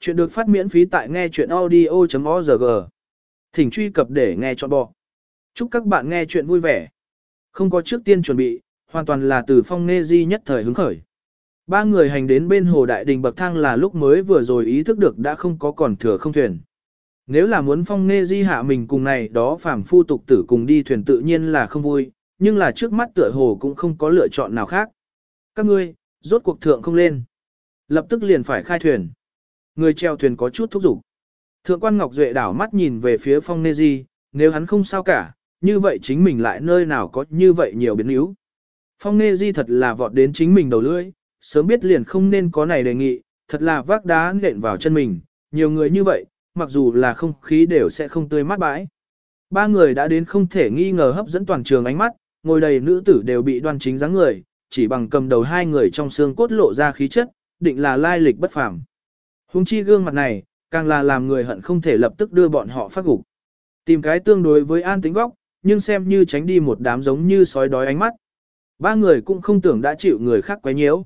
Chuyện được phát miễn phí tại nghe chuyện audio.org. Thỉnh truy cập để nghe trọn bộ. Chúc các bạn nghe chuyện vui vẻ. Không có trước tiên chuẩn bị, hoàn toàn là từ phong nghe di nhất thời hứng khởi. Ba người hành đến bên hồ đại đình bậc thang là lúc mới vừa rồi ý thức được đã không có còn thừa không thuyền. Nếu là muốn phong nghe di hạ mình cùng này đó phàm phu tục tử cùng đi thuyền tự nhiên là không vui, nhưng là trước mắt tựa hồ cũng không có lựa chọn nào khác. Các ngươi, rốt cuộc thượng không lên. Lập tức liền phải khai thuyền. Người treo thuyền có chút thúc giục. Thượng quan Ngọc Duệ đảo mắt nhìn về phía phong nê di, nếu hắn không sao cả, như vậy chính mình lại nơi nào có như vậy nhiều biến yếu. Phong nê di thật là vọt đến chính mình đầu lưỡi, sớm biết liền không nên có này đề nghị, thật là vác đá nện vào chân mình, nhiều người như vậy, mặc dù là không khí đều sẽ không tươi mát bãi. Ba người đã đến không thể nghi ngờ hấp dẫn toàn trường ánh mắt, ngồi đầy nữ tử đều bị đoan chính dáng người, chỉ bằng cầm đầu hai người trong xương cốt lộ ra khí chất, định là lai lịch bất phàm. Hùng chi gương mặt này, càng là làm người hận không thể lập tức đưa bọn họ phát gục. Tìm cái tương đối với an tính góc, nhưng xem như tránh đi một đám giống như sói đói ánh mắt. Ba người cũng không tưởng đã chịu người khác quấy nhiễu.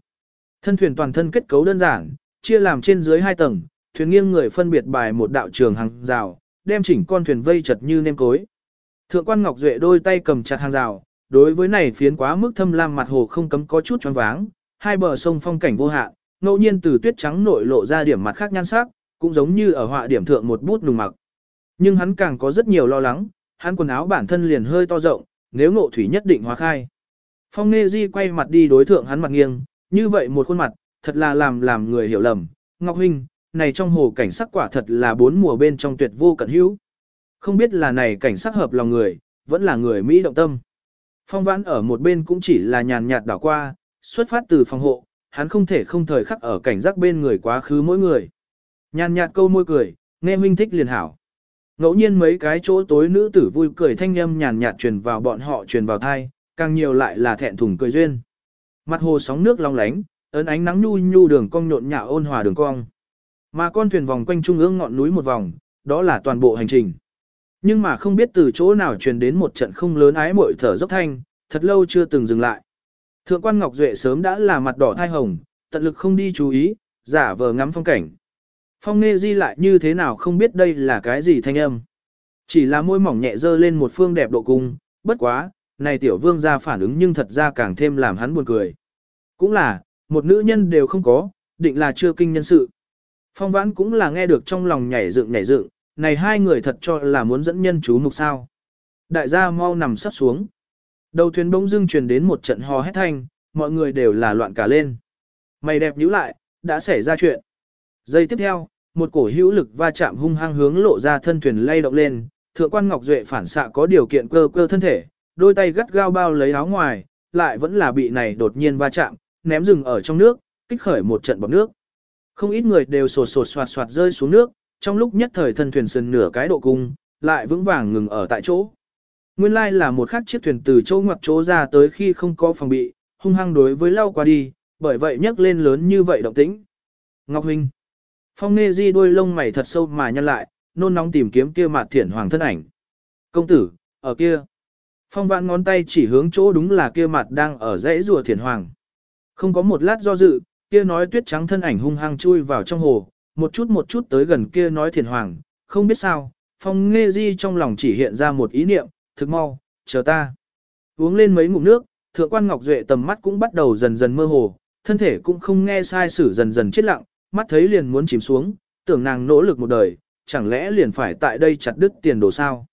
Thân thuyền toàn thân kết cấu đơn giản, chia làm trên dưới hai tầng, thuyền nghiêng người phân biệt bài một đạo trường hàng rào, đem chỉnh con thuyền vây chật như nêm cối. Thượng quan Ngọc Duệ đôi tay cầm chặt hàng rào, đối với này phiến quá mức thâm lam mặt hồ không cấm có chút choáng váng, hai bờ sông phong cảnh vô hạn, ngẫu nhiên từ tuyết trắng nội lộ ra điểm mặt khác nhan sắc, cũng giống như ở họa điểm thượng một bút nùng mặc. Nhưng hắn càng có rất nhiều lo lắng, hắn quần áo bản thân liền hơi to rộng, nếu ngộ thủy nhất định hóa khai. Phong Nê Di quay mặt đi đối thượng hắn mặt nghiêng, như vậy một khuôn mặt, thật là làm làm người hiểu lầm. Ngọc Huynh, này trong hồ cảnh sắc quả thật là bốn mùa bên trong tuyệt vô cận hữu. Không biết là này cảnh sắc hợp lòng người, vẫn là người Mỹ động tâm. Phong vãn ở một bên cũng chỉ là nhàn nhạt đảo qua, xuất phát từ phòng hộ, hắn không thể không thời khắc ở cảnh giác bên người quá khứ mỗi người. Nhàn nhạt câu môi cười, nghe huynh thích liền hảo. Ngẫu nhiên mấy cái chỗ tối nữ tử vui cười thanh âm nhàn nhạt truyền vào bọn họ truyền vào thai, càng nhiều lại là thẹn thùng cười duyên. Mặt hồ sóng nước long lánh, ấn ánh nắng nhu nhu đường cong nhộn nhạo ôn hòa đường cong. Mà con thuyền vòng quanh trung ương ngọn núi một vòng, đó là toàn bộ hành trình. Nhưng mà không biết từ chỗ nào truyền đến một trận không lớn ái muội thở dốc thanh, thật lâu chưa từng dừng lại. Thượng quan Ngọc Duệ sớm đã là mặt đỏ thai hồng, tận lực không đi chú ý, giả vờ ngắm phong cảnh. Phong Nghê Di lại như thế nào không biết đây là cái gì thanh âm. Chỉ là môi mỏng nhẹ dơ lên một phương đẹp độ cung, bất quá, này tiểu vương ra phản ứng nhưng thật ra càng thêm làm hắn buồn cười. Cũng là, một nữ nhân đều không có, định là chưa kinh nhân sự. Phong vãn cũng là nghe được trong lòng nhảy dựng nhảy dựng, này hai người thật cho là muốn dẫn nhân chú mục sao. Đại gia mau nằm sắp xuống. Đầu thuyền bỗng dưng truyền đến một trận hò hét thanh, mọi người đều là loạn cả lên. Mày đẹp nhíu lại, đã xảy ra chuyện. Giây tiếp theo, một cổ hữu lực va chạm hung hăng hướng lộ ra thân thuyền lay động lên, thượng quan Ngọc Duệ phản xạ có điều kiện cơ cơ thân thể, đôi tay gắt gao bao lấy áo ngoài, lại vẫn là bị này đột nhiên va chạm, ném rừng ở trong nước, kích khởi một trận bọt nước. Không ít người đều sột sột soạt soạt rơi xuống nước, trong lúc nhất thời thân thuyền sườn nửa cái độ cung, lại vững vàng ngừng ở tại chỗ. Nguyên lai là một khắc chiếc thuyền từ chỗ ngoặt chỗ ra tới khi không có phòng bị, hung hăng đối với lau qua đi, bởi vậy nhấc lên lớn như vậy động tĩnh. Ngọc Huynh. Phong Nê Di đôi lông mày thật sâu mà nhăn lại, nôn nóng tìm kiếm kia mặt thiển hoàng thân ảnh. Công tử, ở kia. Phong vạn ngón tay chỉ hướng chỗ đúng là kia mặt đang ở dãy rùa thiển hoàng. Không có một lát do dự, kia nói tuyết trắng thân ảnh hung hăng chui vào trong hồ, một chút một chút tới gần kia nói thiển hoàng, không biết sao, phong nghe di trong lòng chỉ hiện ra một ý niệm, thực mau, chờ ta. Uống lên mấy ngụm nước, thượng quan Ngọc Duệ tầm mắt cũng bắt đầu dần dần mơ hồ, thân thể cũng không nghe sai sử dần dần chết lặng, mắt thấy liền muốn chìm xuống, tưởng nàng nỗ lực một đời, chẳng lẽ liền phải tại đây chặt đứt tiền đồ sao.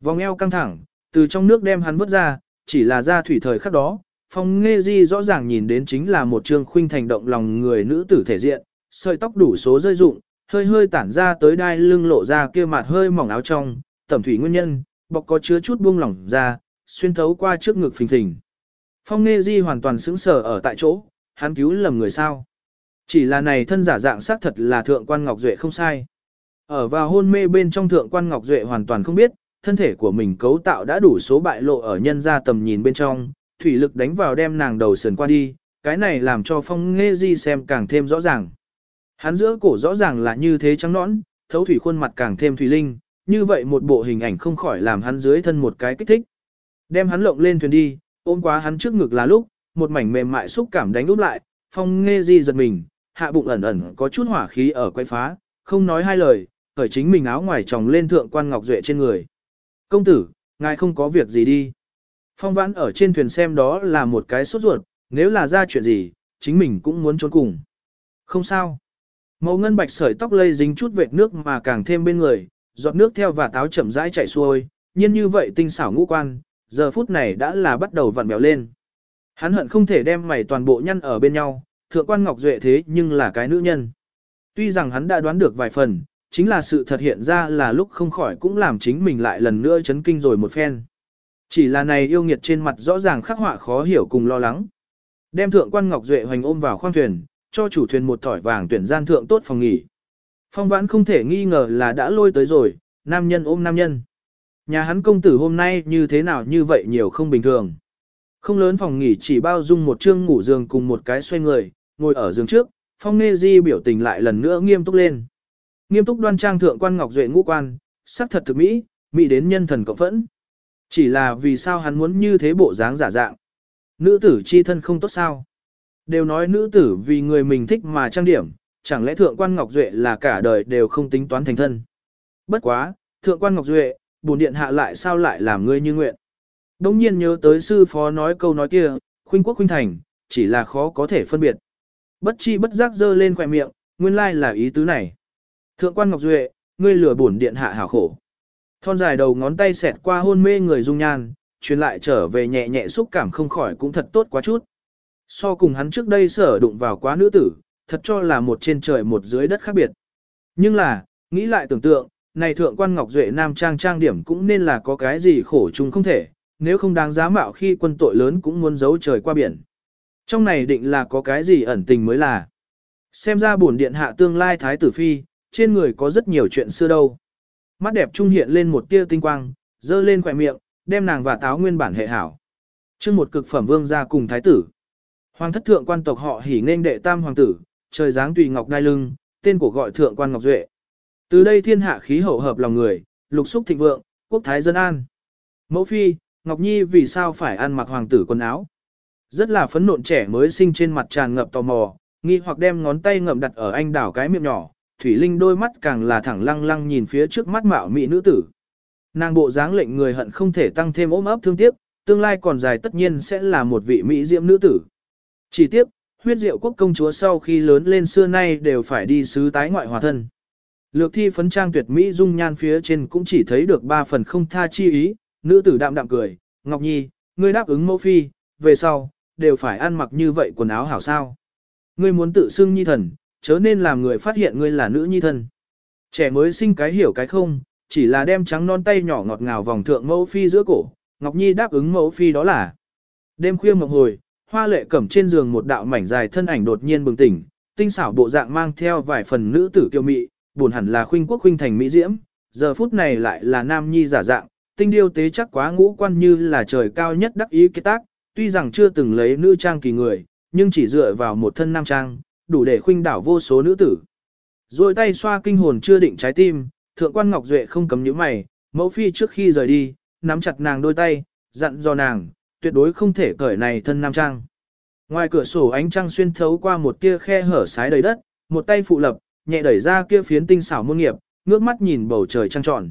Vòng eo căng thẳng, từ trong nước đem hắn vớt ra, chỉ là ra thủy thời khắc đó, phong nghe di rõ ràng nhìn đến chính là một trương khuynh thành động lòng người nữ tử thể diện, sợi tóc đủ số rơi rụng, hơi hơi tản ra tới đai lưng lộ ra kia mặt hơi mỏng áo trong, tẩm thủy nguyên nhân, bọc có chứa chút buông lỏng ra, xuyên thấu qua trước ngực phình phình. Phong Nghê Di hoàn toàn sững sờ ở tại chỗ, hắn cứu lầm người sao. Chỉ là này thân giả dạng xác thật là thượng quan Ngọc Duệ không sai. Ở vào hôn mê bên trong thượng quan Ngọc Duệ hoàn toàn không biết, thân thể của mình cấu tạo đã đủ số bại lộ ở nhân ra tầm nhìn bên trong, thủy lực đánh vào đem nàng đầu sườn qua đi, cái này làm cho Phong Nghê Di xem càng thêm rõ ràng. Hắn giữa cổ rõ ràng là như thế trắng nõn, thấu thủy khuôn mặt càng thêm thủy linh, như vậy một bộ hình ảnh không khỏi làm hắn dưới thân một cái kích thích. Đem hắn lộng lên thuyền đi, ôm quá hắn trước ngực là lúc, một mảnh mềm mại xúc cảm đánh úp lại, phong nghe di giật mình, hạ bụng ẩn ẩn có chút hỏa khí ở quay phá, không nói hai lời, khởi chính mình áo ngoài tròng lên thượng quan ngọc duệ trên người. Công tử, ngài không có việc gì đi. Phong vãn ở trên thuyền xem đó là một cái sốt ruột, nếu là ra chuyện gì, chính mình cũng muốn trốn cùng. Không sao. Màu ngân bạch sợi tóc lây dính chút vệt nước mà càng thêm bên người, giọt nước theo và táo chậm rãi chảy xuôi, nhiên như vậy tinh xảo ngũ quan, giờ phút này đã là bắt đầu vặn vẹo lên. Hắn hận không thể đem mày toàn bộ nhăn ở bên nhau, thượng quan ngọc duệ thế nhưng là cái nữ nhân. Tuy rằng hắn đã đoán được vài phần, chính là sự thật hiện ra là lúc không khỏi cũng làm chính mình lại lần nữa chấn kinh rồi một phen. Chỉ là này yêu nghiệt trên mặt rõ ràng khắc họa khó hiểu cùng lo lắng. Đem thượng quan Ngọc Duệ hoành ôm vào khoang thuyền, cho chủ thuyền một thỏi vàng tuyển gian thượng tốt phòng nghỉ. Phong vãn không thể nghi ngờ là đã lôi tới rồi, nam nhân ôm nam nhân. Nhà hắn công tử hôm nay như thế nào như vậy nhiều không bình thường. Không lớn phòng nghỉ chỉ bao dung một chương ngủ giường cùng một cái xoay người, ngồi ở giường trước, phong nghe di biểu tình lại lần nữa nghiêm túc lên. Nghiêm túc đoan trang thượng quan ngọc duệ ngũ quan, sắc thật thực mỹ, mỹ đến nhân thần cộng phẫn. Chỉ là vì sao hắn muốn như thế bộ dáng giả dạng. Nữ tử chi thân không tốt sao. Đều nói nữ tử vì người mình thích mà trang điểm, chẳng lẽ thượng quan ngọc duệ là cả đời đều không tính toán thành thân. Bất quá, thượng quan ngọc duệ, bổn điện hạ lại sao lại làm ngươi như nguyện. Đông nhiên nhớ tới sư phó nói câu nói kia, khuynh quốc khuynh thành, chỉ là khó có thể phân biệt. Bất chi bất giác dơ lên khỏe miệng, nguyên lai là ý tứ này. Thượng quan Ngọc Duệ, ngươi lừa bổn điện hạ hảo khổ. Thon dài đầu ngón tay xẹt qua hôn mê người dung nhan, truyền lại trở về nhẹ nhẹ xúc cảm không khỏi cũng thật tốt quá chút. So cùng hắn trước đây sở đụng vào quá nữ tử, thật cho là một trên trời một dưới đất khác biệt. Nhưng là, nghĩ lại tưởng tượng, này thượng quan Ngọc Duệ nam trang trang điểm cũng nên là có cái gì khổ chung không thể, nếu không đáng giá mạo khi quân tội lớn cũng muốn giấu trời qua biển. Trong này định là có cái gì ẩn tình mới là. Xem ra bổn điện hạ tương lai thái tử phi, trên người có rất nhiều chuyện xưa đâu. Mắt đẹp trung hiện lên một tia tinh quang, dơ lên khỏe miệng, đem nàng và táo nguyên bản hệ hảo. chương một cực phẩm vương gia cùng thái tử. Hoàng thất thượng quan tộc họ hỉ nên đệ tam hoàng tử, trời dáng tùy ngọc đai lưng, tên của gọi thượng quan ngọc duệ. Từ đây thiên hạ khí hậu hợp lòng người, lục xúc thịnh vượng, quốc thái dân an. Mẫu phi, Ngọc Nhi vì sao phải ăn mặc hoàng tử quần áo? Rất là phấn nộn trẻ mới sinh trên mặt tràn ngập tò mò, nghi hoặc đem ngón tay ngậm đặt ở anh đảo cái miệng nhỏ, Thủy Linh đôi mắt càng là thẳng lăng lăng nhìn phía trước mắt mạo mỹ nữ tử. Nàng bộ dáng lệnh người hận không thể tăng thêm ốm ấp thương tiếc, tương lai còn dài tất nhiên sẽ là một vị mỹ diễm nữ tử. Chỉ tiếc, huyết diệu quốc công chúa sau khi lớn lên xưa nay đều phải đi sứ tái ngoại hòa thân. Lược thi phấn trang tuyệt mỹ dung nhan phía trên cũng chỉ thấy được ba phần không tha chi ý, nữ tử đạm đạm cười, Ngọc Nhi, ngươi đáp ứng mẫu phi, về sau, đều phải ăn mặc như vậy quần áo hảo sao. Ngươi muốn tự xưng nhi thần, chớ nên làm người phát hiện ngươi là nữ nhi thần. Trẻ mới sinh cái hiểu cái không, chỉ là đem trắng non tay nhỏ ngọt ngào vòng thượng mẫu phi giữa cổ, Ngọc Nhi đáp ứng mẫu phi đó là. Đêm khuya mộng hồi, hoa lệ cẩm trên giường một đạo mảnh dài thân ảnh đột nhiên bừng tỉnh, tinh xảo bộ dạng mang theo vài phần nữ tử kiêu mị, buồn hẳn là khuynh quốc khuynh thành mỹ diễm, giờ phút này lại là nam nhi giả dạng, tinh điêu tế chắc quá ngũ quan như là trời cao nhất đắc ý kết tác, tuy rằng chưa từng lấy nữ trang kỳ người, nhưng chỉ dựa vào một thân nam trang, đủ để khuynh đảo vô số nữ tử. Rồi tay xoa kinh hồn chưa định trái tim, thượng quan Ngọc Duệ không cấm nhíu mày, mẫu phi trước khi rời đi, nắm chặt nàng đôi tay, dặn dò nàng, tuyệt đối không thể cởi này thân nam trang. Ngoài cửa sổ ánh trăng xuyên thấu qua một tia khe hở sái đầy đất, một tay phụ lập, nhẹ đẩy ra kia phiến tinh xảo môn nghiệp, ngước mắt nhìn bầu trời trăng tròn.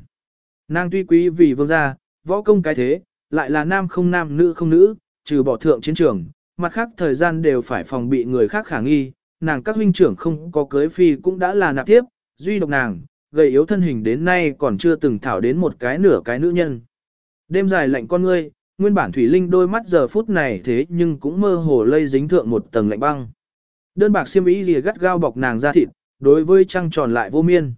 Nàng tuy quý vì vương gia, võ công cái thế, lại là nam không nam nữ không nữ, trừ bỏ thượng chiến trường, mặt khác thời gian đều phải phòng bị người khác khả nghi, nàng các huynh trưởng không có cưới phi cũng đã là nạp tiếp, duy độc nàng, gầy yếu thân hình đến nay còn chưa từng thảo đến một cái nửa cái nữ nhân. Đêm dài lạnh con ngươi, nguyên bản thủy linh đôi mắt giờ phút này thế nhưng cũng mơ hồ lây dính thượng một tầng lạnh băng. Đơn bạc xiêm y lìa gắt gao bọc nàng ra thịt, đối với trăng tròn lại vô miên.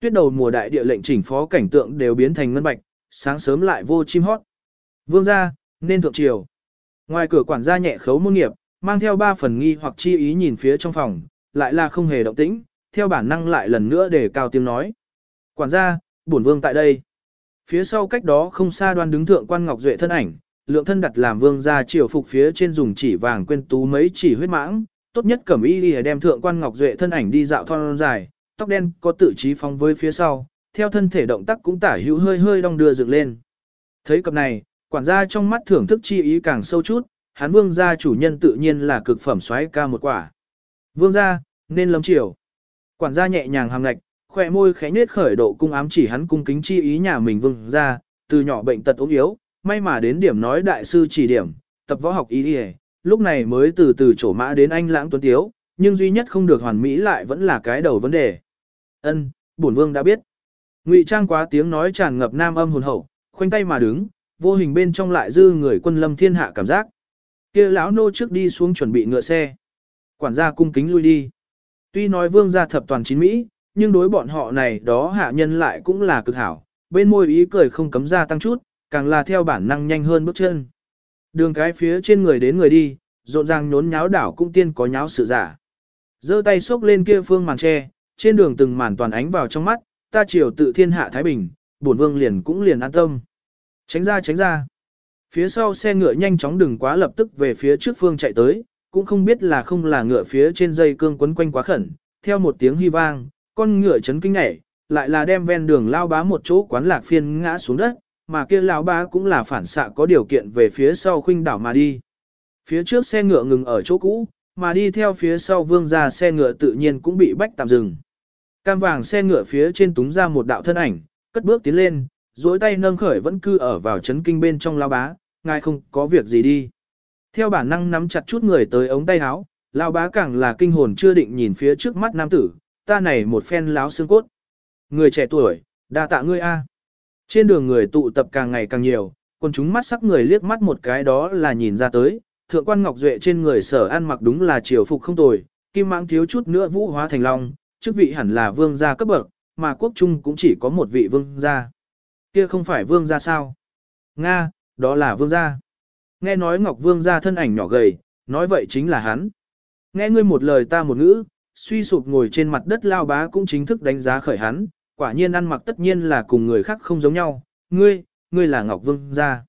Tuyết đầu mùa đại địa lệnh chỉnh phó cảnh tượng đều biến thành ngân bạch, sáng sớm lại vô chim hót. Vương gia, nên thượng triều. Ngoài cửa quản gia nhẹ khấu môn nghiệp, mang theo ba phần nghi hoặc chi ý nhìn phía trong phòng, lại là không hề động tĩnh, theo bản năng lại lần nữa để cao tiếng nói. Quản gia, bổn vương tại đây. Phía sau cách đó không xa đoan đứng thượng quan ngọc duệ thân ảnh, lượng thân đặt làm vương gia triều phục phía trên dùng chỉ vàng quên tú mấy chỉ huyết mãng, tốt nhất cẩm y đi đem thượng quan ngọc duệ thân ảnh đi dạo thon dài, tóc đen có tự trí phóng với phía sau, theo thân thể động tác cũng tả hữu hơi hơi đong đưa dựng lên. Thấy cặp này, quản gia trong mắt thưởng thức chi ý càng sâu chút, hắn vương gia chủ nhân tự nhiên là cực phẩm xoáy ca một quả. Vương gia, nên lâm chiều. Quản gia nhẹ nhàng hàm ngạch, khỏe môi khẽ nết khởi độ cung ám chỉ hắn cung kính chi ý nhà mình vương ra, từ nhỏ bệnh tật ốm yếu, may mà đến điểm nói đại sư chỉ điểm, tập võ học ý đi lúc này mới từ từ chỗ mã đến anh lãng tuấn tiếu, nhưng duy nhất không được hoàn mỹ lại vẫn là cái đầu vấn đề. Ân, bổn vương đã biết. Ngụy trang quá tiếng nói tràn ngập nam âm hồn hậu, khoanh tay mà đứng, vô hình bên trong lại dư người quân lâm thiên hạ cảm giác. Kia lão nô trước đi xuống chuẩn bị ngựa xe. Quản gia cung kính lui đi. Tuy nói vương gia thập toàn chín mỹ, nhưng đối bọn họ này đó hạ nhân lại cũng là cực hảo, bên môi ý cười không cấm ra tăng chút, càng là theo bản năng nhanh hơn bước chân. Đường cái phía trên người đến người đi, rộn ràng nhốn nháo đảo cũng tiên có nháo sự giả. giơ tay xốc lên kia phương màn tre, trên đường từng màn toàn ánh vào trong mắt, ta chiều tự thiên hạ Thái Bình, bổn vương liền cũng liền an tâm. Tránh ra tránh ra. Phía sau xe ngựa nhanh chóng đừng quá lập tức về phía trước phương chạy tới, cũng không biết là không là ngựa phía trên dây cương quấn quanh quá khẩn, theo một tiếng hy vang, con ngựa chấn kinh nhảy, lại là đem ven đường lao bá một chỗ quán lạc phiên ngã xuống đất, mà kia lao bá cũng là phản xạ có điều kiện về phía sau khuynh đảo mà đi. Phía trước xe ngựa ngừng ở chỗ cũ, mà đi theo phía sau vương ra xe ngựa tự nhiên cũng bị bách tạm dừng. Cam vàng xe ngựa phía trên túng ra một đạo thân ảnh, cất bước tiến lên, duỗi tay nâng khởi vẫn cư ở vào chấn kinh bên trong lao bá, ngài không có việc gì đi. Theo bản năng nắm chặt chút người tới ống tay áo, lao bá càng là kinh hồn chưa định nhìn phía trước mắt nam tử, ta này một phen láo xương cốt. Người trẻ tuổi, đa tạ ngươi a. Trên đường người tụ tập càng ngày càng nhiều, còn chúng mắt sắc người liếc mắt một cái đó là nhìn ra tới, thượng quan ngọc duệ trên người sở ăn mặc đúng là triều phục không tồi, kim mãng thiếu chút nữa vũ hóa thành long, chức vị hẳn là vương gia cấp bậc, mà quốc trung cũng chỉ có một vị vương gia. Kia không phải vương gia sao? Nga, đó là vương gia. Nghe nói Ngọc Vương gia thân ảnh nhỏ gầy, nói vậy chính là hắn. Nghe ngươi một lời ta một ngữ, suy sụp ngồi trên mặt đất lao bá cũng chính thức đánh giá khởi hắn, quả nhiên ăn mặc tất nhiên là cùng người khác không giống nhau, ngươi, ngươi là Ngọc Vương gia.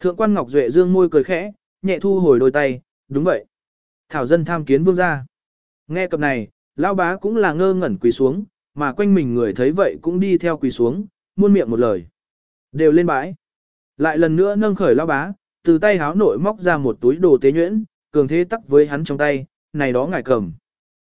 Thượng quan Ngọc Duệ dương môi cười khẽ, nhẹ thu hồi đôi tay, đúng vậy. Thảo dân tham kiến vương gia. Nghe cập này, lao bá cũng là ngơ ngẩn quỳ xuống, mà quanh mình người thấy vậy cũng đi theo quỳ xuống, muôn miệng một lời. Đều lên bãi. Lại lần nữa nâng khởi lao bá, từ tay háo nội móc ra một túi đồ tế nhuyễn, cường thế tắc với hắn trong tay, này đó ngài cầm.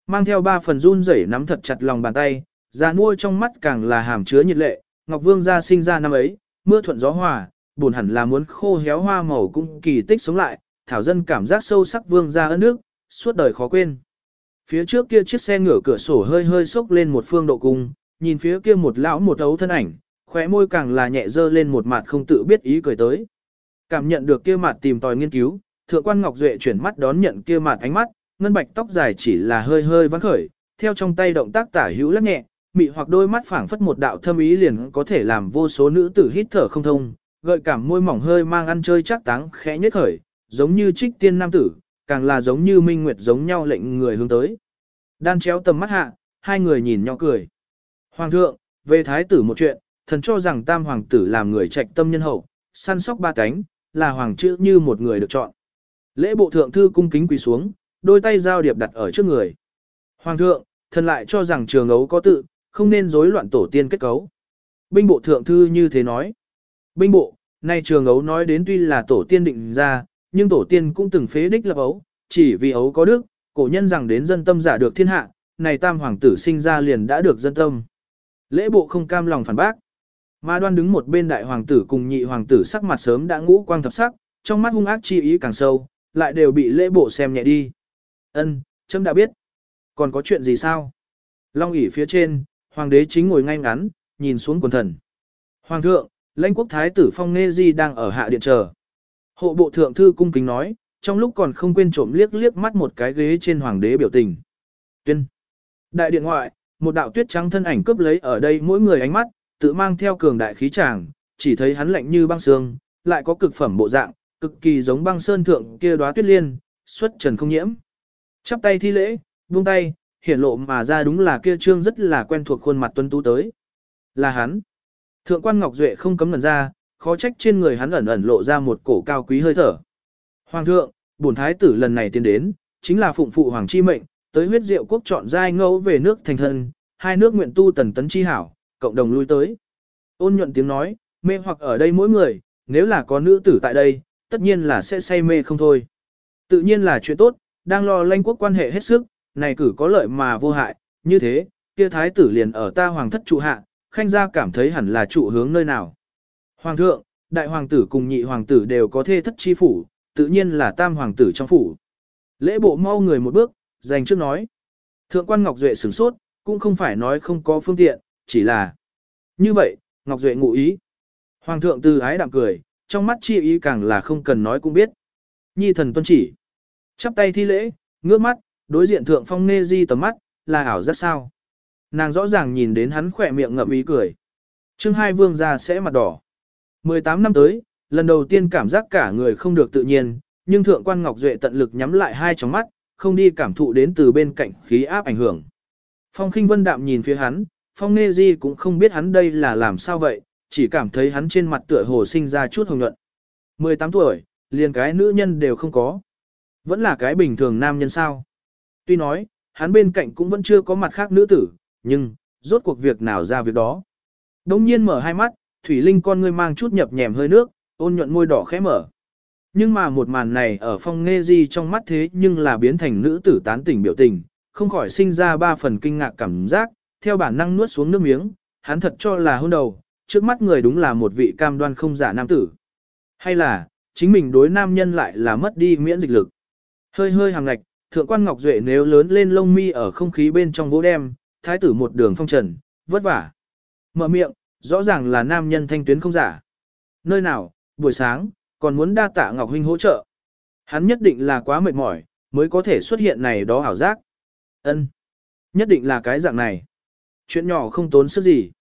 Mang theo ba phần run rẩy nắm thật chặt lòng bàn tay, ra nuôi trong mắt càng là hàm chứa nhiệt lệ, Ngọc Vương gia sinh ra năm ấy, mưa thuận gió hòa, buồn hẳn là muốn khô héo hoa màu cũng kỳ tích sống lại, thảo dân cảm giác sâu sắc Vương gia ân nước, suốt đời khó quên. Phía trước kia chiếc xe ngửa cửa sổ hơi hơi sốc lên một phương độ cung, nhìn phía kia một lão một ấu thân ảnh, khóe môi càng là nhẹ dơ lên một mặt không tự biết ý cười tới. Cảm nhận được kia mặt tìm tòi nghiên cứu, thượng quan Ngọc Duệ chuyển mắt đón nhận kia mặt ánh mắt, ngân bạch tóc dài chỉ là hơi hơi vắng khởi, theo trong tay động tác tả hữu lắc nhẹ, mị hoặc đôi mắt phảng phất một đạo thâm ý liền có thể làm vô số nữ tử hít thở không thông, gợi cảm môi mỏng hơi mang ăn chơi chắc táng khẽ nhất khởi, giống như trích tiên nam tử, càng là giống như minh nguyệt giống nhau lệnh người hướng tới. Đan chéo tầm mắt hạ, hai người nhìn nhau cười. Hoàng thượng, về thái tử một chuyện, thần cho rằng tam hoàng tử làm người trạch tâm nhân hậu, săn sóc ba cánh, là hoàng chữ như một người được chọn. Lễ bộ thượng thư cung kính quỳ xuống, đôi tay giao điệp đặt ở trước người. Hoàng thượng, thần lại cho rằng trường ấu có tự, không nên rối loạn tổ tiên kết cấu. Binh bộ thượng thư như thế nói. Binh bộ, nay trường ấu nói đến tuy là tổ tiên định ra, nhưng tổ tiên cũng từng phế đích lập ấu, chỉ vì ấu có đức, cổ nhân rằng đến dân tâm giả được thiên hạ, này tam hoàng tử sinh ra liền đã được dân tâm. Lễ bộ không cam lòng phản bác. Mà đoan đứng một bên đại hoàng tử cùng nhị hoàng tử sắc mặt sớm đã ngũ quang thập sắc, trong mắt hung ác chi ý càng sâu, lại đều bị lễ bộ xem nhẹ đi. Ân, trẫm đã biết. Còn có chuyện gì sao? Long ỷ phía trên, hoàng đế chính ngồi ngay ngắn, nhìn xuống quần thần. Hoàng thượng, lãnh quốc thái tử phong nghe di đang ở hạ điện chờ. Hộ bộ thượng thư cung kính nói, trong lúc còn không quên trộm liếc liếc mắt một cái ghế trên hoàng đế biểu tình. Tuyên. Đại điện ngoại, một đạo tuyết trắng thân ảnh cướp lấy ở đây mỗi người ánh mắt, tự mang theo cường đại khí tràng, chỉ thấy hắn lạnh như băng sương, lại có cực phẩm bộ dạng, cực kỳ giống băng sơn thượng kia đóa tuyết liên, xuất trần không nhiễm. Chắp tay thi lễ, buông tay, hiển lộ mà ra đúng là kia trương rất là quen thuộc khuôn mặt tuân tú tới. Là hắn. Thượng quan Ngọc Duệ không cấm ngẩn ra, khó trách trên người hắn ẩn ẩn lộ ra một cổ cao quý hơi thở. Hoàng thượng, bổn thái tử lần này tiến đến, chính là phụng phụ hoàng chi mệnh, tới huyết diệu quốc chọn giai ngẫu về nước thành thân, hai nước nguyện tu tần tấn chi hảo, cộng đồng lui tới. Ôn nhuận tiếng nói, mê hoặc ở đây mỗi người, nếu là có nữ tử tại đây, tất nhiên là sẽ say mê không thôi. Tự nhiên là chuyện tốt, đang lo lanh quốc quan hệ hết sức, này cử có lợi mà vô hại, như thế, kia thái tử liền ở ta hoàng thất trụ hạ, khanh gia cảm thấy hẳn là trụ hướng nơi nào. Hoàng thượng, đại hoàng tử cùng nhị hoàng tử đều có thê thất chi phủ, tự nhiên là tam hoàng tử trong phủ. Lễ bộ mau người một bước, dành trước nói. Thượng quan Ngọc Duệ sửng sốt, cũng không phải nói không có phương tiện, chỉ là. Như vậy, Ngọc Duệ ngụ ý. Hoàng thượng từ ái đạm cười, trong mắt chi ý càng là không cần nói cũng biết. Nhi thần tuân chỉ. Chắp tay thi lễ, ngước mắt, đối diện thượng phong nê di tầm mắt, là ảo rất sao. Nàng rõ ràng nhìn đến hắn khỏe miệng ngậm ý cười. chương hai vương gia sẽ mặt đỏ. 18 năm tới, lần đầu tiên cảm giác cả người không được tự nhiên, nhưng thượng quan Ngọc Duệ tận lực nhắm lại hai tròng mắt, không đi cảm thụ đến từ bên cạnh khí áp ảnh hưởng. Phong khinh vân đạm nhìn phía hắn, phong nê di cũng không biết hắn đây là làm sao vậy, chỉ cảm thấy hắn trên mặt tựa hồ sinh ra chút hồng nhuận. 18 tuổi, liền cái nữ nhân đều không có. Vẫn là cái bình thường nam nhân sao. Tuy nói, hắn bên cạnh cũng vẫn chưa có mặt khác nữ tử, nhưng, rốt cuộc việc nào ra việc đó. Đông nhiên mở hai mắt, Thủy Linh con ngươi mang chút nhập nhèm hơi nước, ôn nhuận môi đỏ khẽ mở. Nhưng mà một màn này ở phong nghe di trong mắt thế nhưng là biến thành nữ tử tán tỉnh biểu tình, không khỏi sinh ra ba phần kinh ngạc cảm giác, theo bản năng nuốt xuống nước miếng, hắn thật cho là hôn đầu, trước mắt người đúng là một vị cam đoan không giả nam tử. Hay là, chính mình đối nam nhân lại là mất đi miễn dịch lực. Hơi hơi hàng ngạch, thượng quan Ngọc Duệ nếu lớn lên lông mi ở không khí bên trong vỗ đem, thái tử một đường phong trần, vất vả. Mở miệng, rõ ràng là nam nhân thanh tuyến không giả. Nơi nào, buổi sáng, còn muốn đa tạ Ngọc Huynh hỗ trợ. Hắn nhất định là quá mệt mỏi, mới có thể xuất hiện này đó ảo giác. Ân, Nhất định là cái dạng này. Chuyện nhỏ không tốn sức gì.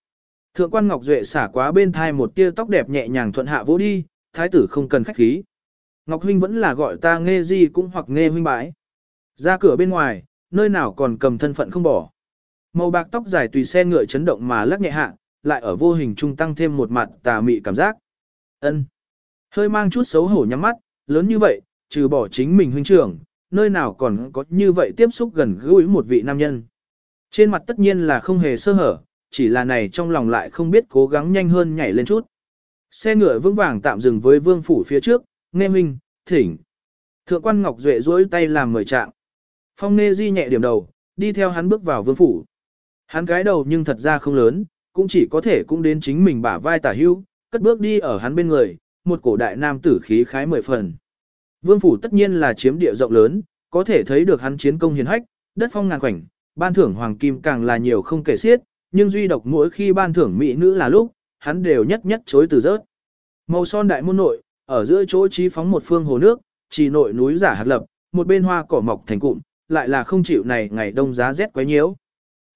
Thượng quan Ngọc Duệ xả quá bên thai một tia tóc đẹp nhẹ nhàng thuận hạ vỗ đi, thái tử không cần khách khí. Ngọc Huynh vẫn là gọi ta nghe gì cũng hoặc nghe huynh bãi. Ra cửa bên ngoài, nơi nào còn cầm thân phận không bỏ. Màu bạc tóc dài tùy xe ngựa chấn động mà lắc nhẹ hạ, lại ở vô hình trung tăng thêm một mặt tà mị cảm giác. Ân, Hơi mang chút xấu hổ nhắm mắt, lớn như vậy, trừ bỏ chính mình huynh trưởng, nơi nào còn có như vậy tiếp xúc gần gũi một vị nam nhân. Trên mặt tất nhiên là không hề sơ hở, chỉ là này trong lòng lại không biết cố gắng nhanh hơn nhảy lên chút. Xe ngựa vững vàng tạm dừng với vương phủ phía trước, nghe minh, thỉnh. Thượng quan Ngọc Duệ duỗi tay làm mời trạng. Phong Nê Di nhẹ điểm đầu, đi theo hắn bước vào vương phủ. Hắn cái đầu nhưng thật ra không lớn, cũng chỉ có thể cũng đến chính mình bả vai tả hưu, cất bước đi ở hắn bên người, một cổ đại nam tử khí khái mười phần. Vương phủ tất nhiên là chiếm địa rộng lớn, có thể thấy được hắn chiến công hiền hách, đất phong ngàn khoảnh, ban thưởng hoàng kim càng là nhiều không kể xiết, nhưng duy độc mỗi khi ban thưởng mỹ nữ là lúc, hắn đều nhất nhất chối từ rớt. Màu son đại môn nội, ở giữa chỗ trí phóng một phương hồ nước, chỉ nội núi giả hạt lập, một bên hoa cỏ mọc thành cụm, lại là không chịu này ngày đông giá rét quấy nhiễu.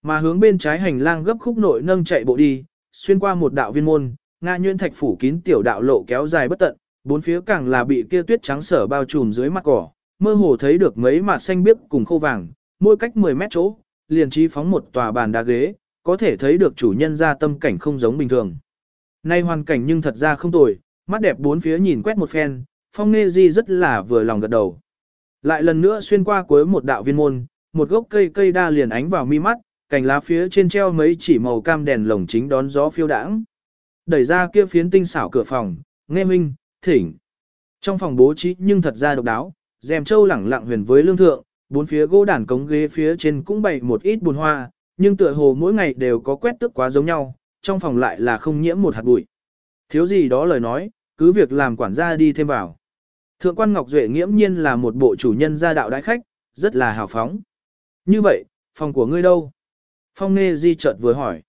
Mà hướng bên trái hành lang gấp khúc nội nâng chạy bộ đi, xuyên qua một đạo viên môn, nga nhuyễn thạch phủ kín tiểu đạo lộ kéo dài bất tận, bốn phía càng là bị kia tuyết trắng sở bao trùm dưới mặt cỏ, mơ hồ thấy được mấy mạt xanh biếc cùng khô vàng, mỗi cách 10 mét chỗ, liền trí phóng một tòa bàn đá ghế, có thể thấy được chủ nhân ra tâm cảnh không giống bình thường. Nay hoàn cảnh nhưng thật ra không tồi, mắt đẹp bốn phía nhìn quét một phen, phong nghe di rất là vừa lòng gật đầu. Lại lần nữa xuyên qua cuối một đạo viên môn, một gốc cây cây đa liền ánh vào mi mắt, cành lá phía trên treo mấy chỉ màu cam đèn lồng chính đón gió phiêu đãng. Đẩy ra kia phiến tinh xảo cửa phòng, nghe minh, thỉnh. Trong phòng bố trí nhưng thật ra độc đáo, rèm châu lẳng lặng huyền với lương thượng, bốn phía gỗ đàn cống ghế phía trên cũng bày một ít bùn hoa, nhưng tựa hồ mỗi ngày đều có quét tước quá giống nhau, trong phòng lại là không nhiễm một hạt bụi. Thiếu gì đó lời nói, cứ việc làm quản gia đi thêm vào. Thượng quan Ngọc Duệ nghiễm nhiên là một bộ chủ nhân gia đạo đại khách, rất là hào phóng. Như vậy, phòng của ngươi đâu? Phong Nê Di chợt vừa hỏi.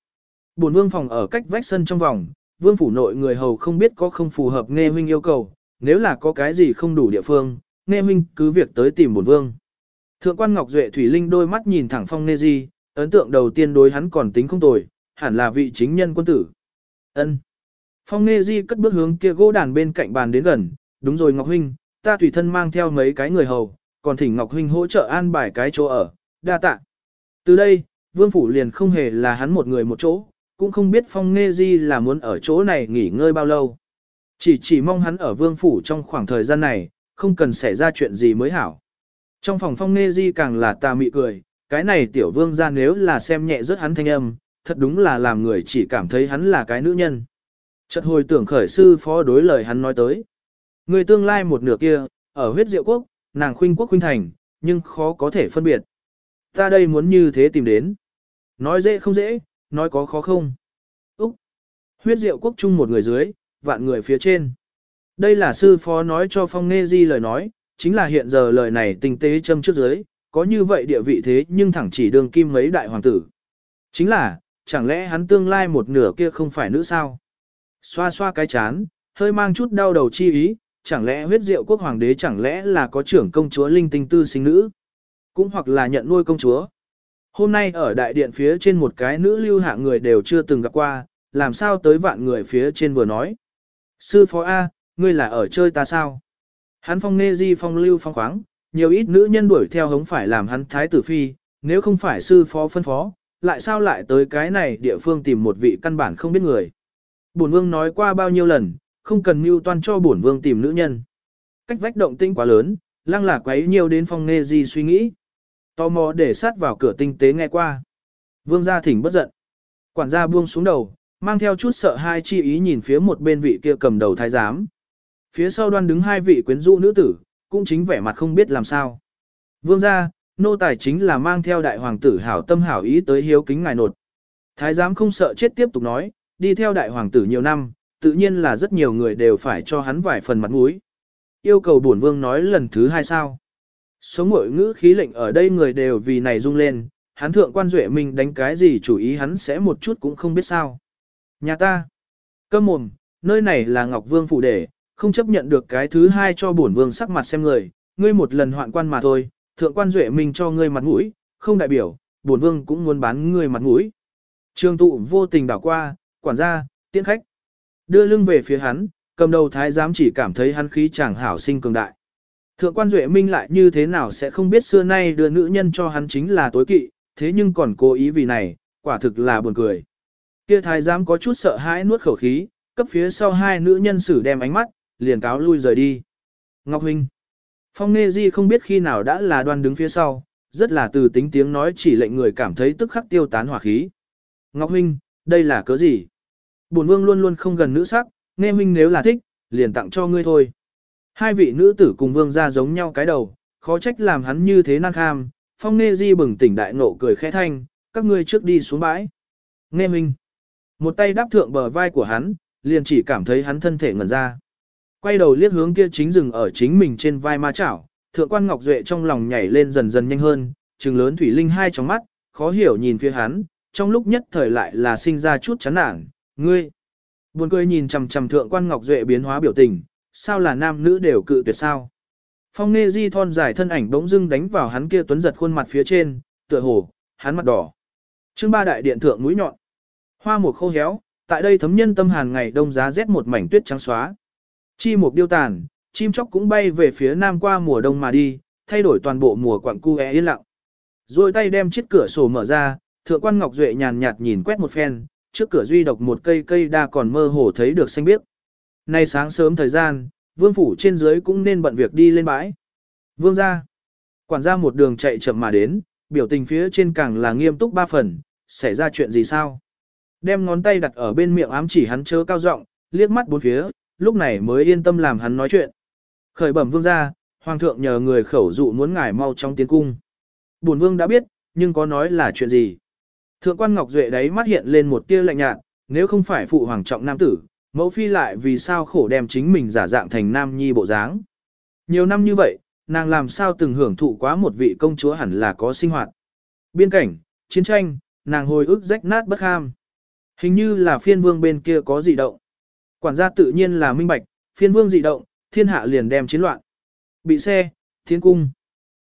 Bổn vương phòng ở cách vách sân trong vòng, vương phủ nội người hầu không biết có không phù hợp Nghê huynh yêu cầu, nếu là có cái gì không đủ địa phương, Nghê huynh cứ việc tới tìm bổn vương. Thượng quan Ngọc Duệ Thủy Linh đôi mắt nhìn thẳng Phong Nê Di, ấn tượng đầu tiên đối hắn còn tính không tồi, hẳn là vị chính nhân quân tử. Ân. Phong Nghê Di cất bước hướng kia gỗ đàn bên cạnh bàn đến gần, đúng rồi Ngọc Huynh, ta tùy thân mang theo mấy cái người hầu, còn thỉnh Ngọc Huynh hỗ trợ an bài cái chỗ ở, đa tạ. Từ đây, Vương Phủ liền không hề là hắn một người một chỗ, cũng không biết Phong Nghê Di là muốn ở chỗ này nghỉ ngơi bao lâu. Chỉ chỉ mong hắn ở Vương Phủ trong khoảng thời gian này, không cần xảy ra chuyện gì mới hảo. Trong phòng Phong Nghê Di càng là ta mị cười, cái này tiểu vương ra nếu là xem nhẹ rất hắn thanh âm, thật đúng là làm người chỉ cảm thấy hắn là cái nữ nhân. Chợt hồi tưởng khởi sư phó đối lời hắn nói tới. Người tương lai một nửa kia, ở huyết diệu quốc, nàng khuynh quốc khuynh thành, nhưng khó có thể phân biệt. Ta đây muốn như thế tìm đến. nói dễ không dễ, nói có khó không. Úc! Huyết diệu quốc chung một người dưới, vạn người phía trên. Đây là sư phó nói cho phong nghe di lời nói, chính là hiện giờ lời này tinh tế châm trước dưới, có như vậy địa vị thế nhưng thẳng chỉ đường kim mấy đại hoàng tử. Chính là, chẳng lẽ hắn tương lai một nửa kia không phải nữ sao? Xoa xoa cái chán, hơi mang chút đau đầu chi ý, chẳng lẽ huyết diệu quốc hoàng đế chẳng lẽ là có trưởng công chúa linh tinh tư sinh nữ? Cũng hoặc là nhận nuôi công chúa. Hôm nay ở đại điện phía trên một cái nữ lưu hạ người đều chưa từng gặp qua, làm sao tới vạn người phía trên vừa nói. Sư phó A, ngươi là ở chơi ta sao? Hắn phong nê di phong lưu phong khoáng, nhiều ít nữ nhân đuổi theo hống phải làm hắn thái tử phi, nếu không phải sư phó phân phó, lại sao lại tới cái này địa phương tìm một vị căn bản không biết người. Bổn vương nói qua bao nhiêu lần, không cần mưu toan cho bổn vương tìm nữ nhân. Cách vách động tinh quá lớn, lăng là quấy nhiều đến phong nghe gì suy nghĩ. Tò mò để sát vào cửa tinh tế nghe qua. Vương gia thỉnh bất giận. Quản gia buông xuống đầu, mang theo chút sợ hai chi ý nhìn phía một bên vị kia cầm đầu thái giám. Phía sau đoan đứng hai vị quyến rũ nữ tử, cũng chính vẻ mặt không biết làm sao. Vương gia, nô tài chính là mang theo đại hoàng tử hảo tâm hảo ý tới hiếu kính ngài nột. Thái giám không sợ chết tiếp tục nói, đi theo đại hoàng tử nhiều năm, tự nhiên là rất nhiều người đều phải cho hắn vài phần mặt mũi. Yêu cầu bổn vương nói lần thứ hai sao. Sống mỗi ngữ khí lệnh ở đây người đều vì này rung lên, hắn thượng quan duệ mình đánh cái gì chủ ý hắn sẽ một chút cũng không biết sao. Nhà ta, cơm mồm, nơi này là Ngọc Vương phủ đề, không chấp nhận được cái thứ hai cho bổn vương sắc mặt xem người, ngươi một lần hoạn quan mà thôi, thượng quan duệ mình cho ngươi mặt mũi, không đại biểu, bổn vương cũng muốn bán ngươi mặt mũi. Trường tụ vô tình đảo qua, quản gia, tiễn khách. Đưa lưng về phía hắn, cầm đầu thái giám chỉ cảm thấy hắn khí chàng hảo sinh cường đại. Thượng quan Duệ Minh lại như thế nào sẽ không biết xưa nay đưa nữ nhân cho hắn chính là tối kỵ, thế nhưng còn cố ý vì này, quả thực là buồn cười. Kia thái giám có chút sợ hãi nuốt khẩu khí, cấp phía sau hai nữ nhân sử đem ánh mắt, liền cáo lui rời đi. Ngọc Huynh Phong Nghê Di không biết khi nào đã là đoan đứng phía sau, rất là từ tính tiếng nói chỉ lệnh người cảm thấy tức khắc tiêu tán hỏa khí. Ngọc Huynh, đây là cớ gì? Bổn vương luôn luôn không gần nữ sắc, nghe Huynh nếu là thích, liền tặng cho ngươi thôi. Hai vị nữ tử cùng vương ra giống nhau cái đầu, khó trách làm hắn như thế năng kham. Phong Nê Di bừng tỉnh đại nộ cười khẽ thanh, các ngươi trước đi xuống bãi. Nghe Minh. Một tay đáp thượng bờ vai của hắn, liền chỉ cảm thấy hắn thân thể ngẩn ra. Quay đầu liếc hướng kia chính rừng ở chính mình trên vai ma chảo, thượng quan Ngọc Duệ trong lòng nhảy lên dần dần nhanh hơn, trừng lớn thủy linh hai trong mắt, khó hiểu nhìn phía hắn, trong lúc nhất thời lại là sinh ra chút chán nản, ngươi. Buồn cười nhìn chằm chằm thượng quan Ngọc Duệ biến hóa biểu tình, sao là nam nữ đều cự tuyệt sao? Phong nghe Di thon dài thân ảnh bỗng dưng đánh vào hắn kia tuấn giật khuôn mặt phía trên, tựa hồ, hắn mặt đỏ. Chương ba đại điện thượng mũi nhọn. Hoa mùa khô héo, tại đây thấm nhân tâm hàn ngày đông giá rét một mảnh tuyết trắng xóa. Chi mục điêu tàn, chim chóc cũng bay về phía nam qua mùa đông mà đi, thay đổi toàn bộ mùa quặng cu yên lặng. Rồi tay đem chiếc cửa sổ mở ra, thượng quan Ngọc Duệ nhàn nhạt nhìn quét một phen, trước cửa duy độc một cây cây đa còn mơ hồ thấy được xanh biếc. Nay sáng sớm thời gian, vương phủ trên dưới cũng nên bận việc đi lên bãi. Vương ra. Quản gia một đường chạy chậm mà đến, biểu tình phía trên càng là nghiêm túc ba phần, xảy ra chuyện gì sao? Đem ngón tay đặt ở bên miệng ám chỉ hắn chớ cao giọng, liếc mắt bốn phía, lúc này mới yên tâm làm hắn nói chuyện. Khởi bẩm vương ra, hoàng thượng nhờ người khẩu dụ muốn ngài mau trong tiến cung. Bổn vương đã biết, nhưng có nói là chuyện gì? Thượng quan Ngọc Duệ đấy mắt hiện lên một tia lạnh nhạt, nếu không phải phụ hoàng trọng nam tử, Mẫu phi lại vì sao khổ đem chính mình giả dạng thành nam nhi bộ dáng. Nhiều năm như vậy, nàng làm sao từng hưởng thụ quá một vị công chúa hẳn là có sinh hoạt. Biên cảnh, chiến tranh, nàng hồi ức rách nát bất ham. Hình như là phiên vương bên kia có dị động. Quản gia tự nhiên là minh bạch, phiên vương dị động, thiên hạ liền đem chiến loạn. Bị xe, thiên cung.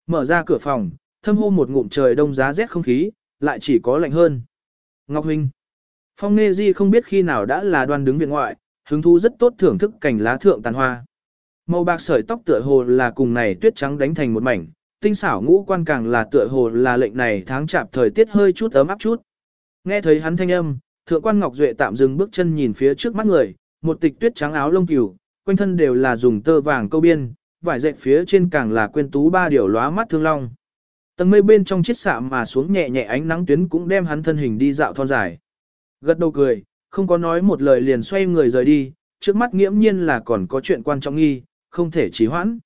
Mở ra cửa phòng, thâm hô một ngụm trời đông giá rét không khí, lại chỉ có lạnh hơn. Ngọc Huynh. Phong Nghê Di không biết khi nào đã là đoan đứng viện ngoại, hứng thú rất tốt thưởng thức cảnh lá thượng tàn hoa. Màu bạc sợi tóc tựa hồ là cùng này tuyết trắng đánh thành một mảnh, tinh xảo ngũ quan càng là tựa hồ là lệnh này tháng chạp thời tiết hơi chút ấm áp chút. Nghe thấy hắn thanh âm, thượng quan Ngọc Duệ tạm dừng bước chân nhìn phía trước mắt người, một tịch tuyết trắng áo lông cừu, quanh thân đều là dùng tơ vàng câu biên, vải dệt phía trên càng là quên tú ba điều lóa mắt thương long. Tầng mây bên trong chiếc xạ mà xuống nhẹ nhẹ ánh nắng tuyến cũng đem hắn thân hình đi dạo thon dài. Gật đầu cười, không có nói một lời liền xoay người rời đi, trước mắt nghiễm nhiên là còn có chuyện quan trọng nghi, không thể trì hoãn.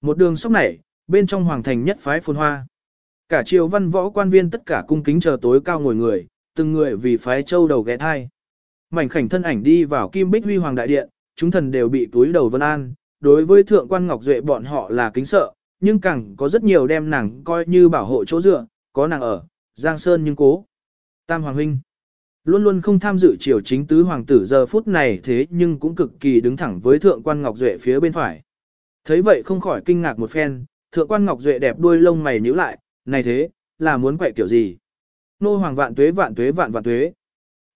Một đường sóc nảy, bên trong hoàng thành nhất phái phồn hoa. Cả triều văn võ quan viên tất cả cung kính chờ tối cao ngồi người, từng người vì phái châu đầu ghé thai. Mảnh khảnh thân ảnh đi vào kim bích huy hoàng đại điện, chúng thần đều bị túi đầu vân an, đối với thượng quan ngọc duệ bọn họ là kính sợ, nhưng càng có rất nhiều đem nàng coi như bảo hộ chỗ dựa, có nàng ở, giang sơn nhưng cố. Tam Hoàng Huynh Luôn luôn không tham dự triều chính tứ hoàng tử giờ phút này thế nhưng cũng cực kỳ đứng thẳng với thượng quan Ngọc Duệ phía bên phải. Thấy vậy không khỏi kinh ngạc một phen, thượng quan Ngọc Duệ đẹp đuôi lông mày nhíu lại, này thế, là muốn quậy kiểu gì? Nô hoàng vạn tuế vạn tuế vạn vạn tuế.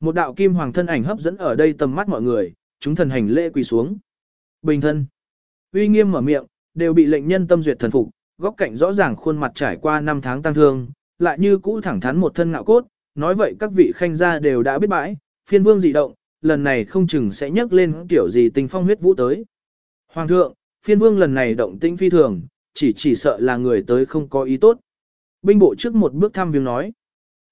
Một đạo kim hoàng thân ảnh hấp dẫn ở đây tầm mắt mọi người, chúng thần hành lễ quỳ xuống. Bình thân. Uy nghiêm mở miệng, đều bị lệnh nhân tâm duyệt thần phục, góc cạnh rõ ràng khuôn mặt trải qua năm tháng tăng thương, lại như cũ thẳng thắn một thân ngạo cốt, nói vậy các vị khanh gia đều đã biết bãi, phiên vương dị động, lần này không chừng sẽ nhắc lên kiểu gì tình phong huyết vũ tới. Hoàng thượng, phiên vương lần này động tĩnh phi thường, chỉ chỉ sợ là người tới không có ý tốt. Binh bộ trước một bước thăm viếng nói.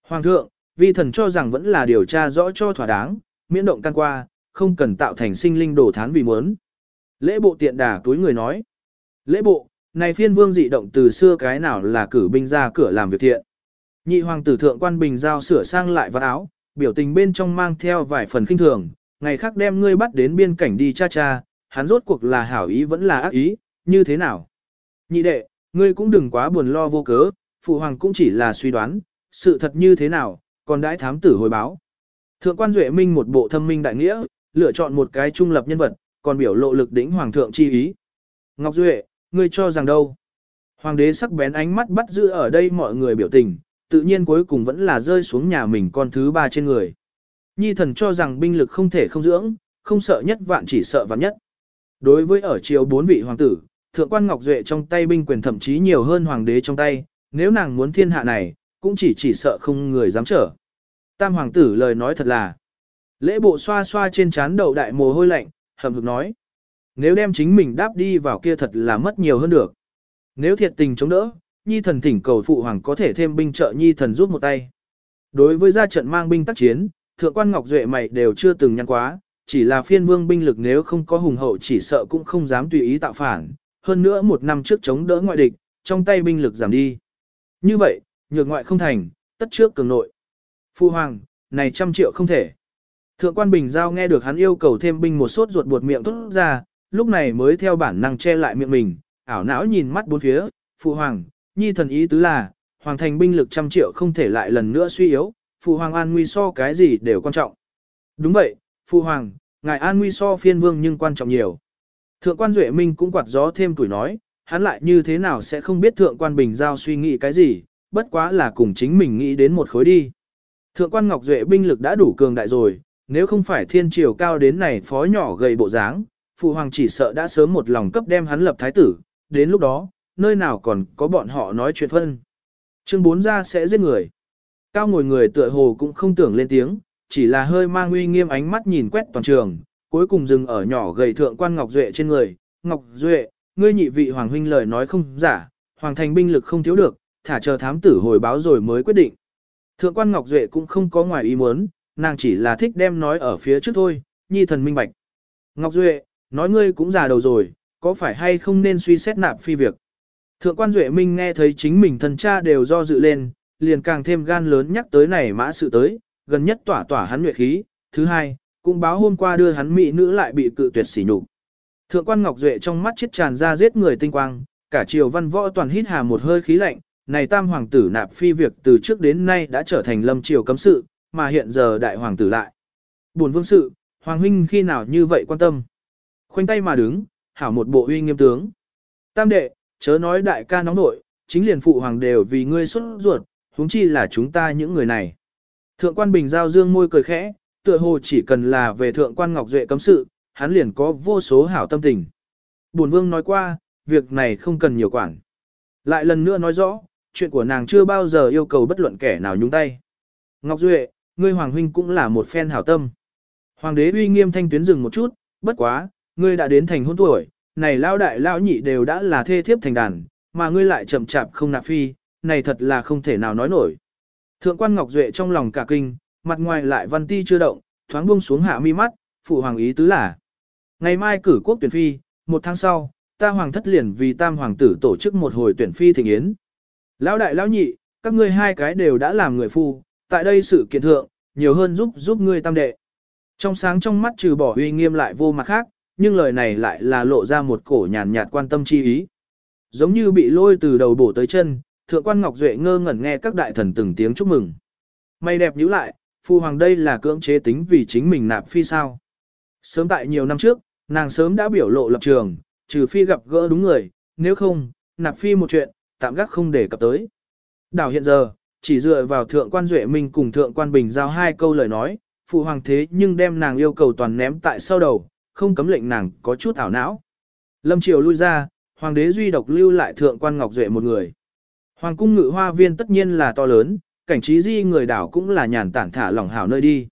Hoàng thượng, vi thần cho rằng vẫn là điều tra rõ cho thỏa đáng, miễn động can qua, không cần tạo thành sinh linh đổ thán vì muốn. Lễ bộ tiện đà túi người nói. Lễ bộ, này phiên vương dị động từ xưa cái nào là cử binh ra cửa làm việc thiện. Nhị hoàng tử thượng quan bình giao sửa sang lại vạt áo, biểu tình bên trong mang theo vài phần kinh thường, ngày khác đem ngươi bắt đến biên cảnh đi cha cha, hắn rốt cuộc là hảo ý vẫn là ác ý, như thế nào? Nhị đệ, ngươi cũng đừng quá buồn lo vô cớ, phụ hoàng cũng chỉ là suy đoán, sự thật như thế nào, còn đãi thám tử hồi báo. Thượng quan Duệ Minh một bộ thâm minh đại nghĩa, lựa chọn một cái trung lập nhân vật, còn biểu lộ lực đỉnh hoàng thượng chi ý. Ngọc Duệ, ngươi cho rằng đâu? Hoàng đế sắc bén ánh mắt bắt giữ ở đây mọi người biểu tình, tự nhiên cuối cùng vẫn là rơi xuống nhà mình con thứ ba trên người. Nhi thần cho rằng binh lực không thể không dưỡng, không sợ nhất vạn chỉ sợ vạn nhất. Đối với ở triều bốn vị hoàng tử, thượng quan Ngọc Duệ trong tay binh quyền thậm chí nhiều hơn hoàng đế trong tay, nếu nàng muốn thiên hạ này, cũng chỉ chỉ sợ không người dám trở. Tam hoàng tử lời nói thật là, lễ bộ xoa xoa trên trán đầu đại mồ hôi lạnh, hầm hực nói. Nếu đem chính mình đáp đi vào kia thật là mất nhiều hơn được. Nếu thiệt tình chống đỡ, nhi thần thỉnh cầu phụ hoàng có thể thêm binh trợ nhi thần giúp một tay. Đối với gia trận mang binh tác chiến, thượng quan Ngọc Duệ mày đều chưa từng nhăn quá, chỉ là phiên vương binh lực nếu không có hùng hậu chỉ sợ cũng không dám tùy ý tạo phản, hơn nữa một năm trước chống đỡ ngoại địch, trong tay binh lực giảm đi. Như vậy, nhược ngoại không thành, tất trước cường nội. Phu hoàng, này trăm triệu không thể. Thượng quan Bình Giao nghe được hắn yêu cầu thêm binh một sốt ruột buột miệng tốt ra, lúc này mới theo bản năng che lại miệng mình, ảo não nhìn mắt bốn phía, phụ hoàng, nhi thần ý tứ là, hoàng thành binh lực trăm triệu không thể lại lần nữa suy yếu, phụ hoàng an nguy so cái gì đều quan trọng. Đúng vậy, phụ hoàng, ngài an nguy so phiên vương nhưng quan trọng nhiều. Thượng quan Duệ Minh cũng quạt gió thêm tuổi nói, hắn lại như thế nào sẽ không biết thượng quan Bình Giao suy nghĩ cái gì, bất quá là cùng chính mình nghĩ đến một khối đi. Thượng quan Ngọc Duệ binh lực đã đủ cường đại rồi, nếu không phải thiên triều cao đến này phó nhỏ gầy bộ dáng, phụ hoàng chỉ sợ đã sớm một lòng cấp đem hắn lập thái tử, đến lúc đó, nơi nào còn có bọn họ nói chuyện phân. Chương Bốn ra sẽ giết người. Cao ngồi người tựa hồ cũng không tưởng lên tiếng, chỉ là hơi mang uy nghiêm ánh mắt nhìn quét toàn trường, cuối cùng dừng ở nhỏ gầy thượng quan Ngọc Duệ trên người. Ngọc Duệ, ngươi nhị vị hoàng huynh lời nói không giả, hoàng thành binh lực không thiếu được, thả chờ thám tử hồi báo rồi mới quyết định. Thượng quan Ngọc Duệ cũng không có ngoài ý muốn, nàng chỉ là thích đem nói ở phía trước thôi, nhi thần minh bạch. Ngọc Duệ, nói ngươi cũng già đầu rồi, có phải hay không nên suy xét nạp phi việc. Thượng quan Duệ Minh nghe thấy chính mình thần cha đều do dự lên, liền càng thêm gan lớn nhắc tới này mã sự tới, gần nhất tỏa tỏa hắn nhuệ khí, thứ hai, cũng báo hôm qua đưa hắn mỹ nữ lại bị cự tuyệt sỉ nhục. Thượng quan Ngọc Duệ trong mắt chết tràn ra giết người tinh quang, cả triều văn võ toàn hít hà một hơi khí lạnh, này tam hoàng tử nạp phi việc từ trước đến nay đã trở thành lâm triều cấm sự, mà hiện giờ đại hoàng tử lại. Buồn vương sự, hoàng huynh khi nào như vậy quan tâm. Khoanh tay mà đứng, hảo một bộ uy nghiêm tướng. Tam đệ, chớ nói đại ca nóng nội, chính liền phụ hoàng đều vì ngươi xuất ruột, huống chi là chúng ta những người này. Thượng quan Bình Giao dương môi cười khẽ, tựa hồ chỉ cần là về thượng quan Ngọc Duệ cấm sự, hắn liền có vô số hảo tâm tình. Bổn vương nói qua, việc này không cần nhiều quản. Lại lần nữa nói rõ, chuyện của nàng chưa bao giờ yêu cầu bất luận kẻ nào nhúng tay. Ngọc Duệ, ngươi hoàng huynh cũng là một phen hảo tâm. Hoàng đế uy nghiêm thanh tuyến dừng một chút, bất quá, ngươi đã đến thành hôn tuổi, này lao đại lao nhị đều đã là thê thiếp thành đàn, mà ngươi lại chậm chạp không nạp phi, này thật là không thể nào nói nổi. Thượng quan Ngọc Duệ trong lòng cả kinh, mặt ngoài lại văn ti chưa động, thoáng buông xuống hạ mi mắt, phụ hoàng ý tứ là. Ngày mai cử quốc tuyển phi, một tháng sau, ta hoàng thất liền vì tam hoàng tử tổ chức một hồi tuyển phi thịnh yến. Lão đại lão nhị, các ngươi hai cái đều đã làm người phu, tại đây sự kiện thượng, nhiều hơn giúp giúp ngươi tam đệ. Trong sáng trong mắt trừ bỏ uy nghiêm lại vô mặt khác, nhưng lời này lại là lộ ra một cổ nhàn nhạt quan tâm chi ý. Giống như bị lôi từ đầu bổ tới chân, thượng quan Ngọc Duệ ngơ ngẩn nghe các đại thần từng tiếng chúc mừng. May đẹp nhíu lại, phu hoàng đây là cưỡng chế tính vì chính mình nạp phi sao. Sớm tại nhiều năm trước, nàng sớm đã biểu lộ lập trường, trừ phi gặp gỡ đúng người, nếu không, nạp phi một chuyện, tạm gác không để cập tới. Đảo hiện giờ, chỉ dựa vào thượng quan Duệ Minh cùng thượng quan Bình giao hai câu lời nói, phụ hoàng thế nhưng đem nàng yêu cầu toàn ném tại sau đầu, không cấm lệnh nàng có chút ảo não. Lâm Triều lui ra, hoàng đế duy độc lưu lại thượng quan Ngọc Duệ một người. Hoàng cung ngự hoa viên tất nhiên là to lớn, cảnh trí di người đảo cũng là nhàn tản thả lỏng hảo nơi đi.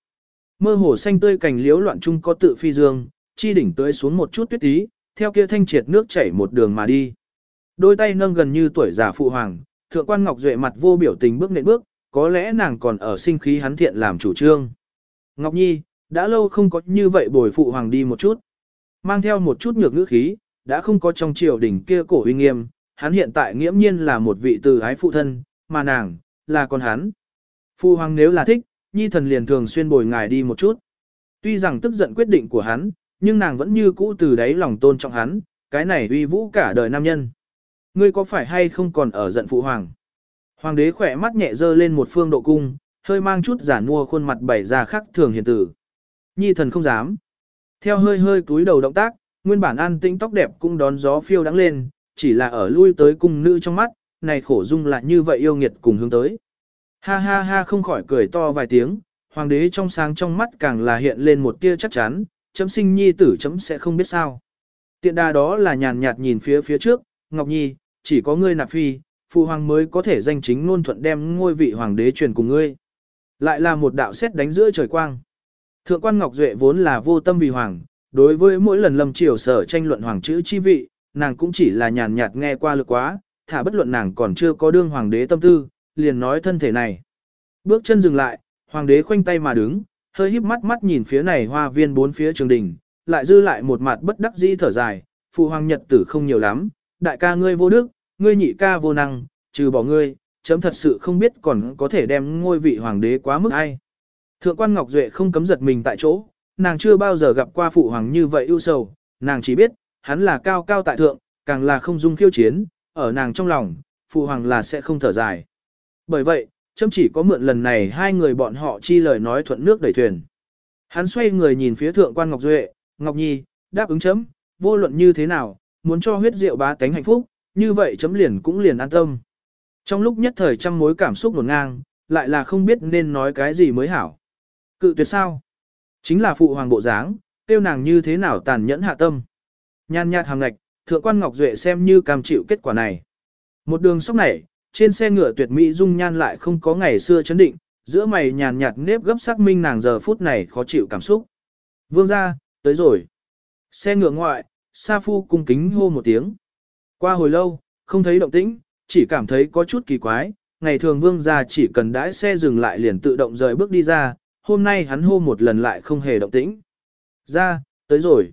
Mơ hồ xanh tươi cảnh liễu loạn trung có tự phi dương, chi đỉnh tới xuống một chút tuyết tí, theo kia thanh triệt nước chảy một đường mà đi. Đôi tay nâng gần như tuổi già phụ hoàng, thượng quan Ngọc Duệ mặt vô biểu tình bước nện bước, có lẽ nàng còn ở sinh khí hắn thiện làm chủ trương. Ngọc Nhi, đã lâu không có như vậy bồi phụ hoàng đi một chút. Mang theo một chút nhược ngữ khí, đã không có trong triều đình kia cổ uy nghiêm, hắn hiện tại nghiễm nhiên là một vị từ ái phụ thân, mà nàng, là con hắn. Phụ hoàng nếu là thích, Nhi thần liền thường xuyên bồi ngài đi một chút. Tuy rằng tức giận quyết định của hắn, nhưng nàng vẫn như cũ từ đáy lòng tôn trọng hắn, cái này uy vũ cả đời nam nhân. Ngươi có phải hay không còn ở giận phụ hoàng? Hoàng đế khỏe mắt nhẹ dơ lên một phương độ cung, hơi mang chút giả nua khuôn mặt bảy ra khắc thường hiền tử. Nhi thần không dám. Theo hơi hơi túi đầu động tác, nguyên bản an tĩnh tóc đẹp cũng đón gió phiêu đắng lên, chỉ là ở lui tới cung nữ trong mắt, này khổ dung lại như vậy yêu nghiệt cùng hướng tới. Ha ha ha không khỏi cười to vài tiếng, hoàng đế trong sáng trong mắt càng là hiện lên một tia chắc chắn, chấm sinh nhi tử chấm sẽ không biết sao. Tiện đà đó là nhàn nhạt nhìn phía phía trước, Ngọc Nhi, chỉ có ngươi nạp phi, phụ hoàng mới có thể danh chính ngôn thuận đem ngôi vị hoàng đế truyền cùng ngươi. Lại là một đạo xét đánh giữa trời quang. Thượng quan Ngọc Duệ vốn là vô tâm vì hoàng, đối với mỗi lần lâm triều sở tranh luận hoàng chữ chi vị, nàng cũng chỉ là nhàn nhạt nghe qua lực quá, thả bất luận nàng còn chưa có đương hoàng đế tâm tư, liền nói thân thể này. Bước chân dừng lại, hoàng đế khoanh tay mà đứng, hơi híp mắt mắt nhìn phía này hoa viên bốn phía trường đình, lại dư lại một mặt bất đắc dĩ thở dài, phụ hoàng nhật tử không nhiều lắm, đại ca ngươi vô đức, ngươi nhị ca vô năng, trừ bỏ ngươi, chấm thật sự không biết còn có thể đem ngôi vị hoàng đế quá mức ai. Thượng quan Ngọc Duệ không cấm giật mình tại chỗ, nàng chưa bao giờ gặp qua phụ hoàng như vậy ưu sầu, nàng chỉ biết, hắn là cao cao tại thượng, càng là không dung khiêu chiến, ở nàng trong lòng, phụ hoàng là sẽ không thở dài. Bởi vậy, chấm chỉ có mượn lần này hai người bọn họ chi lời nói thuận nước đẩy thuyền. Hắn xoay người nhìn phía thượng quan Ngọc Duệ, Ngọc Nhi, đáp ứng chấm, vô luận như thế nào, muốn cho huyết rượu bá tánh hạnh phúc, như vậy chấm liền cũng liền an tâm. Trong lúc nhất thời trăm mối cảm xúc nổn ngang, lại là không biết nên nói cái gì mới hảo. Cự tuyệt sao? Chính là phụ hoàng bộ dáng, tiêu nàng như thế nào tàn nhẫn hạ tâm. Nhan nhạt hàng ngạch, thượng quan Ngọc Duệ xem như cam chịu kết quả này. Một đường sóc này, trên xe ngựa tuyệt mỹ dung nhan lại không có ngày xưa chấn định, giữa mày nhàn nhạt nếp gấp xác minh nàng giờ phút này khó chịu cảm xúc. Vương ra, tới rồi. Xe ngựa ngoại, Sa Phu cung kính hô một tiếng. Qua hồi lâu, không thấy động tĩnh, chỉ cảm thấy có chút kỳ quái, ngày thường vương gia chỉ cần đãi xe dừng lại liền tự động rời bước đi ra, hôm nay hắn hô một lần lại không hề động tĩnh. Ra, tới rồi.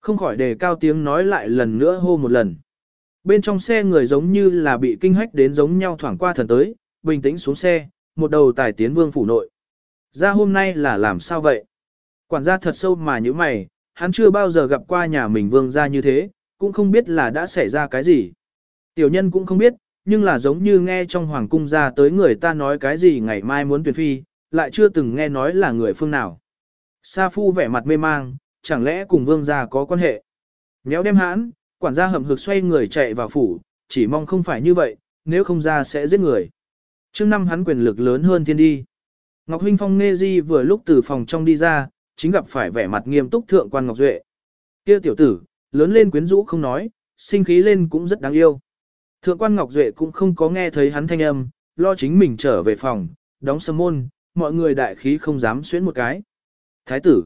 Không khỏi đề cao tiếng nói lại lần nữa hô một lần. Bên trong xe người giống như là bị kinh hách đến giống nhau thoảng qua thần tới, bình tĩnh xuống xe, một đầu tài tiến vương phủ nội. Ra hôm nay là làm sao vậy? Quản gia thật sâu mà như mày, hắn chưa bao giờ gặp qua nhà mình vương gia như thế, cũng không biết là đã xảy ra cái gì. Tiểu nhân cũng không biết, nhưng là giống như nghe trong hoàng cung ra tới người ta nói cái gì ngày mai muốn tuyển phi, lại chưa từng nghe nói là người phương nào. Sa phu vẻ mặt mê mang, chẳng lẽ cùng vương gia có quan hệ. Méo đem hãn, quản gia hầm hực xoay người chạy vào phủ, chỉ mong không phải như vậy, nếu không ra sẽ giết người. Trước năm hắn quyền lực lớn hơn thiên đi. Ngọc Huynh Phong Nê Di vừa lúc từ phòng trong đi ra, chính gặp phải vẻ mặt nghiêm túc thượng quan Ngọc Duệ. Kia tiểu tử, lớn lên quyến rũ không nói, sinh khí lên cũng rất đáng yêu. Thượng quan Ngọc Duệ cũng không có nghe thấy hắn thanh âm, lo chính mình trở về phòng, đóng sầm môn, mọi người đại khí không dám xuyến một cái. Thái tử,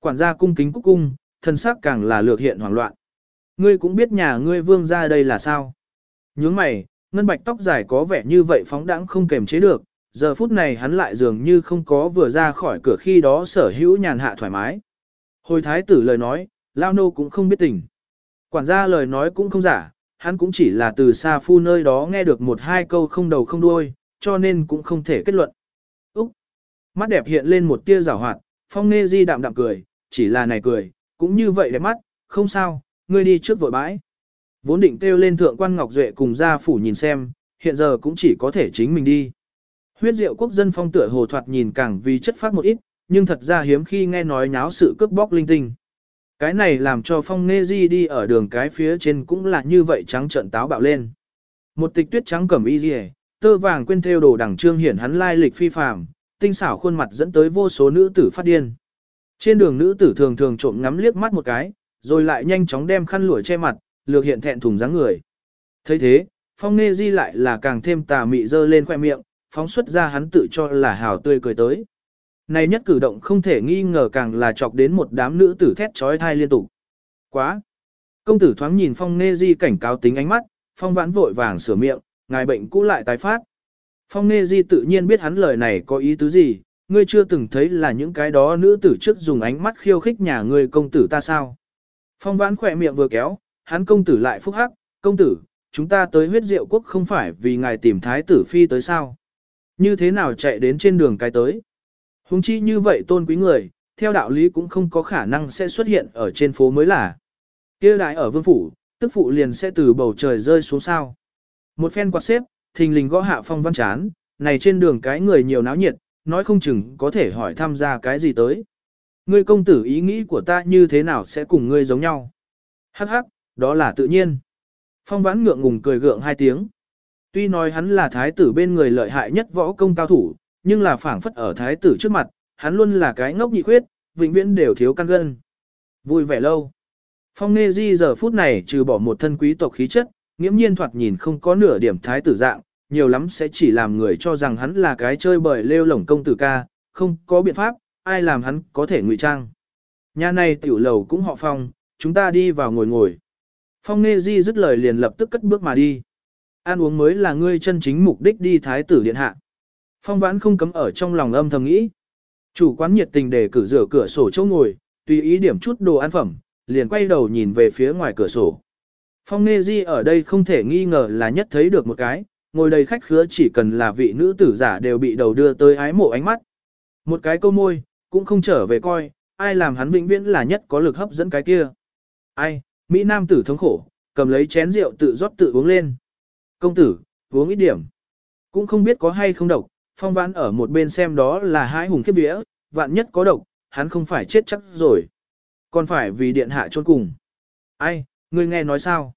quản gia cung kính cúc cung, thân sắc càng là lược hiện hoảng loạn. Ngươi cũng biết nhà ngươi vương ra đây là sao. Nhướng mày, ngân bạch tóc dài có vẻ như vậy phóng đãng không kềm chế được, giờ phút này hắn lại dường như không có vừa ra khỏi cửa khi đó sở hữu nhàn hạ thoải mái. Hồi thái tử lời nói, Lao Nô cũng không biết tình. Quản gia lời nói cũng không giả, hắn cũng chỉ là từ xa phu nơi đó nghe được một hai câu không đầu không đuôi, cho nên cũng không thể kết luận. Mắt đẹp hiện lên một tia rào hoạt, phong nghe di đạm đạm cười, chỉ là này cười, cũng như vậy đẹp mắt, không sao, ngươi đi trước vội bãi. Vốn định kêu lên thượng quan Ngọc Duệ cùng gia phủ nhìn xem, hiện giờ cũng chỉ có thể chính mình đi. Huyết diệu quốc dân phong tựa hồ thoạt nhìn càng vì chất phát một ít, nhưng thật ra hiếm khi nghe nói nháo sự cướp bóc linh tinh. Cái này làm cho phong nghe di đi ở đường cái phía trên cũng là như vậy trắng trợn táo bạo lên. Một tịch tuyết trắng cẩm y dì tơ vàng quên theo đồ đẳng trương hiển hắn lai lịch phi phàm, tinh xảo khuôn mặt dẫn tới vô số nữ tử phát điên. Trên đường nữ tử thường thường trộm ngắm liếc mắt một cái, rồi lại nhanh chóng đem khăn lụa che mặt, lược hiện thẹn thùng dáng người. thấy thế, phong nê di lại là càng thêm tà mị dơ lên khoe miệng, phóng xuất ra hắn tự cho là hào tươi cười tới. Này nhất cử động không thể nghi ngờ càng là chọc đến một đám nữ tử thét trói thai liên tục. Quá! Công tử thoáng nhìn phong nê di cảnh cáo tính ánh mắt, phong vãn vội vàng sửa miệng, ngài bệnh cũ lại tái phát. Phong nê di tự nhiên biết hắn lời này có ý tứ gì, ngươi chưa từng thấy là những cái đó nữ tử trước dùng ánh mắt khiêu khích nhà ngươi công tử ta sao. Phong vãn khỏe miệng vừa kéo, hắn công tử lại phúc hắc, công tử, chúng ta tới huyết diệu quốc không phải vì ngài tìm thái tử phi tới sao. Như thế nào chạy đến trên đường cái tới. Hùng chi như vậy tôn quý người, theo đạo lý cũng không có khả năng sẽ xuất hiện ở trên phố mới là. kia đại ở vương phủ, tức phụ liền sẽ từ bầu trời rơi xuống sao. Một phen quạt xếp, thình lình gõ hạ phong văn chán, này trên đường cái người nhiều náo nhiệt, nói không chừng có thể hỏi tham gia cái gì tới. Ngươi công tử ý nghĩ của ta như thế nào sẽ cùng ngươi giống nhau. Hắc hắc, đó là tự nhiên. Phong vãn ngượng ngùng cười gượng hai tiếng. Tuy nói hắn là thái tử bên người lợi hại nhất võ công cao thủ, nhưng là phảng phất ở thái tử trước mặt, hắn luôn là cái ngốc nhị khuyết, vĩnh viễn đều thiếu căn gân. Vui vẻ lâu. Phong nghe Di giờ phút này trừ bỏ một thân quý tộc khí chất, nghiễm nhiên thoạt nhìn không có nửa điểm thái tử dạng, nhiều lắm sẽ chỉ làm người cho rằng hắn là cái chơi bời lêu lổng công tử ca, không có biện pháp, ai làm hắn có thể ngụy trang. Nhà này tiểu lầu cũng họ Phong, chúng ta đi vào ngồi ngồi. Phong Nghe Di dứt lời liền lập tức cất bước mà đi. Ăn uống mới là ngươi chân chính mục đích đi thái tử điện hạ. Phong vãn không cấm ở trong lòng âm thầm nghĩ. Chủ quán nhiệt tình để cử rửa cửa sổ chỗ ngồi, tùy ý điểm chút đồ ăn phẩm, liền quay đầu nhìn về phía ngoài cửa sổ. Phong Nê Di ở đây không thể nghi ngờ là nhất thấy được một cái, ngồi đầy khách khứa chỉ cần là vị nữ tử giả đều bị đầu đưa tới ái mộ ánh mắt. Một cái câu môi, cũng không trở về coi, ai làm hắn vĩnh viễn là nhất có lực hấp dẫn cái kia. Ai, Mỹ Nam tử thống khổ, cầm lấy chén rượu tự rót tự uống lên. Công tử, uống ít điểm. Cũng không biết có hay không độc, phong vãn ở một bên xem đó là hai hùng khiếp vía, vạn nhất có độc, hắn không phải chết chắc rồi. Còn phải vì điện hạ trôn cùng. Ai, ngươi nghe nói sao?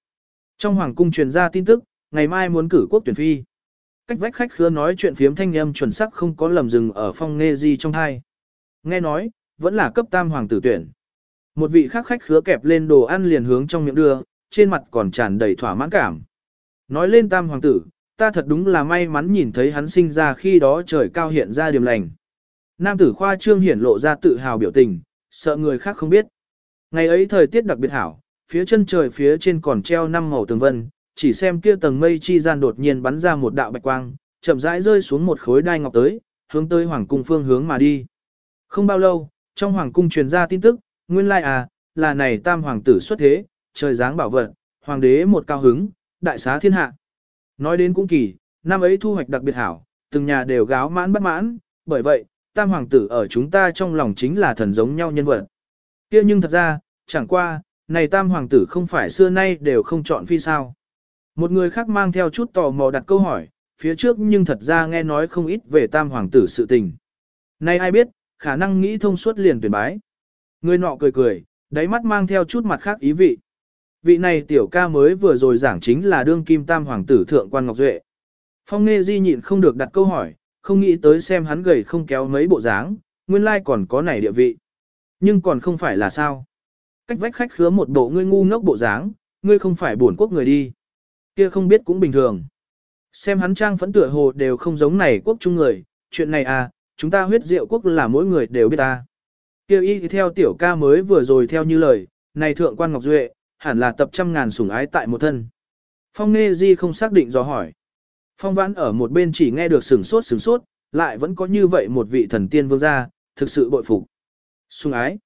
Trong hoàng cung truyền ra tin tức, ngày mai muốn cử quốc tuyển phi. Cách vách khách khứa nói chuyện phiếm thanh âm chuẩn sắc không có lầm dừng ở phong nghe gì trong hai. Nghe nói, vẫn là cấp tam hoàng tử tuyển. Một vị khác khách khứa kẹp lên đồ ăn liền hướng trong miệng đưa, trên mặt còn tràn đầy thỏa mãn cảm. Nói lên tam hoàng tử, ta thật đúng là may mắn nhìn thấy hắn sinh ra khi đó trời cao hiện ra điểm lành. Nam tử khoa trương hiển lộ ra tự hào biểu tình, sợ người khác không biết. Ngày ấy thời tiết đặc biệt hảo, phía chân trời phía trên còn treo năm màu tường vân, chỉ xem kia tầng mây chi gian đột nhiên bắn ra một đạo bạch quang, chậm rãi rơi xuống một khối đai ngọc tới, hướng tới hoàng cung phương hướng mà đi. Không bao lâu, trong hoàng cung truyền ra tin tức, nguyên lai à, là này tam hoàng tử xuất thế, trời dáng bảo vật, hoàng đế một cao hứng, đại xá thiên hạ. Nói đến cũng kỳ, năm ấy thu hoạch đặc biệt hảo, từng nhà đều gáo mãn bất mãn, bởi vậy, tam hoàng tử ở chúng ta trong lòng chính là thần giống nhau nhân vật. kia nhưng thật ra, chẳng qua, này tam hoàng tử không phải xưa nay đều không chọn phi sao. Một người khác mang theo chút tò mò đặt câu hỏi, phía trước nhưng thật ra nghe nói không ít về tam hoàng tử sự tình. Nay ai biết, khả năng nghĩ thông suốt liền tuyển bái. Người nọ cười cười, đáy mắt mang theo chút mặt khác ý vị. Vị này tiểu ca mới vừa rồi giảng chính là đương kim tam hoàng tử thượng quan Ngọc Duệ. Phong Nghê Di nhịn không được đặt câu hỏi, không nghĩ tới xem hắn gầy không kéo mấy bộ dáng, nguyên lai còn có này địa vị. Nhưng còn không phải là sao. Cách vách khách khứa một bộ ngươi ngu ngốc bộ dáng, ngươi không phải bổn quốc người đi. Kia không biết cũng bình thường. Xem hắn trang phẫn tựa hồ đều không giống này quốc trung người, chuyện này à, chúng ta huyết diệu quốc là mỗi người đều biết ta. Kia y theo tiểu ca mới vừa rồi theo như lời, này thượng quan Ngọc Duệ, hẳn là tập trăm ngàn sủng ái tại một thân. Phong Nghê Di không xác định do hỏi. Phong Vãn ở một bên chỉ nghe được sừng sốt sừng sốt, lại vẫn có như vậy một vị thần tiên vương gia, thực sự bội phục. Sủng ái.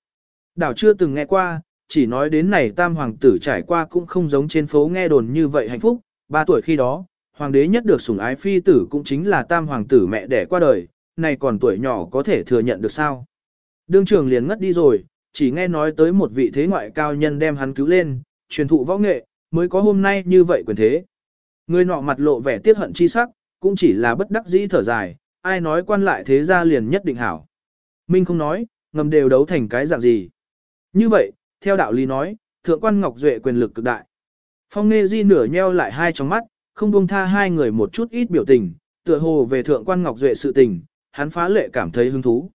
Đảo chưa từng nghe qua, chỉ nói đến này tam hoàng tử trải qua cũng không giống trên phố nghe đồn như vậy hạnh phúc. Ba tuổi khi đó, hoàng đế nhất được sủng ái phi tử cũng chính là tam hoàng tử mẹ đẻ qua đời, này còn tuổi nhỏ có thể thừa nhận được sao. Đương trường liền ngất đi rồi, chỉ nghe nói tới một vị thế ngoại cao nhân đem hắn cứu lên, truyền thụ võ nghệ, mới có hôm nay như vậy quyền thế. Người nọ mặt lộ vẻ tiếc hận chi sắc, cũng chỉ là bất đắc dĩ thở dài, ai nói quan lại thế gia liền nhất định hảo. Minh không nói, ngầm đều đấu thành cái dạng gì. Như vậy, theo đạo lý nói, thượng quan Ngọc Duệ quyền lực cực đại. Phong Nghê Di nửa nheo lại hai trong mắt, không buông tha hai người một chút ít biểu tình, tựa hồ về thượng quan Ngọc Duệ sự tình, hắn phá lệ cảm thấy hứng thú.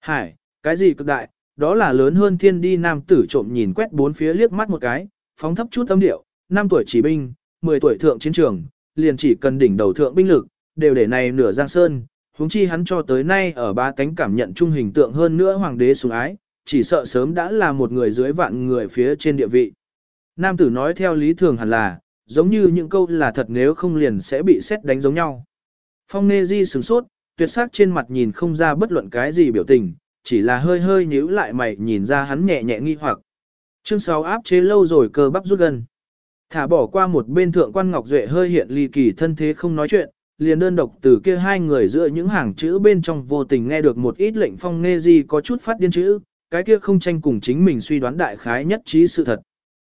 Hải, cái gì cực đại, đó là lớn hơn thiên đi nam tử trộm nhìn quét bốn phía liếc mắt một cái, phóng thấp chút âm điệu, 5 tuổi chỉ binh, 10 tuổi thượng chiến trường, liền chỉ cần đỉnh đầu thượng binh lực, đều để này nửa giang sơn, huống chi hắn cho tới nay ở ba cánh cảm nhận trung hình tượng hơn nữa hoàng đế sủng ái, chỉ sợ sớm đã là một người dưới vạn người phía trên địa vị. Nam tử nói theo lý thường hẳn là, giống như những câu là thật nếu không liền sẽ bị xét đánh giống nhau. Phong Nê Di sửng sốt, tuyệt sắc trên mặt nhìn không ra bất luận cái gì biểu tình, chỉ là hơi hơi nhíu lại mày nhìn ra hắn nhẹ nhẹ nghi hoặc. Chương 6 áp chế lâu rồi cơ bắp rút gần. Thả bỏ qua một bên thượng quan Ngọc Duệ hơi hiện ly kỳ thân thế không nói chuyện, liền đơn độc từ kia hai người giữa những hàng chữ bên trong vô tình nghe được một ít lệnh phong nghe gì có chút phát điên chữ, cái kia không tranh cùng chính mình suy đoán đại khái nhất trí sự thật.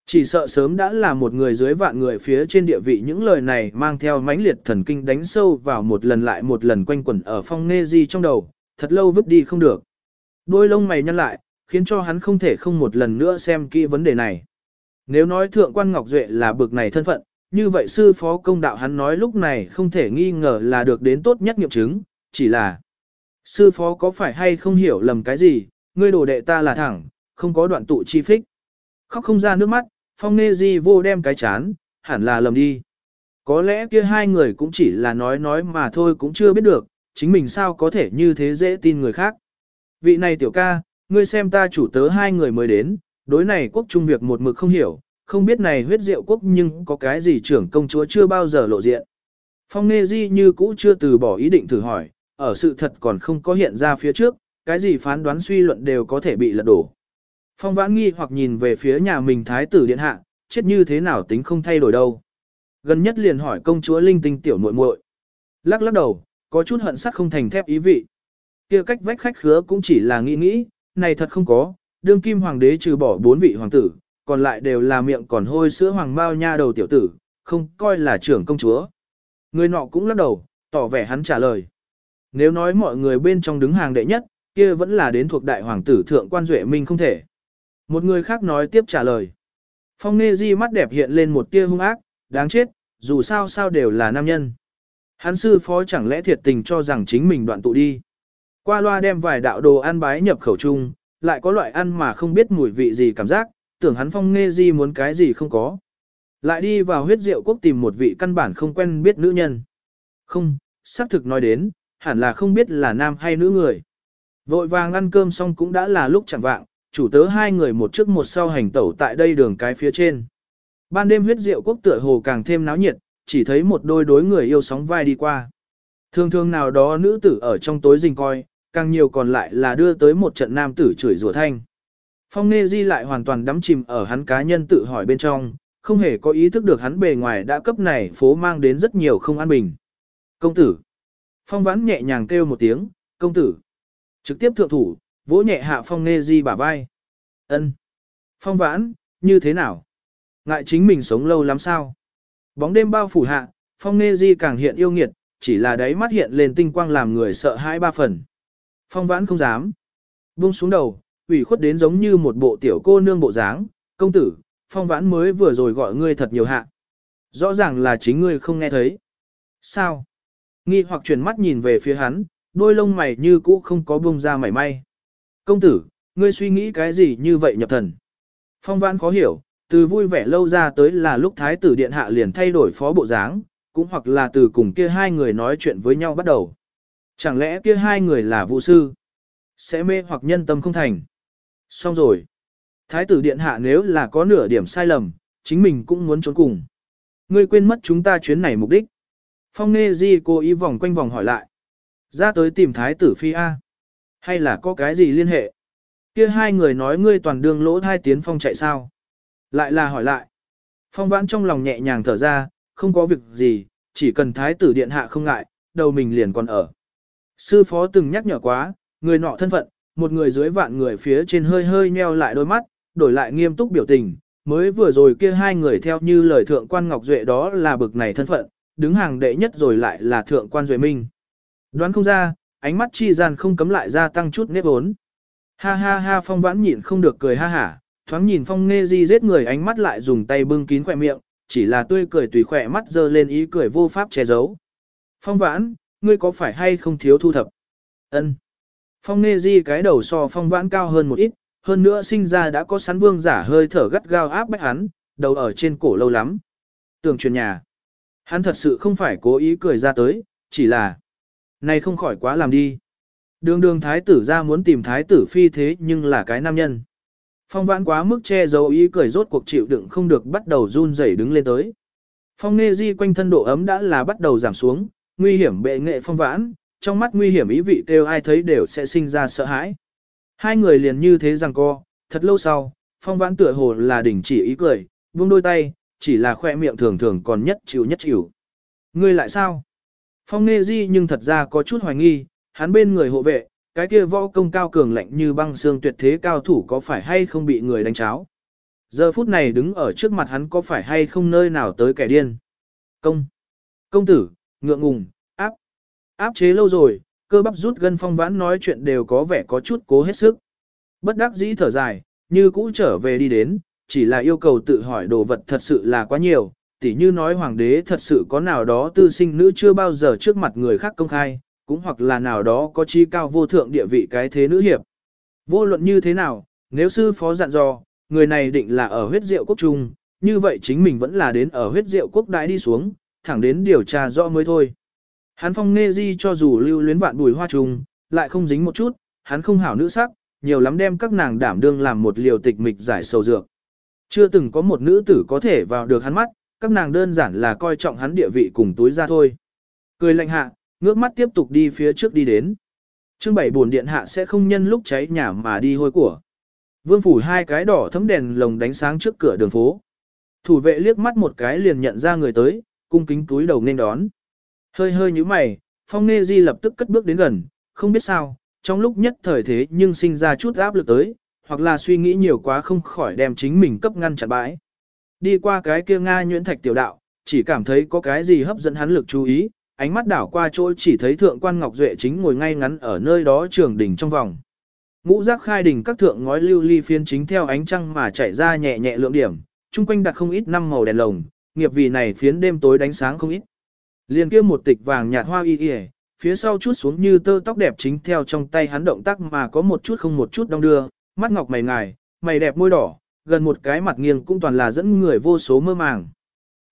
Chỉ sợ sớm đã là một người dưới vạn người phía trên địa vị những lời này mang theo mãnh liệt thần kinh đánh sâu vào một lần lại một lần quanh quẩn ở phong nghe gì trong đầu, thật lâu vứt đi không được. Đôi lông mày nhăn lại, khiến cho hắn không thể không một lần nữa xem kỹ vấn đề này. Nếu nói thượng quan Ngọc Duệ là bực này thân phận, như vậy sư phó công đạo hắn nói lúc này không thể nghi ngờ là được đến tốt nhất nghiệm chứng, chỉ là sư phó có phải hay không hiểu lầm cái gì, ngươi đồ đệ ta là thẳng, không có đoạn tụ chi phích. Khóc không ra nước mắt, phong nê di vô đem cái chán, hẳn là lầm đi. Có lẽ kia hai người cũng chỉ là nói nói mà thôi cũng chưa biết được, chính mình sao có thể như thế dễ tin người khác. Vị này tiểu ca, ngươi xem ta chủ tớ hai người mới đến, đối này quốc trung việc một mực không hiểu, không biết này huyết diệu quốc nhưng có cái gì trưởng công chúa chưa bao giờ lộ diện. Phong Nê Di như cũ chưa từ bỏ ý định thử hỏi, ở sự thật còn không có hiện ra phía trước, cái gì phán đoán suy luận đều có thể bị lật đổ. Phong vãn nghi hoặc nhìn về phía nhà mình thái tử điện hạ, chết như thế nào tính không thay đổi đâu. Gần nhất liền hỏi công chúa linh tinh tiểu muội muội. Lắc lắc đầu, có chút hận sắc không thành thép ý vị. kia cách vách khách khứa cũng chỉ là nghĩ nghĩ, này thật không có, đương kim hoàng đế trừ bỏ bốn vị hoàng tử, còn lại đều là miệng còn hôi sữa hoàng mao nha đầu tiểu tử, không coi là trưởng công chúa. Người nọ cũng lắc đầu, tỏ vẻ hắn trả lời. Nếu nói mọi người bên trong đứng hàng đệ nhất, kia vẫn là đến thuộc đại hoàng tử thượng quan duệ minh không thể. Một người khác nói tiếp trả lời. Phong Nê Di mắt đẹp hiện lên một tia hung ác, đáng chết, dù sao sao đều là nam nhân. Hắn sư phó chẳng lẽ thiệt tình cho rằng chính mình đoạn tụ đi. Qua loa đem vài đạo đồ ăn bái nhập khẩu chung, lại có loại ăn mà không biết mùi vị gì cảm giác, tưởng hắn phong nghe di muốn cái gì không có. Lại đi vào huyết rượu quốc tìm một vị căn bản không quen biết nữ nhân. Không, xác thực nói đến, hẳn là không biết là nam hay nữ người. Vội vàng ăn cơm xong cũng đã là lúc chẳng vạng, chủ tớ hai người một trước một sau hành tẩu tại đây đường cái phía trên. Ban đêm huyết rượu quốc tựa hồ càng thêm náo nhiệt, chỉ thấy một đôi đối người yêu sóng vai đi qua. Thường thường nào đó nữ tử ở trong tối rình coi, càng nhiều còn lại là đưa tới một trận nam tử chửi rủa thanh. Phong Nê Di lại hoàn toàn đắm chìm ở hắn cá nhân tự hỏi bên trong, không hề có ý thức được hắn bề ngoài đã cấp này phố mang đến rất nhiều không an bình. Công tử. Phong vãn nhẹ nhàng kêu một tiếng, công tử. Trực tiếp thượng thủ, vỗ nhẹ hạ Phong Nê Di bả vai. ân Phong vãn, như thế nào? Ngại chính mình sống lâu lắm sao? Bóng đêm bao phủ hạ, Phong Nê Di càng hiện yêu nghiệt, chỉ là đáy mắt hiện lên tinh quang làm người sợ hãi ba phần. Phong vãn không dám. Buông xuống đầu, ủy khuất đến giống như một bộ tiểu cô nương bộ dáng, công tử, phong vãn mới vừa rồi gọi ngươi thật nhiều hạ. Rõ ràng là chính ngươi không nghe thấy. Sao? Nghi hoặc chuyển mắt nhìn về phía hắn, đôi lông mày như cũ không có buông ra mảy may. Công tử, ngươi suy nghĩ cái gì như vậy nhập thần? Phong vãn khó hiểu, từ vui vẻ lâu ra tới là lúc thái tử điện hạ liền thay đổi phó bộ dáng, cũng hoặc là từ cùng kia hai người nói chuyện với nhau bắt đầu. Chẳng lẽ kia hai người là vụ sư? Sẽ mê hoặc nhân tâm không thành. Xong rồi. Thái tử điện hạ nếu là có nửa điểm sai lầm, chính mình cũng muốn trốn cùng. Ngươi quên mất chúng ta chuyến này mục đích. Phong Nê Di cô ý vòng quanh vòng hỏi lại. Ra tới tìm thái tử phi A. Hay là có cái gì liên hệ? Kia hai người nói ngươi toàn đường lỗ thai tiến phong chạy sao? Lại là hỏi lại. Phong vãn trong lòng nhẹ nhàng thở ra, không có việc gì, chỉ cần thái tử điện hạ không ngại, đầu mình liền còn ở. Sư phó từng nhắc nhở quá, người nọ thân phận, một người dưới vạn người phía trên hơi hơi nheo lại đôi mắt, đổi lại nghiêm túc biểu tình, mới vừa rồi kia hai người theo như lời thượng quan Ngọc Duệ đó là bực này thân phận, đứng hàng đệ nhất rồi lại là thượng quan Duệ Minh. Đoán không ra, ánh mắt chi gian không cấm lại ra tăng chút nếp ốn. Ha ha ha phong vãn nhịn không được cười ha hả, thoáng nhìn phong nghe di giết người ánh mắt lại dùng tay bưng kín khỏe miệng, chỉ là tươi cười tùy khỏe mắt dơ lên ý cười vô pháp che giấu. Phong vãn, ngươi có phải hay không thiếu thu thập? Ân. Phong nghe di cái đầu so phong vãn cao hơn một ít, hơn nữa sinh ra đã có sắn vương giả hơi thở gắt gao áp bách hắn, đầu ở trên cổ lâu lắm. Tường truyền nhà. Hắn thật sự không phải cố ý cười ra tới, chỉ là này không khỏi quá làm đi. Đường đường thái tử ra muốn tìm thái tử phi thế nhưng là cái nam nhân. Phong vãn quá mức che giấu ý cười rốt cuộc chịu đựng không được bắt đầu run rẩy đứng lên tới. Phong nê di quanh thân độ ấm đã là bắt đầu giảm xuống, nguy hiểm bệ nghệ phong vãn, trong mắt nguy hiểm ý vị kêu ai thấy đều sẽ sinh ra sợ hãi. Hai người liền như thế rằng co, thật lâu sau, phong vãn tựa hồ là đỉnh chỉ ý cười, buông đôi tay, chỉ là khoe miệng thường thường còn nhất chịu nhất chịu. Ngươi lại sao? Phong Nghê Di nhưng thật ra có chút hoài nghi, hắn bên người hộ vệ, cái kia võ công cao cường lạnh như băng xương tuyệt thế cao thủ có phải hay không bị người đánh cháo. Giờ phút này đứng ở trước mặt hắn có phải hay không nơi nào tới kẻ điên. Công. Công tử, ngượng ngùng, áp. Áp chế lâu rồi, cơ bắp rút gân phong vãn nói chuyện đều có vẻ có chút cố hết sức. Bất đắc dĩ thở dài, như cũ trở về đi đến, chỉ là yêu cầu tự hỏi đồ vật thật sự là quá nhiều, tỉ như nói hoàng đế thật sự có nào đó tư sinh nữ chưa bao giờ trước mặt người khác công khai, cũng hoặc là nào đó có chi cao vô thượng địa vị cái thế nữ hiệp. Vô luận như thế nào, nếu sư phó dặn dò, người này định là ở huyết diệu quốc trung, như vậy chính mình vẫn là đến ở huyết diệu quốc đại đi xuống, thẳng đến điều tra rõ mới thôi. Hắn phong nghe di cho dù lưu luyến vạn bùi hoa trùng, lại không dính một chút, hắn không hảo nữ sắc, nhiều lắm đem các nàng đảm đương làm một liều tịch mịch giải sầu dược. Chưa từng có một nữ tử có thể vào được hắn mắt, các nàng đơn giản là coi trọng hắn địa vị cùng túi ra thôi. Cười lạnh hạ, ngước mắt tiếp tục đi phía trước đi đến. Trương bảy buồn điện hạ sẽ không nhân lúc cháy nhà mà đi hôi của. Vương phủ hai cái đỏ thấm đèn lồng đánh sáng trước cửa đường phố. Thủ vệ liếc mắt một cái liền nhận ra người tới, cung kính túi đầu nên đón. Hơi hơi như mày, phong nghe di lập tức cất bước đến gần, không biết sao, trong lúc nhất thời thế nhưng sinh ra chút áp lực tới, hoặc là suy nghĩ nhiều quá không khỏi đem chính mình cấp ngăn chặn bãi. Đi qua cái kia Nga nhuyễn thạch tiểu đạo, chỉ cảm thấy có cái gì hấp dẫn hắn lực chú ý, ánh mắt đảo qua chỗ chỉ thấy thượng quan Ngọc Duệ chính ngồi ngay ngắn ở nơi đó trường đỉnh trong vòng. Ngũ giác khai đỉnh các thượng ngói lưu ly phiên chính theo ánh trăng mà chạy ra nhẹ nhẹ lượng điểm, chung quanh đặt không ít năm màu đèn lồng, nghiệp vì này phiến đêm tối đánh sáng không ít. Liên kia một tịch vàng nhạt hoa y y, phía sau chút xuống như tơ tóc đẹp chính theo trong tay hắn động tác mà có một chút không một chút đong đưa, mắt ngọc mày ngài, mày đẹp môi đỏ, gần một cái mặt nghiêng cũng toàn là dẫn người vô số mơ màng.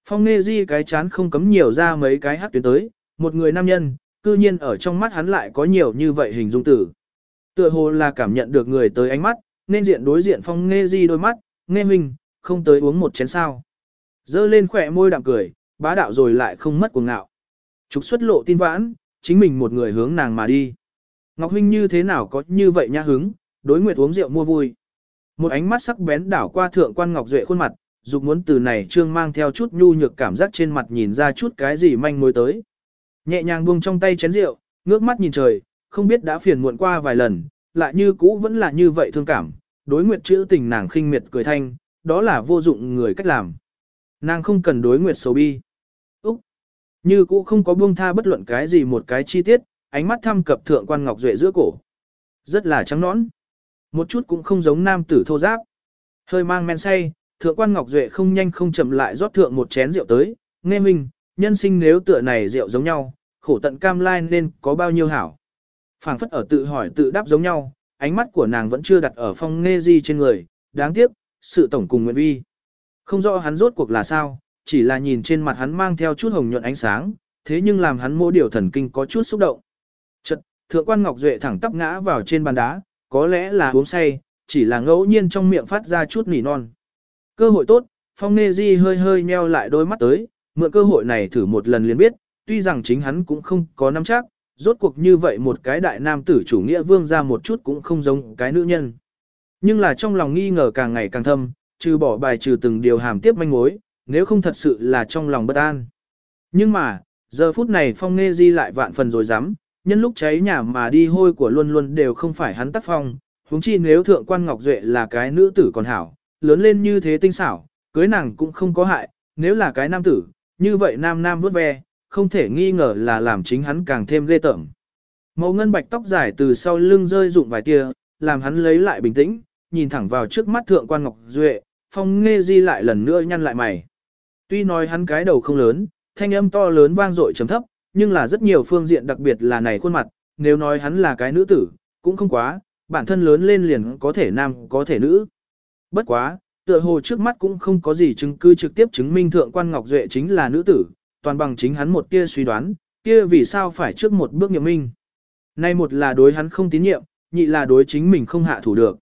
Phong Nê Di cái chán không cấm nhiều ra mấy cái hát tuyến tới, một người nam nhân, cư nhiên ở trong mắt hắn lại có nhiều như vậy hình dung tử. Tựa hồ là cảm nhận được người tới ánh mắt, nên diện đối diện Phong Nê Di đôi mắt, nghe mình, không tới uống một chén sao. Dơ lên khỏe môi đạm cười, bá đạo rồi lại không mất cuồng ngạo. Trục xuất lộ tin vãn, chính mình một người hướng nàng mà đi. Ngọc Huynh như thế nào có như vậy nha hứng, đối nguyệt uống rượu mua vui. Một ánh mắt sắc bén đảo qua thượng quan Ngọc Duệ khuôn mặt, dục muốn từ này trương mang theo chút nhu nhược cảm giác trên mặt nhìn ra chút cái gì manh mối tới. Nhẹ nhàng buông trong tay chén rượu, ngước mắt nhìn trời, không biết đã phiền muộn qua vài lần, lại như cũ vẫn là như vậy thương cảm, đối nguyệt chữ tình nàng khinh miệt cười thanh, đó là vô dụng người cách làm. Nàng không cần đối nguyệt xấu bi. Úc! Như cũ không có buông tha bất luận cái gì một cái chi tiết, ánh mắt thăm cập thượng quan ngọc duệ giữa cổ. Rất là trắng nõn. Một chút cũng không giống nam tử thô giáp. Hơi mang men say, thượng quan ngọc duệ không nhanh không chậm lại rót thượng một chén rượu tới, nghe mình, nhân sinh nếu tựa này rượu giống nhau, khổ tận cam lai nên có bao nhiêu hảo. phảng phất ở tự hỏi tự đáp giống nhau, ánh mắt của nàng vẫn chưa đặt ở phong nghe di trên người, đáng tiếc, sự tổng cùng nguyện vi. Không rõ hắn rốt cuộc là sao, chỉ là nhìn trên mặt hắn mang theo chút hồng nhuận ánh sáng, thế nhưng làm hắn mỗi điều thần kinh có chút xúc động. Chật, thượng quan Ngọc Duệ thẳng tắp ngã vào trên bàn đá, có lẽ là uống say, chỉ là ngẫu nhiên trong miệng phát ra chút nỉ non. Cơ hội tốt, Phong Nê Di hơi hơi nheo lại đôi mắt tới, mượn cơ hội này thử một lần liền biết, tuy rằng chính hắn cũng không có nắm chắc, rốt cuộc như vậy một cái đại nam tử chủ nghĩa vương ra một chút cũng không giống cái nữ nhân. Nhưng là trong lòng nghi ngờ càng ngày càng thâm, trừ bỏ bài trừ từng điều hàm tiếp manh mối, nếu không thật sự là trong lòng bất an. Nhưng mà, giờ phút này phong nghe di lại vạn phần rồi dám, nhân lúc cháy nhà mà đi hôi của luôn luôn đều không phải hắn tác phong, huống chi nếu thượng quan Ngọc Duệ là cái nữ tử còn hảo, lớn lên như thế tinh xảo, cưới nàng cũng không có hại, nếu là cái nam tử, như vậy nam nam vớt ve, không thể nghi ngờ là làm chính hắn càng thêm ghê tởm. Màu ngân bạch tóc dài từ sau lưng rơi rụng vài tia, làm hắn lấy lại bình tĩnh, nhìn thẳng vào trước mắt thượng quan Ngọc Duệ, phong nghe di lại lần nữa nhăn lại mày. Tuy nói hắn cái đầu không lớn, thanh âm to lớn vang dội trầm thấp, nhưng là rất nhiều phương diện đặc biệt là này khuôn mặt, nếu nói hắn là cái nữ tử, cũng không quá, bản thân lớn lên liền có thể nam có thể nữ. Bất quá, tựa hồ trước mắt cũng không có gì chứng cứ trực tiếp chứng minh thượng quan Ngọc Duệ chính là nữ tử, toàn bằng chính hắn một kia suy đoán, kia vì sao phải trước một bước nghiệm minh. Nay một là đối hắn không tín nhiệm, nhị là đối chính mình không hạ thủ được.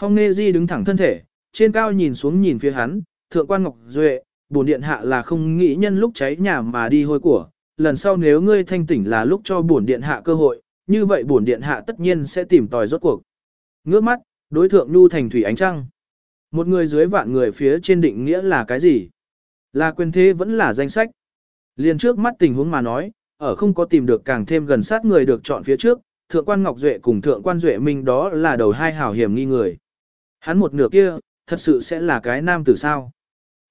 Phong Nê Di đứng thẳng thân thể, trên cao nhìn xuống nhìn phía hắn, thượng quan Ngọc Duệ, bổn điện hạ là không nghĩ nhân lúc cháy nhà mà đi hôi của, lần sau nếu ngươi thanh tỉnh là lúc cho bổn điện hạ cơ hội, như vậy bổn điện hạ tất nhiên sẽ tìm tòi rốt cuộc. Ngước mắt, đối thượng nhu thành thủy ánh trăng. Một người dưới vạn người phía trên định nghĩa là cái gì? Là quyền thế vẫn là danh sách. Liền trước mắt tình huống mà nói, ở không có tìm được càng thêm gần sát người được chọn phía trước, thượng quan Ngọc Duệ cùng thượng quan Duệ Minh đó là đầu hai hảo hiểm nghi người. Hắn một nửa kia, thật sự sẽ là cái nam tử sao.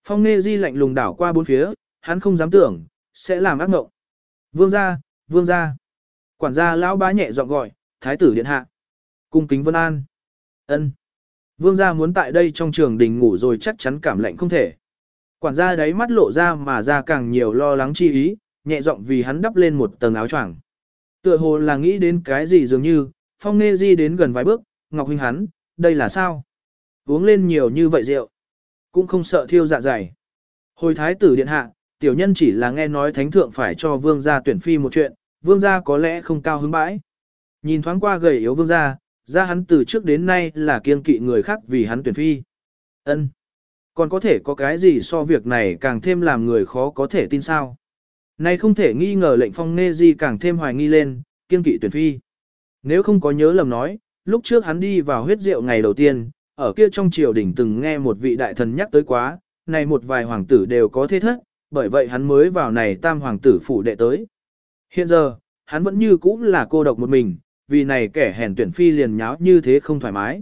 Phong Nghê Di lạnh lùng đảo qua bốn phía, hắn không dám tưởng, sẽ làm ác mộng. Vương gia, vương gia. Quản gia lão bá nhẹ giọng gọi, thái tử điện hạ. Cung kính vân an. ân Vương gia muốn tại đây trong trường đình ngủ rồi chắc chắn cảm lạnh không thể. Quản gia đáy mắt lộ ra mà ra càng nhiều lo lắng chi ý, nhẹ giọng vì hắn đắp lên một tầng áo choàng. Tựa hồ là nghĩ đến cái gì dường như, phong nê di đến gần vài bước, ngọc huynh hắn, đây là sao? Uống lên nhiều như vậy rượu, cũng không sợ thiêu dạ dày. Hồi thái tử điện hạ, tiểu nhân chỉ là nghe nói thánh thượng phải cho vương gia tuyển phi một chuyện, vương gia có lẽ không cao hứng bãi. Nhìn thoáng qua gầy yếu vương gia, ra hắn từ trước đến nay là kiên kỵ người khác vì hắn tuyển phi. Ân, Còn có thể có cái gì so việc này càng thêm làm người khó có thể tin sao? Này không thể nghi ngờ lệnh phong nê gì càng thêm hoài nghi lên, kiên kỵ tuyển phi. Nếu không có nhớ lầm nói, lúc trước hắn đi vào huyết rượu ngày đầu tiên, ở kia trong triều đình từng nghe một vị đại thần nhắc tới quá, này một vài hoàng tử đều có thế thất, bởi vậy hắn mới vào này tam hoàng tử phủ đệ tới. Hiện giờ, hắn vẫn như cũ là cô độc một mình, vì này kẻ hèn tuyển phi liền nháo như thế không thoải mái.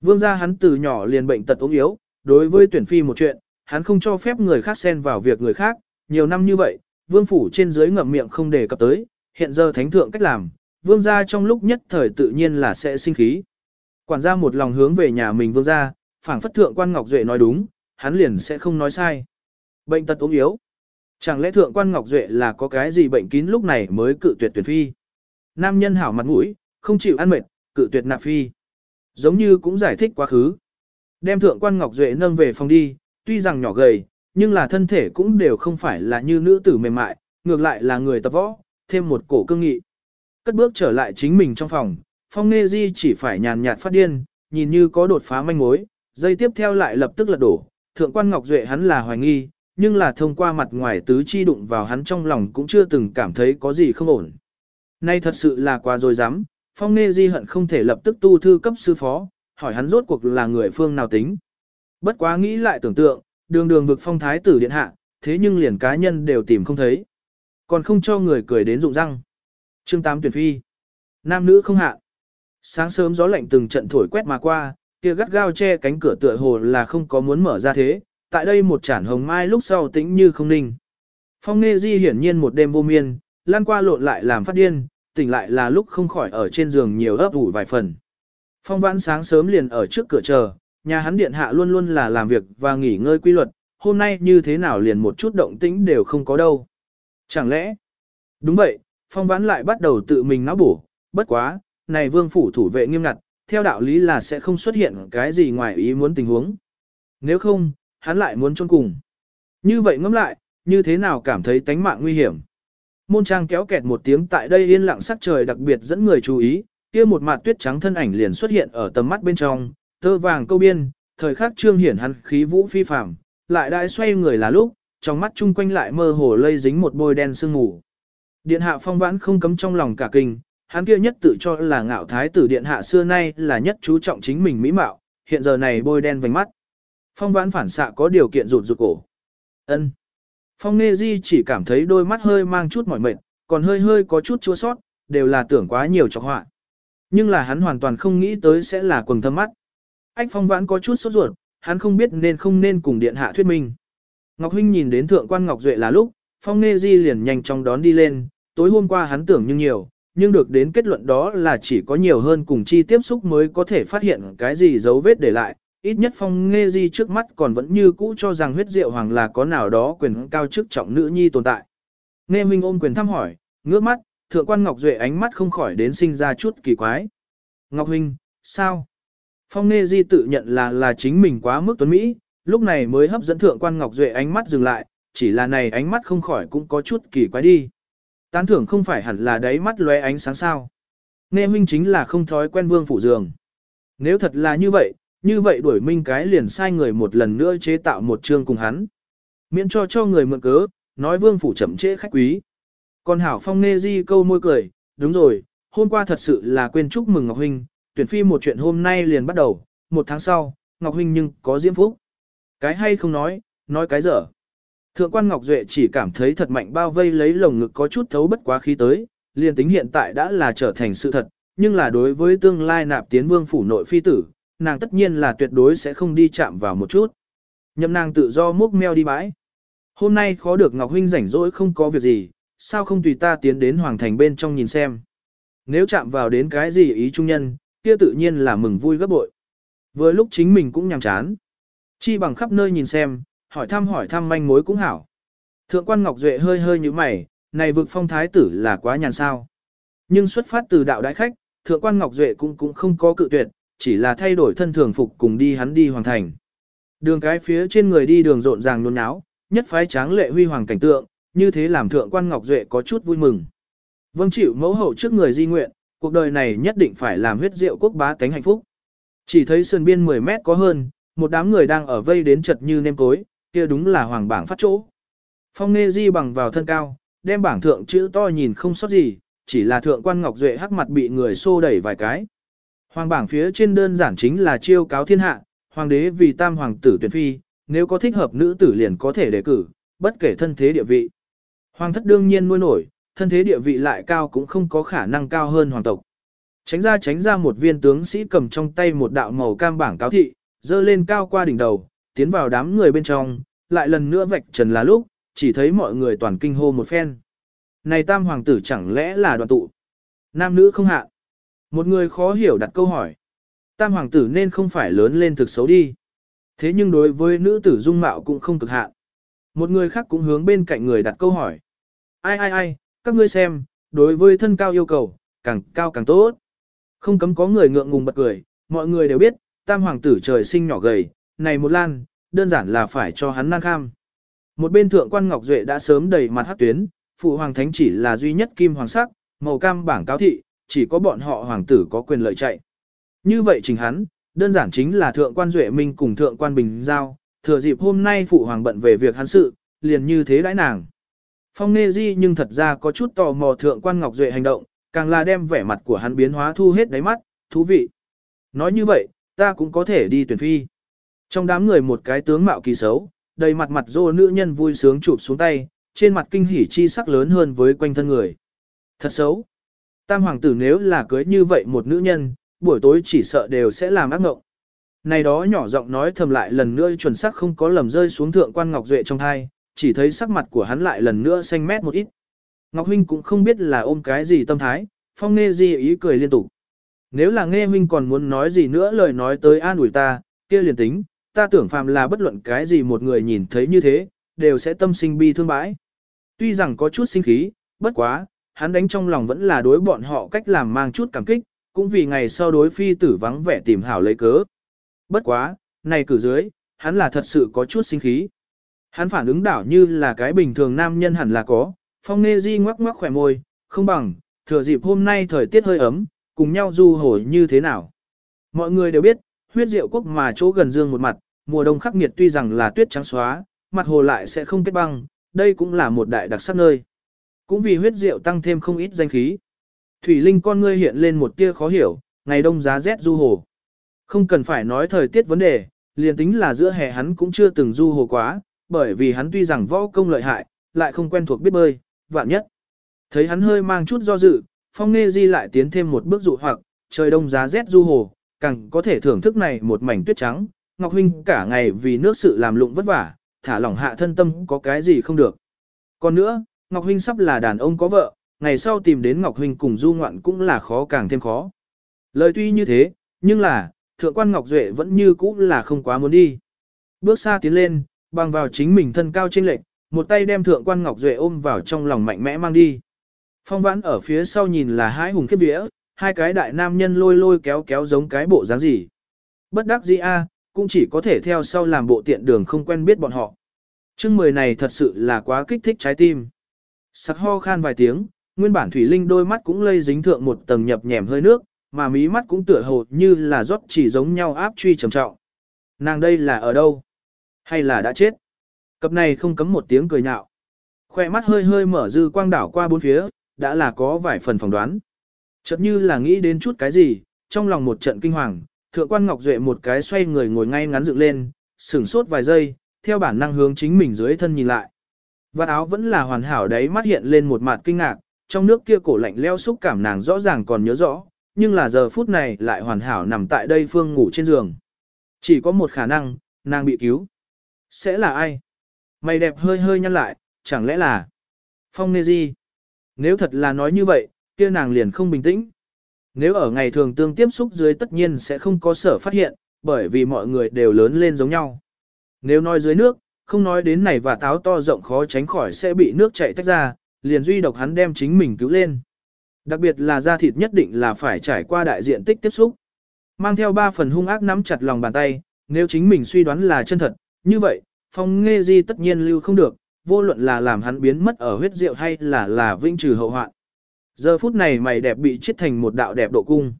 Vương gia hắn từ nhỏ liền bệnh tật ốm yếu, đối với tuyển phi một chuyện, hắn không cho phép người khác xen vào việc người khác, nhiều năm như vậy, vương phủ trên dưới ngậm miệng không đề cập tới, hiện giờ thánh thượng cách làm, vương gia trong lúc nhất thời tự nhiên là sẽ sinh khí. Quản gia một lòng hướng về nhà mình vương gia, phảng phất thượng quan Ngọc Duệ nói đúng, hắn liền sẽ không nói sai. Bệnh tật ốm yếu. Chẳng lẽ thượng quan Ngọc Duệ là có cái gì bệnh kín lúc này mới cự tuyệt tuyển phi. Nam nhân hảo mặt mũi, không chịu ăn mệt, cự tuyệt nạp phi. Giống như cũng giải thích quá khứ. Đem thượng quan Ngọc Duệ nâng về phòng đi, tuy rằng nhỏ gầy, nhưng là thân thể cũng đều không phải là như nữ tử mềm mại, ngược lại là người tập võ, thêm một cổ cương nghị. Cất bước trở lại chính mình trong phòng, phong nê di chỉ phải nhàn nhạt phát điên, nhìn như có đột phá manh mối, dây tiếp theo lại lập tức lật đổ. Thượng quan Ngọc Duệ hắn là hoài nghi, nhưng là thông qua mặt ngoài tứ chi đụng vào hắn trong lòng cũng chưa từng cảm thấy có gì không ổn. Nay thật sự là quá rồi dám, phong nê di hận không thể lập tức tu thư cấp sư phó, hỏi hắn rốt cuộc là người phương nào tính. Bất quá nghĩ lại tưởng tượng, đường đường vực phong thái tử điện hạ, thế nhưng liền cá nhân đều tìm không thấy. Còn không cho người cười đến rụng răng. Chương 8 tuyển phi. Nam nữ không hạ. Sáng sớm gió lạnh từng trận thổi quét mà qua, kia gắt gao che cánh cửa tựa hồ là không có muốn mở ra thế, tại đây một chản hồng mai lúc sau tĩnh như không ninh. Phong Nghê Di hiển nhiên một đêm vô miên, lan qua lộn lại làm phát điên, tỉnh lại là lúc không khỏi ở trên giường nhiều ấp ủ vài phần. Phong vãn sáng sớm liền ở trước cửa chờ, nhà hắn điện hạ luôn luôn là làm việc và nghỉ ngơi quy luật, hôm nay như thế nào liền một chút động tĩnh đều không có đâu. Chẳng lẽ? Đúng vậy, phong vãn lại bắt đầu tự mình náo bổ, bất quá, này vương phủ thủ vệ nghiêm ngặt, theo đạo lý là sẽ không xuất hiện cái gì ngoài ý muốn tình huống. Nếu không, hắn lại muốn chôn cùng. Như vậy ngẫm lại, như thế nào cảm thấy tánh mạng nguy hiểm. Môn trang kéo kẹt một tiếng tại đây yên lặng sắc trời đặc biệt dẫn người chú ý, kia một mặt tuyết trắng thân ảnh liền xuất hiện ở tầm mắt bên trong, tơ vàng câu biên, thời khắc trương hiển hắn khí vũ phi phàm, lại đại xoay người là lúc, trong mắt chung quanh lại mơ hồ lây dính một bôi đen sương mù. Điện hạ phong vãn không cấm trong lòng cả kinh, hắn kia nhất tự cho là ngạo thái tử điện hạ xưa nay là nhất chú trọng chính mình mỹ mạo, hiện giờ này bôi đen vành mắt. Phong vãn phản xạ có điều kiện rụt rụt cổ. ân Phong Nghê Di chỉ cảm thấy đôi mắt hơi mang chút mỏi mệt, còn hơi hơi có chút chua sót, đều là tưởng quá nhiều cho họa. Nhưng là hắn hoàn toàn không nghĩ tới sẽ là quần thâm mắt. Ách Phong Vãn có chút sốt ruột, hắn không biết nên không nên cùng điện hạ thuyết minh. Ngọc Huynh nhìn đến thượng quan Ngọc Duệ là lúc, Phong Nghê Di liền nhanh chóng đón đi lên, tối hôm qua hắn tưởng như nhiều, nhưng được đến kết luận đó là chỉ có nhiều hơn cùng chi tiếp xúc mới có thể phát hiện cái gì dấu vết để lại. Ít nhất Phong nghe Di trước mắt còn vẫn như cũ cho rằng huyết diệu hoàng là có nào đó quyền cao chức trọng nữ nhi tồn tại. Nghe Minh ôm quyền thăm hỏi, ngước mắt, thượng quan Ngọc Duệ ánh mắt không khỏi đến sinh ra chút kỳ quái. Ngọc Huynh, sao? Phong nghe Di tự nhận là là chính mình quá mức tuấn Mỹ, lúc này mới hấp dẫn thượng quan Ngọc Duệ ánh mắt dừng lại, chỉ là này ánh mắt không khỏi cũng có chút kỳ quái đi. Tán thưởng không phải hẳn là đáy mắt lóe ánh sáng sao. Nghe minh chính là không thói quen vương phủ giường. Nếu thật là như vậy, như vậy đuổi minh cái liền sai người một lần nữa chế tạo một chương cùng hắn. Miễn cho cho người mượn cớ, nói vương phủ chậm trễ khách quý. Còn hảo phong nê di câu môi cười, đúng rồi, hôm qua thật sự là quên chúc mừng Ngọc Huynh, tuyển phi một chuyện hôm nay liền bắt đầu, một tháng sau, Ngọc Huynh nhưng có diễm phúc. Cái hay không nói, nói cái dở. Thượng quan Ngọc Duệ chỉ cảm thấy thật mạnh bao vây lấy lồng ngực có chút thấu bất quá khí tới, liền tính hiện tại đã là trở thành sự thật, nhưng là đối với tương lai nạp tiến vương phủ nội phi tử, nàng tất nhiên là tuyệt đối sẽ không đi chạm vào một chút. Nhậm nàng tự do múc meo đi bãi. Hôm nay khó được Ngọc Huynh rảnh rỗi không có việc gì, sao không tùy ta tiến đến hoàng thành bên trong nhìn xem. Nếu chạm vào đến cái gì ý trung nhân, kia tự nhiên là mừng vui gấp bội. Vừa lúc chính mình cũng nhàm chán. Chi bằng khắp nơi nhìn xem, hỏi thăm hỏi thăm manh mối cũng hảo. Thượng quan Ngọc Duệ hơi hơi như mày, này vực phong thái tử là quá nhàn sao. Nhưng xuất phát từ đạo đại khách, thượng quan Ngọc Duệ cũng cũng không có cự tuyệt, chỉ là thay đổi thân thường phục cùng đi hắn đi hoàng thành. Đường cái phía trên người đi đường rộn ràng nôn náo, nhất phái tráng lệ huy hoàng cảnh tượng, như thế làm thượng quan Ngọc Duệ có chút vui mừng. Vâng chịu mẫu hậu trước người di nguyện, cuộc đời này nhất định phải làm huyết rượu quốc bá tánh hạnh phúc. Chỉ thấy sườn biên 10 mét có hơn, một đám người đang ở vây đến chật như nêm cối, kia đúng là hoàng bảng phát chỗ. Phong Nê Di bằng vào thân cao, đem bảng thượng chữ to nhìn không sót gì, chỉ là thượng quan Ngọc Duệ hắc mặt bị người xô đẩy vài cái. Hoàng bảng phía trên đơn giản chính là chiêu cáo thiên hạ, hoàng đế vì tam hoàng tử tuyển phi, nếu có thích hợp nữ tử liền có thể đề cử, bất kể thân thế địa vị. Hoàng thất đương nhiên nuôi nổi, thân thế địa vị lại cao cũng không có khả năng cao hơn hoàng tộc. Tránh ra tránh ra một viên tướng sĩ cầm trong tay một đạo màu cam bảng cáo thị, dơ lên cao qua đỉnh đầu, tiến vào đám người bên trong, lại lần nữa vạch trần là lúc, chỉ thấy mọi người toàn kinh hô một phen. Này tam hoàng tử chẳng lẽ là đoàn tụ? Nam nữ không hạ. Một người khó hiểu đặt câu hỏi. Tam hoàng tử nên không phải lớn lên thực xấu đi. Thế nhưng đối với nữ tử dung mạo cũng không cực hạn. Một người khác cũng hướng bên cạnh người đặt câu hỏi. Ai ai ai, các ngươi xem, đối với thân cao yêu cầu, càng cao càng tốt. Không cấm có người ngượng ngùng bật cười, mọi người đều biết, tam hoàng tử trời sinh nhỏ gầy, này một lan, đơn giản là phải cho hắn nan kham. Một bên thượng quan Ngọc Duệ đã sớm đầy mặt hát tuyến, phụ hoàng thánh chỉ là duy nhất kim hoàng sắc, màu cam bảng cáo thị, chỉ có bọn họ hoàng tử có quyền lợi chạy. Như vậy chính hắn, đơn giản chính là thượng quan Duệ Minh cùng thượng quan Bình Giao, thừa dịp hôm nay phụ hoàng bận về việc hắn sự, liền như thế đãi nàng. Phong Nê Di nhưng thật ra có chút tò mò thượng quan Ngọc Duệ hành động, càng là đem vẻ mặt của hắn biến hóa thu hết đáy mắt, thú vị. Nói như vậy, ta cũng có thể đi tuyển phi. Trong đám người một cái tướng mạo kỳ xấu, đầy mặt mặt dô nữ nhân vui sướng chụp xuống tay, trên mặt kinh hỉ chi sắc lớn hơn với quanh thân người. Thật xấu. Tam hoàng tử nếu là cưới như vậy một nữ nhân, buổi tối chỉ sợ đều sẽ làm ác ngộng. Này đó nhỏ giọng nói thầm lại lần nữa chuẩn xác không có lầm rơi xuống thượng quan Ngọc Duệ trong thai, chỉ thấy sắc mặt của hắn lại lần nữa xanh mét một ít. Ngọc Huynh cũng không biết là ôm cái gì tâm thái, phong nghe gì ý cười liên tục. Nếu là nghe Huynh còn muốn nói gì nữa lời nói tới an ủi ta, kia liền tính, ta tưởng phàm là bất luận cái gì một người nhìn thấy như thế, đều sẽ tâm sinh bi thương bãi. Tuy rằng có chút sinh khí, bất quá, hắn đánh trong lòng vẫn là đối bọn họ cách làm mang chút cảm kích, cũng vì ngày sau đối phi tử vắng vẻ tìm hảo lấy cớ. Bất quá, này cử dưới, hắn là thật sự có chút sinh khí. Hắn phản ứng đảo như là cái bình thường nam nhân hẳn là có, phong nê di ngoắc ngoắc khỏe môi, không bằng, thừa dịp hôm nay thời tiết hơi ấm, cùng nhau du hồi như thế nào. Mọi người đều biết, huyết diệu quốc mà chỗ gần dương một mặt, mùa đông khắc nghiệt tuy rằng là tuyết trắng xóa, mặt hồ lại sẽ không kết băng, đây cũng là một đại đặc sắc nơi. Cũng vì huyết diệu tăng thêm không ít danh khí. Thủy Linh con ngươi hiện lên một tia khó hiểu, ngày đông giá rét du hồ. Không cần phải nói thời tiết vấn đề, liền tính là giữa hè hắn cũng chưa từng du hồ quá, bởi vì hắn tuy rằng võ công lợi hại, lại không quen thuộc biết bơi, vạn nhất. Thấy hắn hơi mang chút do dự, phong nghe di lại tiến thêm một bước dụ hoặc, trời đông giá rét du hồ, càng có thể thưởng thức này một mảnh tuyết trắng, Ngọc Huynh cả ngày vì nước sự làm lụng vất vả, thả lỏng hạ thân tâm có cái gì không được. Còn nữa, Ngọc Huynh sắp là đàn ông có vợ, ngày sau tìm đến Ngọc Huynh cùng du ngoạn cũng là khó càng thêm khó. Lời tuy như thế, nhưng là, thượng quan Ngọc Duệ vẫn như cũ là không quá muốn đi. Bước xa tiến lên, bằng vào chính mình thân cao trên lệnh, một tay đem thượng quan Ngọc Duệ ôm vào trong lòng mạnh mẽ mang đi. Phong vãn ở phía sau nhìn là hai hùng khiếp vía, hai cái đại nam nhân lôi lôi kéo kéo giống cái bộ dáng gì. Bất đắc dĩ a, cũng chỉ có thể theo sau làm bộ tiện đường không quen biết bọn họ. Chương mười này thật sự là quá kích thích trái tim. Sắc ho khan vài tiếng, nguyên bản Thủy Linh đôi mắt cũng lây dính thượng một tầng nhập nhèm hơi nước, mà mí mắt cũng tựa hồ như là rót chỉ giống nhau áp truy trầm trọng. Nàng đây là ở đâu? Hay là đã chết? Cặp này không cấm một tiếng cười nhạo. Khoe mắt hơi hơi mở dư quang đảo qua bốn phía, đã là có vài phần phỏng đoán. Chợt như là nghĩ đến chút cái gì, trong lòng một trận kinh hoàng, thượng quan Ngọc Duệ một cái xoay người ngồi ngay ngắn dựng lên, sửng sốt vài giây, theo bản năng hướng chính mình dưới thân nhìn lại. Vạt áo vẫn là hoàn hảo đấy mắt hiện lên một mặt kinh ngạc, trong nước kia cổ lạnh leo xúc cảm nàng rõ ràng còn nhớ rõ, nhưng là giờ phút này lại hoàn hảo nằm tại đây phương ngủ trên giường. Chỉ có một khả năng, nàng bị cứu. Sẽ là ai? Mày đẹp hơi hơi nhăn lại, chẳng lẽ là Phong Nê Di? Nếu thật là nói như vậy, kia nàng liền không bình tĩnh. Nếu ở ngày thường tương tiếp xúc dưới tất nhiên sẽ không có sở phát hiện, bởi vì mọi người đều lớn lên giống nhau. Nếu nói dưới nước, không nói đến này và táo to rộng khó tránh khỏi sẽ bị nước chảy tách ra, liền duy độc hắn đem chính mình cứu lên. Đặc biệt là da thịt nhất định là phải trải qua đại diện tích tiếp xúc. Mang theo ba phần hung ác nắm chặt lòng bàn tay, nếu chính mình suy đoán là chân thật, như vậy, phong nghe di tất nhiên lưu không được, vô luận là làm hắn biến mất ở huyết rượu hay là là vinh trừ hậu hoạn. Giờ phút này mày đẹp bị chết thành một đạo đẹp độ cung.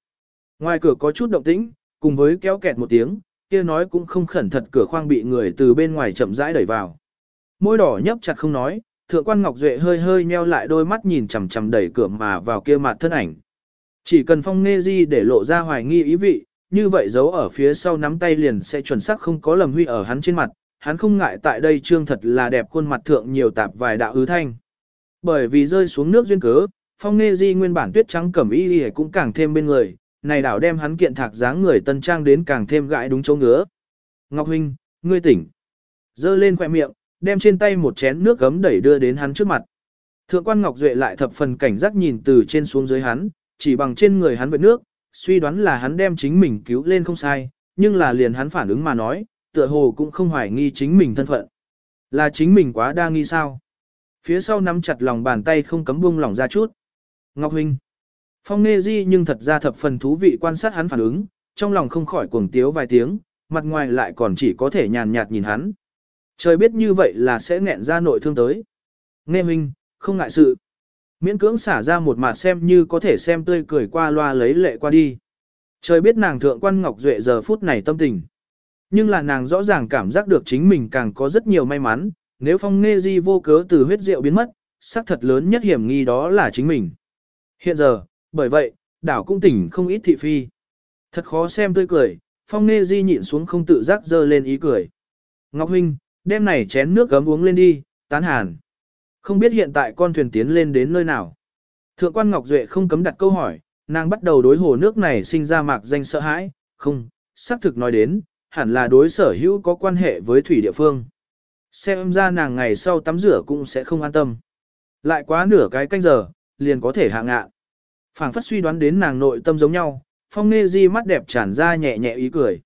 Ngoài cửa có chút động tĩnh, cùng với kéo kẹt một tiếng, kia nói cũng không khẩn thật cửa khoang bị người từ bên ngoài chậm rãi đẩy vào. Môi đỏ nhấp chặt không nói, thượng quan Ngọc Duệ hơi hơi nheo lại đôi mắt nhìn chằm chằm đẩy cửa mà vào kia mặt thân ảnh. Chỉ cần phong nghe di để lộ ra hoài nghi ý vị, như vậy giấu ở phía sau nắm tay liền sẽ chuẩn xác không có lầm huy ở hắn trên mặt, hắn không ngại tại đây trương thật là đẹp khuôn mặt thượng nhiều tạp vài đạo ứ thanh. Bởi vì rơi xuống nước duyên cớ, phong nghe di nguyên bản tuyết trắng cẩm y y cũng càng thêm bên người, này đảo đem hắn kiện thạc dáng người tân trang đến càng thêm gãi đúng chỗ ngứa. Ngọc Huynh, ngươi tỉnh. Dơ lên khỏe miệng, đem trên tay một chén nước gấm đẩy đưa đến hắn trước mặt. Thượng quan Ngọc Duệ lại thập phần cảnh giác nhìn từ trên xuống dưới hắn, chỉ bằng trên người hắn vệt nước, suy đoán là hắn đem chính mình cứu lên không sai, nhưng là liền hắn phản ứng mà nói, tựa hồ cũng không hoài nghi chính mình thân phận. Là chính mình quá đa nghi sao? Phía sau nắm chặt lòng bàn tay không cấm buông lỏng ra chút. Ngọc Huynh. Phong Nê Di nhưng thật ra thập phần thú vị quan sát hắn phản ứng, trong lòng không khỏi cuồng tiếu vài tiếng, mặt ngoài lại còn chỉ có thể nhàn nhạt nhìn hắn. Trời biết như vậy là sẽ nghẹn ra nội thương tới. Nghe Huynh, không ngại sự. Miễn cưỡng xả ra một mặt xem như có thể xem tươi cười qua loa lấy lệ qua đi. Trời biết nàng thượng quan Ngọc Duệ giờ phút này tâm tình. Nhưng là nàng rõ ràng cảm giác được chính mình càng có rất nhiều may mắn, nếu phong nghe di vô cớ từ huyết rượu biến mất, xác thật lớn nhất hiểm nghi đó là chính mình. Hiện giờ, bởi vậy, đảo cũng tỉnh không ít thị phi. Thật khó xem tươi cười, phong nghe di nhịn xuống không tự giác dơ lên ý cười. Ngọc Huynh, đem này chén nước gấm uống lên đi, tán hàn. Không biết hiện tại con thuyền tiến lên đến nơi nào. Thượng quan Ngọc Duệ không cấm đặt câu hỏi, nàng bắt đầu đối hồ nước này sinh ra mạc danh sợ hãi, không, xác thực nói đến, hẳn là đối sở hữu có quan hệ với thủy địa phương. Xem ra nàng ngày sau tắm rửa cũng sẽ không an tâm. Lại quá nửa cái canh giờ, liền có thể hạ ngạ phảng phất suy đoán đến nàng nội tâm giống nhau, phong nghe di mắt đẹp tràn ra nhẹ nhẹ ý cười.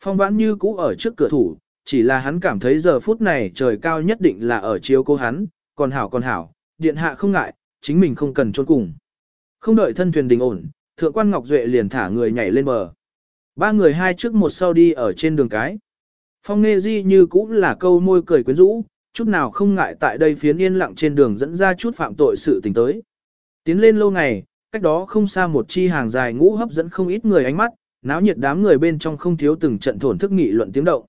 Phong vãn như cũ ở trước cửa thủ, chỉ là hắn cảm thấy giờ phút này trời cao nhất định là ở chiếu cô hắn, còn hảo còn hảo, điện hạ không ngại, chính mình không cần trốn cùng. Không đợi thân thuyền đình ổn, thượng quan Ngọc Duệ liền thả người nhảy lên bờ. Ba người hai trước một sau đi ở trên đường cái. Phong nghe Di như cũ là câu môi cười quyến rũ, chút nào không ngại tại đây phiến yên lặng trên đường dẫn ra chút phạm tội sự tình tới. Tiến lên lâu ngày, cách đó không xa một chi hàng dài ngũ hấp dẫn không ít người ánh mắt, náo nhiệt đám người bên trong không thiếu từng trận thổn thức nghị luận tiếng động.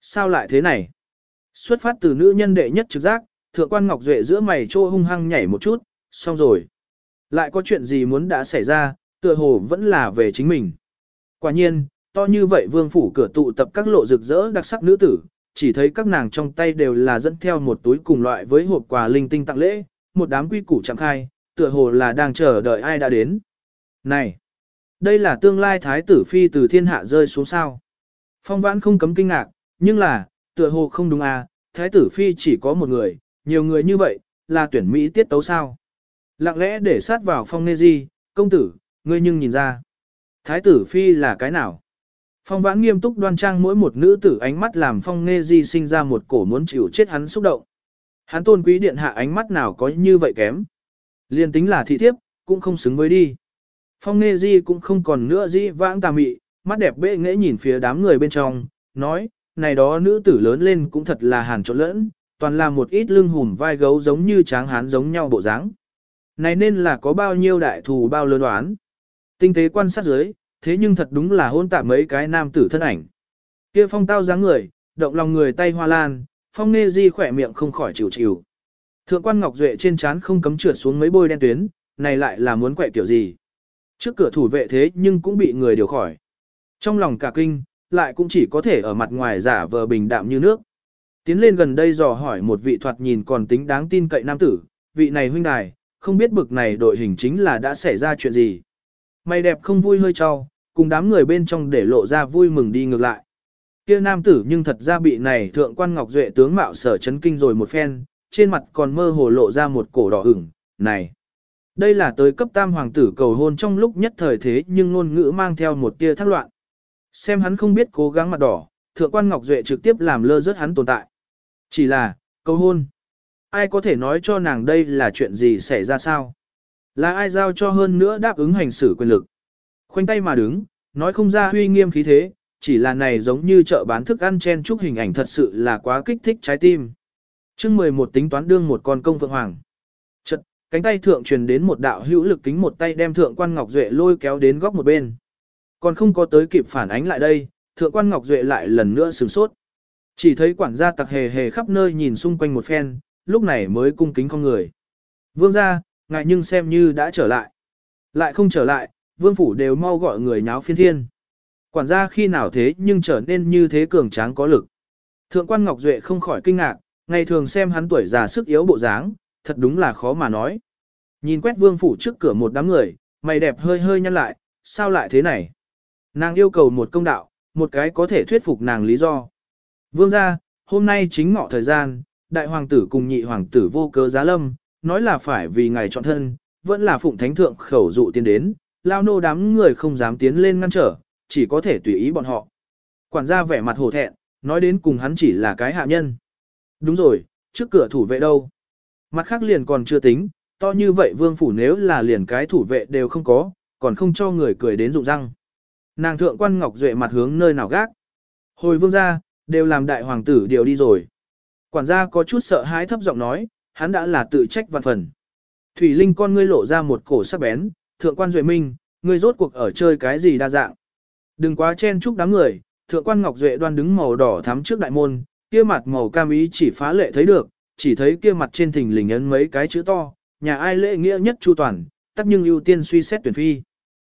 Sao lại thế này? Xuất phát từ nữ nhân đệ nhất trực giác, thượng quan Ngọc Duệ giữa mày trô hung hăng nhảy một chút, xong rồi. Lại có chuyện gì muốn đã xảy ra, tựa hồ vẫn là về chính mình. Quả nhiên, to như vậy vương phủ cửa tụ tập các lộ rực rỡ đặc sắc nữ tử, chỉ thấy các nàng trong tay đều là dẫn theo một túi cùng loại với hộp quà linh tinh tặng lễ, một đám quy củ chẳng khai, tựa hồ là đang chờ đợi ai đã đến. Này, đây là tương lai thái tử phi từ thiên hạ rơi xuống sao. Phong vãn không cấm kinh ngạc, nhưng là, tựa hồ không đúng à, thái tử phi chỉ có một người, nhiều người như vậy, là tuyển Mỹ tiết tấu sao. Lặng lẽ để sát vào phong nê di, công tử, ngươi nhưng nhìn ra. Thái tử phi là cái nào? Phong vãn nghiêm túc đoan trang mỗi một nữ tử ánh mắt làm phong nê di sinh ra một cổ muốn chịu chết hắn xúc động. Hắn tôn quý điện hạ ánh mắt nào có như vậy kém. Liên tính là thị thiếp, cũng không xứng với đi. Phong nê di cũng không còn nữa di vãng tà mị, mắt đẹp bệ nghẽ nhìn phía đám người bên trong, nói, này đó nữ tử lớn lên cũng thật là hàn trộn lẫn, toàn là một ít lưng hùm vai gấu giống như tráng hán giống nhau bộ dáng. Này nên là có bao nhiêu đại thù bao lớn đoán. Tinh tế quan sát dưới, thế nhưng thật đúng là hôn tạm mấy cái nam tử thân ảnh. Kia phong tao dáng người, động lòng người tay hoa lan, phong nê di khỏe miệng không khỏi chịu chịu. Thượng quan Ngọc Duệ trên trán không cấm trượt xuống mấy bôi đen tuyến, này lại là muốn quẹ kiểu gì. Trước cửa thủ vệ thế nhưng cũng bị người điều khỏi. Trong lòng cả kinh, lại cũng chỉ có thể ở mặt ngoài giả vờ bình đạm như nước. Tiến lên gần đây dò hỏi một vị thoạt nhìn còn tính đáng tin cậy nam tử, vị này huynh đài, không biết bực này đội hình chính là đã xảy ra chuyện gì. Mày đẹp không vui hơi cho, cùng đám người bên trong để lộ ra vui mừng đi ngược lại. Kia nam tử nhưng thật ra bị này thượng quan ngọc duệ tướng mạo sở chấn kinh rồi một phen, trên mặt còn mơ hồ lộ ra một cổ đỏ ửng, này. Đây là tới cấp tam hoàng tử cầu hôn trong lúc nhất thời thế nhưng ngôn ngữ mang theo một tia thác loạn. Xem hắn không biết cố gắng mặt đỏ, thượng quan Ngọc Duệ trực tiếp làm lơ rớt hắn tồn tại. Chỉ là, cầu hôn. Ai có thể nói cho nàng đây là chuyện gì xảy ra sao? Là ai giao cho hơn nữa đáp ứng hành xử quyền lực? Khoanh tay mà đứng, nói không ra huy nghiêm khí thế, chỉ là này giống như chợ bán thức ăn chen chúc hình ảnh thật sự là quá kích thích trái tim chương 11 tính toán đương một con công vượng hoàng. Chật, cánh tay thượng truyền đến một đạo hữu lực kính một tay đem thượng quan Ngọc Duệ lôi kéo đến góc một bên. Còn không có tới kịp phản ánh lại đây, thượng quan Ngọc Duệ lại lần nữa sửng sốt. Chỉ thấy quản gia tặc hề hề khắp nơi nhìn xung quanh một phen, lúc này mới cung kính con người. Vương ra, ngại nhưng xem như đã trở lại. Lại không trở lại, vương phủ đều mau gọi người nháo phiên thiên. Quản gia khi nào thế nhưng trở nên như thế cường tráng có lực. Thượng quan Ngọc Duệ không khỏi kinh ngạc, ngày thường xem hắn tuổi già sức yếu bộ dáng, thật đúng là khó mà nói. Nhìn quét vương phủ trước cửa một đám người, mày đẹp hơi hơi nhăn lại, sao lại thế này? Nàng yêu cầu một công đạo, một cái có thể thuyết phục nàng lý do. Vương ra, hôm nay chính ngọ thời gian, đại hoàng tử cùng nhị hoàng tử vô cớ giá lâm, nói là phải vì ngài chọn thân, vẫn là phụng thánh thượng khẩu dụ tiến đến, lao nô đám người không dám tiến lên ngăn trở, chỉ có thể tùy ý bọn họ. Quản gia vẻ mặt hổ thẹn, nói đến cùng hắn chỉ là cái hạ nhân. Đúng rồi, trước cửa thủ vệ đâu? Mặt khác liền còn chưa tính, to như vậy vương phủ nếu là liền cái thủ vệ đều không có, còn không cho người cười đến rụng răng. Nàng thượng quan ngọc duệ mặt hướng nơi nào gác. Hồi vương gia, đều làm đại hoàng tử điều đi rồi. Quản gia có chút sợ hãi thấp giọng nói, hắn đã là tự trách văn phần. Thủy Linh con ngươi lộ ra một cổ sắc bén, thượng quan duệ minh, ngươi rốt cuộc ở chơi cái gì đa dạng. Đừng quá chen chúc đám người, thượng quan ngọc duệ đoan đứng màu đỏ thắm trước đại môn, kia mặt màu cam ý chỉ phá lệ thấy được, chỉ thấy kia mặt trên thình lình ấn mấy cái chữ to, nhà ai lễ nghĩa nhất chu toàn, tất nhưng ưu tiên suy xét tuyển phi.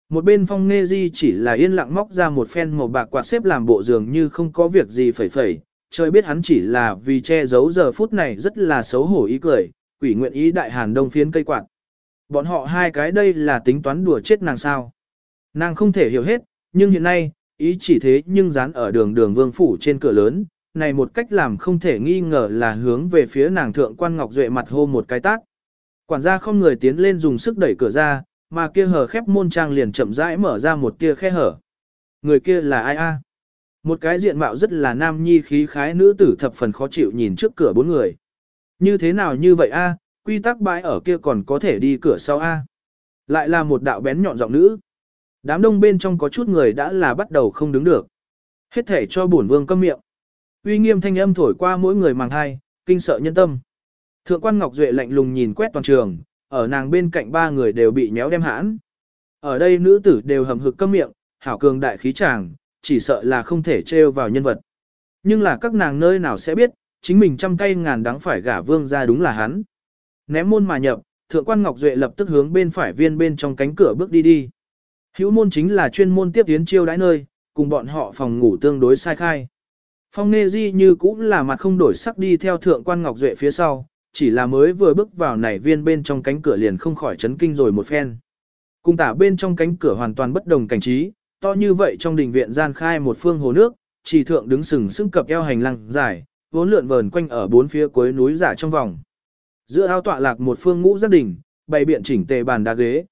Một bên phong nghe di chỉ là yên lặng móc ra một phen màu bạc quạt xếp làm bộ dường như không có việc gì phẩy phẩy, trời biết hắn chỉ là vì che giấu giờ phút này rất là xấu hổ ý cười, quỷ nguyện ý đại hàn đông phiến cây quạt. Bọn họ hai cái đây là tính toán đùa chết nàng sao. Nàng không thể hiểu hết, nhưng hiện nay, ý chỉ thế nhưng dán ở đường đường vương phủ trên cửa lớn, này một cách làm không thể nghi ngờ là hướng về phía nàng thượng quan ngọc duệ mặt hô một cái tác. Quản gia không người tiến lên dùng sức đẩy cửa ra, mà kia hở khép môn trang liền chậm rãi mở ra một tia khe hở. Người kia là ai a? Một cái diện mạo rất là nam nhi khí khái nữ tử thập phần khó chịu nhìn trước cửa bốn người. Như thế nào như vậy a? Quy tắc bãi ở kia còn có thể đi cửa sau a. Lại là một đạo bén nhọn giọng nữ. Đám đông bên trong có chút người đã là bắt đầu không đứng được. Hết thể cho bổn vương câm miệng. Uy nghiêm thanh âm thổi qua mỗi người màng hai, kinh sợ nhân tâm. Thượng quan Ngọc Duệ lạnh lùng nhìn quét toàn trường, ở nàng bên cạnh ba người đều bị nhéo đem hãn. Ở đây nữ tử đều hầm hực câm miệng, hảo cường đại khí chàng, chỉ sợ là không thể trêu vào nhân vật. Nhưng là các nàng nơi nào sẽ biết, chính mình trăm cây ngàn đắng phải gả vương ra đúng là hắn. Ném môn mà nhập, thượng quan Ngọc Duệ lập tức hướng bên phải viên bên trong cánh cửa bước đi đi. Hữu môn chính là chuyên môn tiếp tiến chiêu đãi nơi, cùng bọn họ phòng ngủ tương đối sai khai. Phong Nê Di như cũng là mặt không đổi sắc đi theo thượng quan Ngọc Duệ phía sau, chỉ là mới vừa bước vào nảy viên bên trong cánh cửa liền không khỏi chấn kinh rồi một phen. Cung tả bên trong cánh cửa hoàn toàn bất đồng cảnh trí, to như vậy trong đình viện gian khai một phương hồ nước, chỉ thượng đứng sừng sững cập eo hành lang dài, vốn lượn vờn quanh ở bốn phía cuối núi giả trong vòng. Giữa ao tọa lạc một phương ngũ giác đỉnh, bày biện chỉnh tề bàn đá ghế.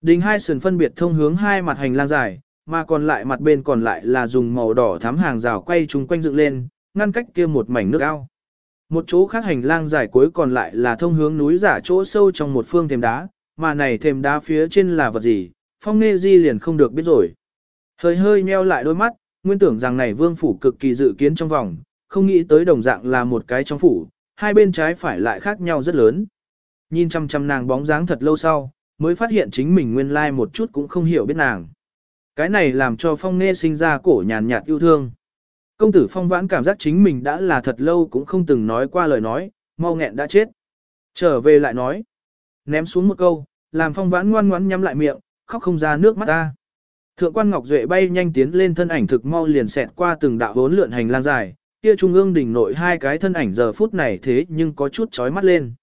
Đình hai sườn phân biệt thông hướng hai mặt hành lang dài, mà còn lại mặt bên còn lại là dùng màu đỏ thắm hàng rào quay chúng quanh dựng lên, ngăn cách kia một mảnh nước ao. Một chỗ khác hành lang dài cuối còn lại là thông hướng núi giả chỗ sâu trong một phương thềm đá, mà này thềm đá phía trên là vật gì, phong nê di liền không được biết rồi. Hơi hơi nheo lại đôi mắt, nguyên tưởng rằng này vương phủ cực kỳ dự kiến trong vòng, không nghĩ tới đồng dạng là một cái trong phủ, hai bên trái phải lại khác nhau rất lớn. Nhìn chăm chăm nàng bóng dáng thật lâu sau, mới phát hiện chính mình nguyên lai like một chút cũng không hiểu biết nàng. Cái này làm cho phong nghe sinh ra cổ nhàn nhạt yêu thương. Công tử phong vãn cảm giác chính mình đã là thật lâu cũng không từng nói qua lời nói, mau nghẹn đã chết. Trở về lại nói. Ném xuống một câu, làm phong vãn ngoan ngoãn nhắm lại miệng, khóc không ra nước mắt ta. Thượng quan Ngọc Duệ bay nhanh tiến lên thân ảnh thực mau liền xẹt qua từng đạo vốn lượn hành lang dài, kia trung ương đỉnh nội hai cái thân ảnh giờ phút này thế nhưng có chút chói mắt lên.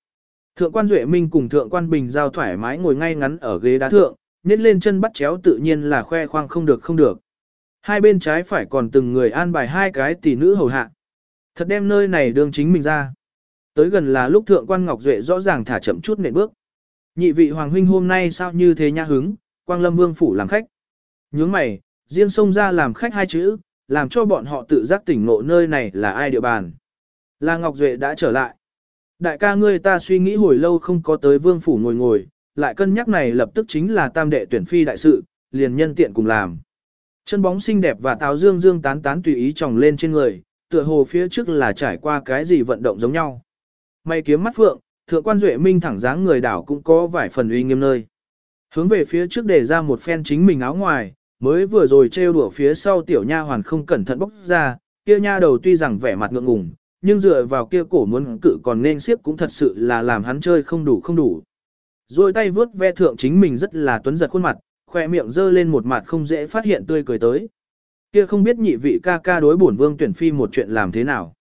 Thượng quan Duệ Minh cùng thượng quan Bình giao thoải mái ngồi ngay ngắn ở ghế đá thượng, nhét lên chân bắt chéo tự nhiên là khoe khoang không được không được. Hai bên trái phải còn từng người an bài hai cái tỷ nữ hầu hạ. Thật đem nơi này đương chính mình ra. Tới gần là lúc thượng quan Ngọc Duệ rõ ràng thả chậm chút nện bước. Nhị vị hoàng huynh hôm nay sao như thế nha hứng, quang lâm vương phủ làm khách. Nhướng mày, riêng xông ra làm khách hai chữ, làm cho bọn họ tự giác tỉnh ngộ nơi này là ai địa bàn. Là Ngọc Duệ đã trở lại. Đại ca ngươi ta suy nghĩ hồi lâu không có tới vương phủ ngồi ngồi, lại cân nhắc này lập tức chính là tam đệ tuyển phi đại sự, liền nhân tiện cùng làm. Chân bóng xinh đẹp và táo dương dương tán tán tùy ý tròng lên trên người, tựa hồ phía trước là trải qua cái gì vận động giống nhau. May kiếm mắt phượng, thượng quan duệ minh thẳng dáng người đảo cũng có vài phần uy nghiêm nơi. Hướng về phía trước để ra một phen chính mình áo ngoài, mới vừa rồi trêu đùa phía sau tiểu nha hoàn không cẩn thận bóc ra, kia nha đầu tuy rằng vẻ mặt ngượng ngùng, nhưng dựa vào kia cổ muốn cự còn nên siếp cũng thật sự là làm hắn chơi không đủ không đủ. Rồi tay vướt ve thượng chính mình rất là tuấn giật khuôn mặt, khoe miệng dơ lên một mặt không dễ phát hiện tươi cười tới. Kia không biết nhị vị ca ca đối bổn vương tuyển phi một chuyện làm thế nào.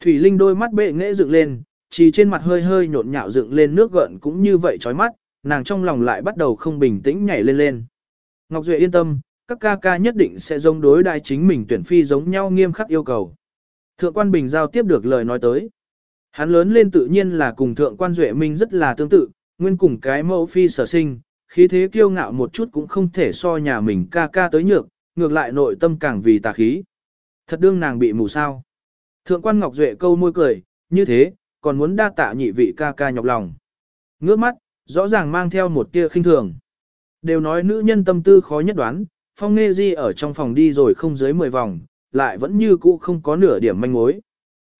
Thủy Linh đôi mắt bệ nghệ dựng lên, chỉ trên mặt hơi hơi nhộn nhạo dựng lên nước gợn cũng như vậy chói mắt, nàng trong lòng lại bắt đầu không bình tĩnh nhảy lên lên. Ngọc Duệ yên tâm, các ca ca nhất định sẽ giống đối đại chính mình tuyển phi giống nhau nghiêm khắc yêu cầu. Thượng quan Bình giao tiếp được lời nói tới. Hắn lớn lên tự nhiên là cùng thượng quan Duệ Minh rất là tương tự, nguyên cùng cái mẫu phi sở sinh, khí thế kiêu ngạo một chút cũng không thể so nhà mình ca ca tới nhược, ngược lại nội tâm càng vì tà khí. Thật đương nàng bị mù sao. Thượng quan Ngọc Duệ câu môi cười, như thế, còn muốn đa tạ nhị vị ca ca nhọc lòng. Ngước mắt, rõ ràng mang theo một tia khinh thường. Đều nói nữ nhân tâm tư khó nhất đoán, phong nghe di ở trong phòng đi rồi không dưới 10 vòng, lại vẫn như cũ không có nửa điểm manh mối.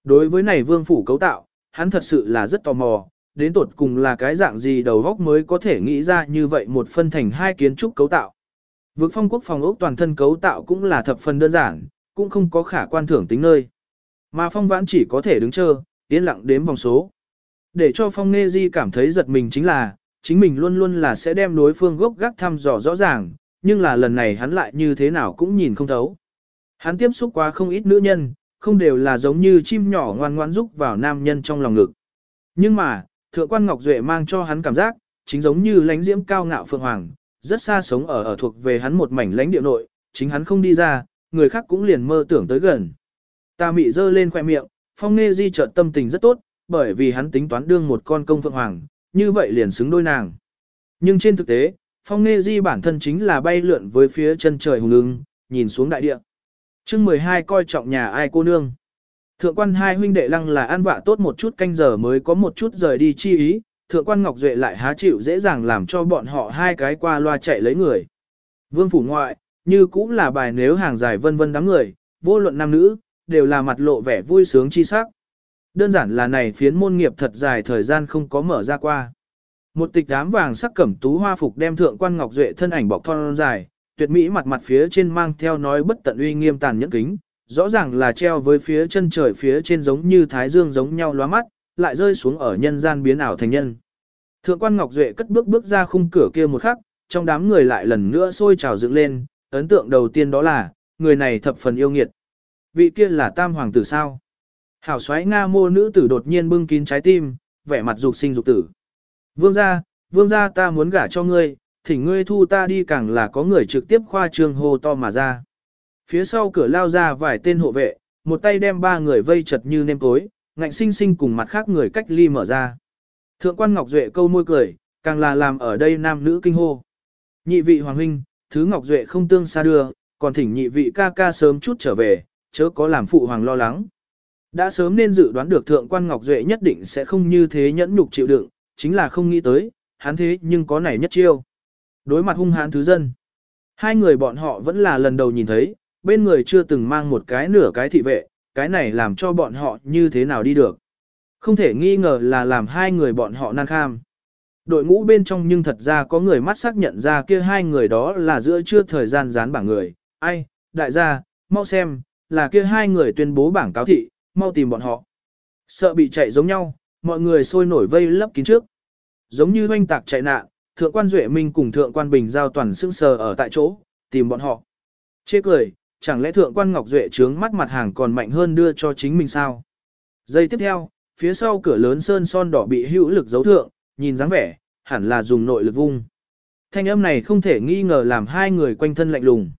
Đối với này vương phủ cấu tạo, hắn thật sự là rất tò mò, đến tột cùng là cái dạng gì đầu góc mới có thể nghĩ ra như vậy một phân thành hai kiến trúc cấu tạo. Vực phong quốc phòng ốc toàn thân cấu tạo cũng là thập phần đơn giản, cũng không có khả quan thưởng tính nơi. Mà phong vãn chỉ có thể đứng chờ, yên lặng đếm vòng số. Để cho phong nghe di cảm thấy giật mình chính là, chính mình luôn luôn là sẽ đem đối phương gốc gác thăm dò rõ ràng, nhưng là lần này hắn lại như thế nào cũng nhìn không thấu. Hắn tiếp xúc qua không ít nữ nhân, không đều là giống như chim nhỏ ngoan ngoan rúc vào nam nhân trong lòng ngực. Nhưng mà, thượng quan Ngọc Duệ mang cho hắn cảm giác, chính giống như lánh diễm cao ngạo phượng hoàng, rất xa sống ở ở thuộc về hắn một mảnh lãnh địa nội, chính hắn không đi ra, người khác cũng liền mơ tưởng tới gần. Ta mị dơ lên khoe miệng, phong Nghe di chợt tâm tình rất tốt, bởi vì hắn tính toán đương một con công phượng hoàng, như vậy liền xứng đôi nàng. Nhưng trên thực tế, phong Nghe di bản thân chính là bay lượn với phía chân trời hùng ưng, nhìn xuống đại địa. chương 12 coi trọng nhà ai cô nương. Thượng quan hai huynh đệ lăng là ăn vạ tốt một chút canh giờ mới có một chút rời đi chi ý, thượng quan Ngọc Duệ lại há chịu dễ dàng làm cho bọn họ hai cái qua loa chạy lấy người. Vương phủ ngoại, như cũng là bài nếu hàng dài vân vân đám người, vô luận nam nữ, đều là mặt lộ vẻ vui sướng chi sắc. Đơn giản là này phiến môn nghiệp thật dài thời gian không có mở ra qua. Một tịch đám vàng sắc cẩm tú hoa phục đem thượng quan Ngọc Duệ thân ảnh bọc thon dài, tuyệt mỹ mặt mặt phía trên mang theo nói bất tận uy nghiêm tàn nhẫn kính, rõ ràng là treo với phía chân trời phía trên giống như thái dương giống nhau lóa mắt, lại rơi xuống ở nhân gian biến ảo thành nhân. Thượng quan Ngọc Duệ cất bước bước ra khung cửa kia một khắc, trong đám người lại lần nữa sôi trào dựng lên, ấn tượng đầu tiên đó là, người này thập phần yêu nghiệt. vị kia là tam hoàng tử sao? Hảo xoáy Nga mô nữ tử đột nhiên bưng kín trái tim, vẻ mặt dục sinh dục tử. Vương gia, vương gia ta muốn gả cho ngươi, thỉnh ngươi thu ta đi càng là có người trực tiếp khoa trương hô to mà ra. Phía sau cửa lao ra vài tên hộ vệ, một tay đem ba người vây chật như nêm tối, ngạnh sinh sinh cùng mặt khác người cách ly mở ra. Thượng quan Ngọc Duệ câu môi cười, càng là làm ở đây nam nữ kinh hô. Nhị vị hoàng huynh, thứ Ngọc Duệ không tương xa đưa, còn thỉnh nhị vị ca ca sớm chút trở về, chớ có làm phụ hoàng lo lắng. Đã sớm nên dự đoán được thượng quan Ngọc Duệ nhất định sẽ không như thế nhẫn nhục chịu đựng, chính là không nghĩ tới, hắn thế nhưng có này nhất chiêu. Đối mặt hung hãn thứ dân. Hai người bọn họ vẫn là lần đầu nhìn thấy, bên người chưa từng mang một cái nửa cái thị vệ, cái này làm cho bọn họ như thế nào đi được. Không thể nghi ngờ là làm hai người bọn họ nan kham. Đội ngũ bên trong nhưng thật ra có người mắt xác nhận ra kia hai người đó là giữa chưa thời gian dán bảng người. Ai, đại gia, mau xem, là kia hai người tuyên bố bảng cáo thị, mau tìm bọn họ. Sợ bị chạy giống nhau, mọi người sôi nổi vây lấp kín trước. Giống như doanh tạc chạy nạn, thượng quan Duệ Minh cùng thượng quan Bình giao toàn sững sờ ở tại chỗ, tìm bọn họ. Chê cười, chẳng lẽ thượng quan Ngọc Duệ trướng mắt mặt hàng còn mạnh hơn đưa cho chính mình sao? Giây tiếp theo, phía sau cửa lớn sơn son đỏ bị hữu lực giấu thượng, nhìn dáng vẻ, hẳn là dùng nội lực vung. Thanh âm này không thể nghi ngờ làm hai người quanh thân lạnh lùng.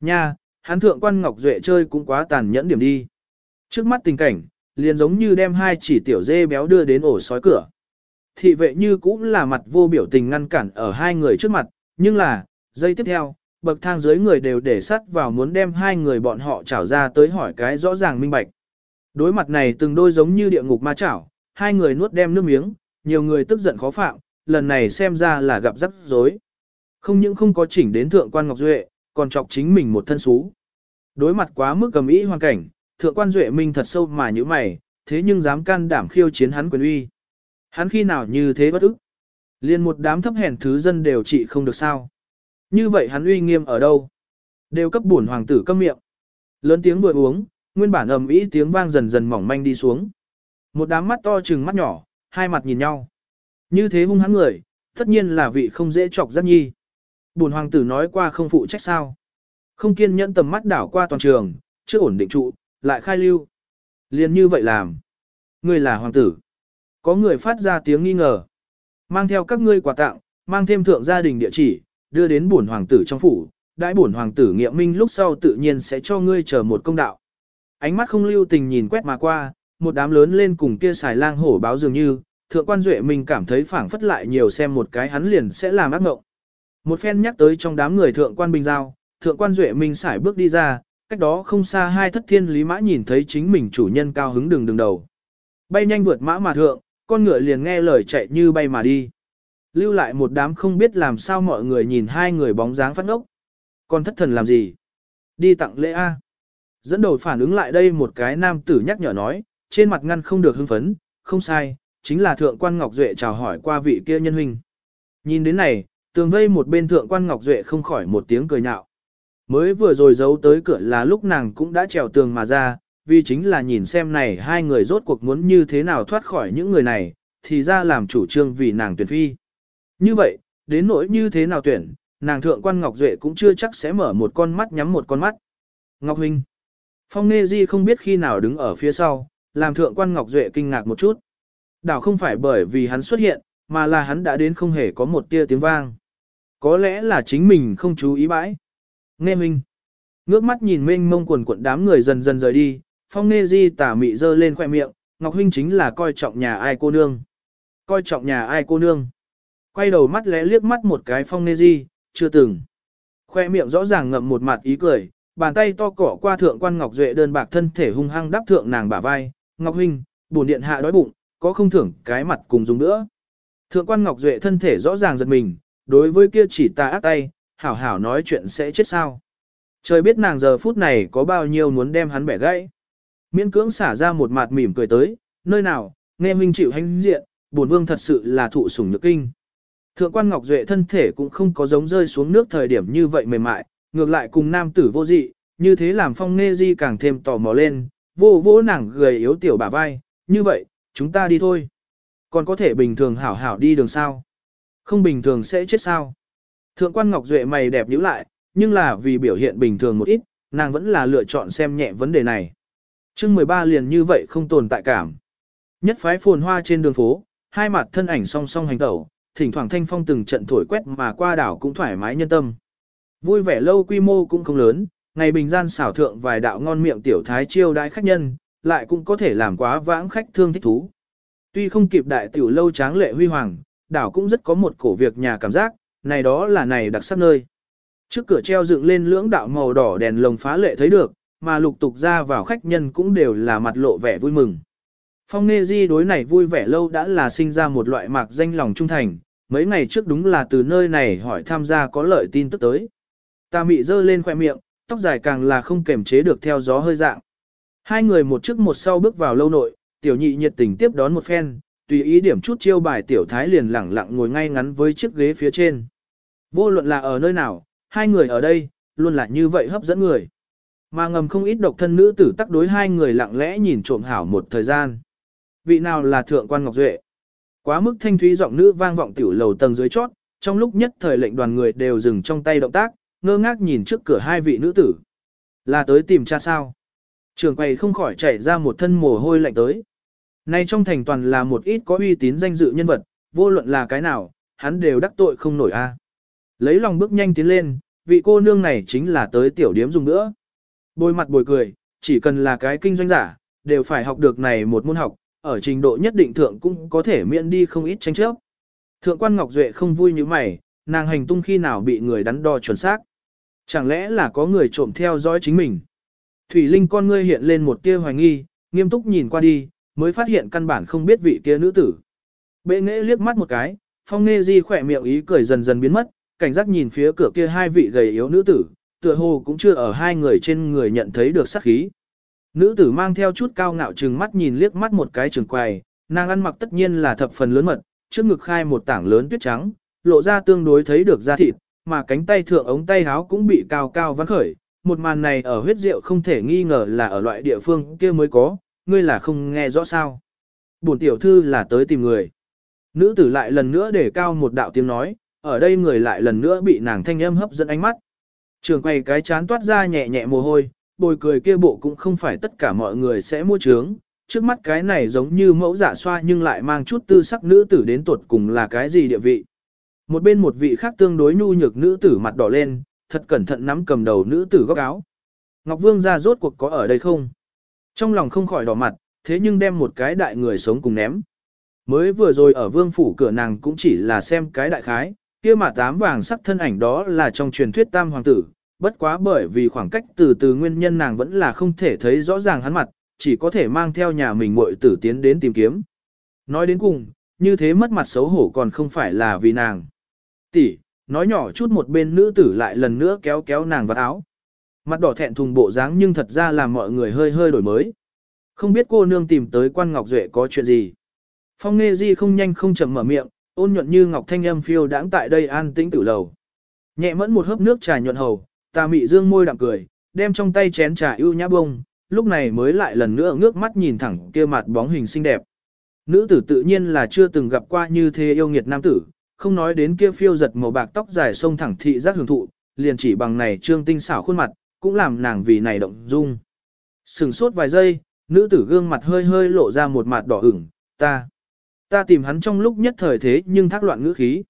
Nha, hắn thượng quan Ngọc Duệ chơi cũng quá tàn nhẫn điểm đi. Trước mắt tình cảnh, liền giống như đem hai chỉ tiểu dê béo đưa đến ổ sói cửa. Thị vệ như cũng là mặt vô biểu tình ngăn cản ở hai người trước mặt, nhưng là, giây tiếp theo, bậc thang dưới người đều để sắt vào muốn đem hai người bọn họ trảo ra tới hỏi cái rõ ràng minh bạch. Đối mặt này từng đôi giống như địa ngục ma chảo, hai người nuốt đem nước miếng, nhiều người tức giận khó phạm, lần này xem ra là gặp rắc rối. Không những không có chỉnh đến thượng quan Ngọc Duệ, còn chọc chính mình một thân xú. Đối mặt quá mức cầm ý hoàn cảnh, thượng quan Duệ Minh thật sâu mà như mày, thế nhưng dám can đảm khiêu chiến hắn quyền uy. Hắn khi nào như thế bất ức. Liên một đám thấp hèn thứ dân đều trị không được sao. Như vậy hắn uy nghiêm ở đâu? Đều cấp bổn hoàng tử câm miệng. Lớn tiếng vừa uống, nguyên bản ầm ĩ tiếng vang dần dần mỏng manh đi xuống. Một đám mắt to trừng mắt nhỏ, hai mặt nhìn nhau. Như thế hung hắn người, tất nhiên là vị không dễ chọc giác nhi. Bổn hoàng tử nói qua không phụ trách sao. Không kiên nhẫn tầm mắt đảo qua toàn trường, chưa ổn định trụ, lại khai lưu. Liên như vậy làm. Ngươi là hoàng tử. Có người phát ra tiếng nghi ngờ. Mang theo các ngươi quà tặng, mang thêm thượng gia đình địa chỉ, đưa đến bổn hoàng tử trong phủ, đãi bổn hoàng tử nghiệm minh lúc sau tự nhiên sẽ cho ngươi chờ một công đạo. Ánh mắt không lưu tình nhìn quét mà qua, một đám lớn lên cùng kia xài lang hổ báo dường như, thượng quan duệ mình cảm thấy phảng phất lại nhiều xem một cái hắn liền sẽ làm ác ngộng. Một phen nhắc tới trong đám người thượng quan bình giao, thượng quan duệ mình xài bước đi ra, cách đó không xa hai thất thiên lý mã nhìn thấy chính mình chủ nhân cao hứng đường đường đầu. Bay nhanh vượt mã mà thượng, con ngựa liền nghe lời chạy như bay mà đi. Lưu lại một đám không biết làm sao mọi người nhìn hai người bóng dáng phát ngốc. Còn thất thần làm gì? Đi tặng lễ A. Dẫn đầu phản ứng lại đây một cái nam tử nhắc nhở nói, trên mặt ngăn không được hưng phấn, không sai, chính là thượng quan Ngọc Duệ chào hỏi qua vị kia nhân huynh. Nhìn đến này, tường vây một bên thượng quan Ngọc Duệ không khỏi một tiếng cười nhạo. Mới vừa rồi giấu tới cửa là lúc nàng cũng đã trèo tường mà ra, vì chính là nhìn xem này hai người rốt cuộc muốn như thế nào thoát khỏi những người này, thì ra làm chủ trương vì nàng tuyển phi. Như vậy, đến nỗi như thế nào tuyển, nàng thượng quan Ngọc Duệ cũng chưa chắc sẽ mở một con mắt nhắm một con mắt. Ngọc Huynh Phong Nê Di không biết khi nào đứng ở phía sau, làm thượng quan Ngọc Duệ kinh ngạc một chút. Đảo không phải bởi vì hắn xuất hiện, mà là hắn đã đến không hề có một tia tiếng vang. Có lẽ là chính mình không chú ý bãi. Nghe Minh Ngước mắt nhìn mênh mông quần cuộn đám người dần dần rời đi, Phong Nê Di tả mị dơ lên khoẻ miệng, Ngọc Huynh chính là coi trọng nhà ai cô nương. Coi trọng nhà ai cô nương. Quay đầu mắt lẽ liếc mắt một cái Phong Nê Di, chưa từng. Khoe miệng rõ ràng ngậm một mặt ý cười, bàn tay to cỏ qua thượng quan Ngọc Duệ đơn bạc thân thể hung hăng đắp thượng nàng bả vai, Ngọc Huynh, buồn điện hạ đói bụng, có không thưởng cái mặt cùng dùng nữa. Thượng quan Ngọc Duệ thân thể rõ ràng giật mình, đối với kia chỉ ta ác tay, hảo hảo nói chuyện sẽ chết sao. Trời biết nàng giờ phút này có bao nhiêu muốn đem hắn bẻ gãy. Miễn cưỡng xả ra một mặt mỉm cười tới, nơi nào, nghe minh chịu hành diện, buồn vương thật sự là thụ sủng nhược kinh. Thượng quan Ngọc Duệ thân thể cũng không có giống rơi xuống nước thời điểm như vậy mềm mại, ngược lại cùng nam tử vô dị, như thế làm phong nghe di càng thêm tò mò lên, vô vô nàng gầy yếu tiểu bả vai, như vậy, chúng ta đi thôi. Còn có thể bình thường hảo hảo đi đường sao? Không bình thường sẽ chết sao? Thượng quan Ngọc Duệ mày đẹp nhíu lại, nhưng là vì biểu hiện bình thường một ít, nàng vẫn là lựa chọn xem nhẹ vấn đề này. chương 13 liền như vậy không tồn tại cảm. Nhất phái phồn hoa trên đường phố, hai mặt thân ảnh song song hành tẩu, thỉnh thoảng thanh phong từng trận thổi quét mà qua đảo cũng thoải mái nhân tâm. Vui vẻ lâu quy mô cũng không lớn, ngày bình gian xảo thượng vài đạo ngon miệng tiểu thái chiêu đãi khách nhân, lại cũng có thể làm quá vãng khách thương thích thú. Tuy không kịp đại tiểu lâu tráng lệ huy hoàng, đảo cũng rất có một cổ việc nhà cảm giác, này đó là này đặc sắc nơi. Trước cửa treo dựng lên lưỡng đạo màu đỏ đèn lồng phá lệ thấy được, mà lục tục ra vào khách nhân cũng đều là mặt lộ vẻ vui mừng. Phong Nê Di đối này vui vẻ lâu đã là sinh ra một loại mạc danh lòng trung thành, mấy ngày trước đúng là từ nơi này hỏi tham gia có lợi tin tức tới. Ta mị dơ lên khoe miệng, tóc dài càng là không kềm chế được theo gió hơi dạng. Hai người một trước một sau bước vào lâu nội, tiểu nhị nhiệt tình tiếp đón một phen, tùy ý điểm chút chiêu bài tiểu thái liền lẳng lặng ngồi ngay ngắn với chiếc ghế phía trên. Vô luận là ở nơi nào, hai người ở đây, luôn là như vậy hấp dẫn người. Mà ngầm không ít độc thân nữ tử tắc đối hai người lặng lẽ nhìn trộm hảo một thời gian. Vị nào là thượng quan Ngọc Duệ? Quá mức thanh thúy giọng nữ vang vọng tiểu lầu tầng dưới chót, trong lúc nhất thời lệnh đoàn người đều dừng trong tay động tác, ngơ ngác nhìn trước cửa hai vị nữ tử. Là tới tìm cha sao? Trường quầy không khỏi chảy ra một thân mồ hôi lạnh tới. Nay trong thành toàn là một ít có uy tín danh dự nhân vật, vô luận là cái nào, hắn đều đắc tội không nổi a. Lấy lòng bước nhanh tiến lên, vị cô nương này chính là tới tiểu điếm dùng nữa. Bôi mặt bồi cười, chỉ cần là cái kinh doanh giả, đều phải học được này một môn học, ở trình độ nhất định thượng cũng có thể miễn đi không ít tranh chấp. Thượng quan Ngọc Duệ không vui như mày, nàng hành tung khi nào bị người đắn đo chuẩn xác. Chẳng lẽ là có người trộm theo dõi chính mình? Thủy Linh con ngươi hiện lên một tia hoài nghi, nghiêm túc nhìn qua đi, mới phát hiện căn bản không biết vị kia nữ tử. Bệ nghệ liếc mắt một cái, phong nghe di khỏe miệng ý cười dần dần biến mất, cảnh giác nhìn phía cửa kia hai vị gầy yếu nữ tử, tựa hồ cũng chưa ở hai người trên người nhận thấy được sát khí. Nữ tử mang theo chút cao ngạo trừng mắt nhìn liếc mắt một cái trường quầy, nàng ăn mặc tất nhiên là thập phần lớn mật, trước ngực khai một tảng lớn tuyết trắng, lộ ra tương đối thấy được da thịt, mà cánh tay thượng ống tay áo cũng bị cao cao vắn khởi. Một màn này ở huyết rượu không thể nghi ngờ là ở loại địa phương kia mới có, ngươi là không nghe rõ sao. Bổn tiểu thư là tới tìm người. Nữ tử lại lần nữa để cao một đạo tiếng nói, ở đây người lại lần nữa bị nàng thanh âm hấp dẫn ánh mắt. Trường quay cái chán toát ra nhẹ nhẹ mồ hôi, bồi cười kia bộ cũng không phải tất cả mọi người sẽ mua trướng. Trước mắt cái này giống như mẫu giả xoa nhưng lại mang chút tư sắc nữ tử đến tuột cùng là cái gì địa vị. Một bên một vị khác tương đối nhu nhược nữ tử mặt đỏ lên, thật cẩn thận nắm cầm đầu nữ tử góc áo. Ngọc Vương ra rốt cuộc có ở đây không? Trong lòng không khỏi đỏ mặt, thế nhưng đem một cái đại người sống cùng ném. Mới vừa rồi ở vương phủ cửa nàng cũng chỉ là xem cái đại khái, kia mà tám vàng sắc thân ảnh đó là trong truyền thuyết tam hoàng tử, bất quá bởi vì khoảng cách từ từ nguyên nhân nàng vẫn là không thể thấy rõ ràng hắn mặt, chỉ có thể mang theo nhà mình muội tử tiến đến tìm kiếm. Nói đến cùng, như thế mất mặt xấu hổ còn không phải là vì nàng. Tỷ, nói nhỏ chút một bên nữ tử lại lần nữa kéo kéo nàng vào áo. Mặt đỏ thẹn thùng bộ dáng nhưng thật ra làm mọi người hơi hơi đổi mới. Không biết cô nương tìm tới quan Ngọc Duệ có chuyện gì. Phong Nghê Di không nhanh không chậm mở miệng, ôn nhuận như ngọc thanh âm phiêu đãng tại đây an tĩnh tử lầu. Nhẹ mẫn một hớp nước trà nhuận hầu, tà mị dương môi đạm cười, đem trong tay chén trà ưu nhã bông, lúc này mới lại lần nữa ngước mắt nhìn thẳng kia mặt bóng hình xinh đẹp. Nữ tử tự nhiên là chưa từng gặp qua như thế yêu nghiệt nam tử, không nói đến kia phiêu giật màu bạc tóc dài sông thẳng thị giác hưởng thụ, liền chỉ bằng này trương tinh xảo khuôn mặt, cũng làm nàng vì này động dung. Sừng sốt vài giây, nữ tử gương mặt hơi hơi lộ ra một mặt đỏ ửng, ta, ta tìm hắn trong lúc nhất thời thế nhưng thác loạn ngữ khí.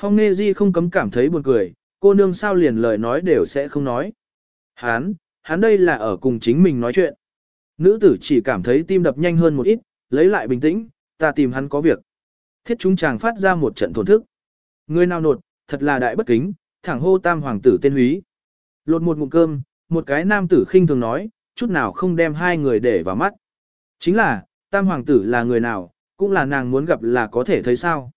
Phong Nê Di không cấm cảm thấy buồn cười, cô nương sao liền lời nói đều sẽ không nói. Hán, hắn đây là ở cùng chính mình nói chuyện. Nữ tử chỉ cảm thấy tim đập nhanh hơn một ít, lấy lại bình tĩnh, ta tìm hắn có việc. Thiết chúng chàng phát ra một trận thổn thức. Người nào nột, thật là đại bất kính, thẳng hô tam hoàng tử tên húy. Lột một ngụm cơm, một cái nam tử khinh thường nói, chút nào không đem hai người để vào mắt. Chính là, tam hoàng tử là người nào, cũng là nàng muốn gặp là có thể thấy sao.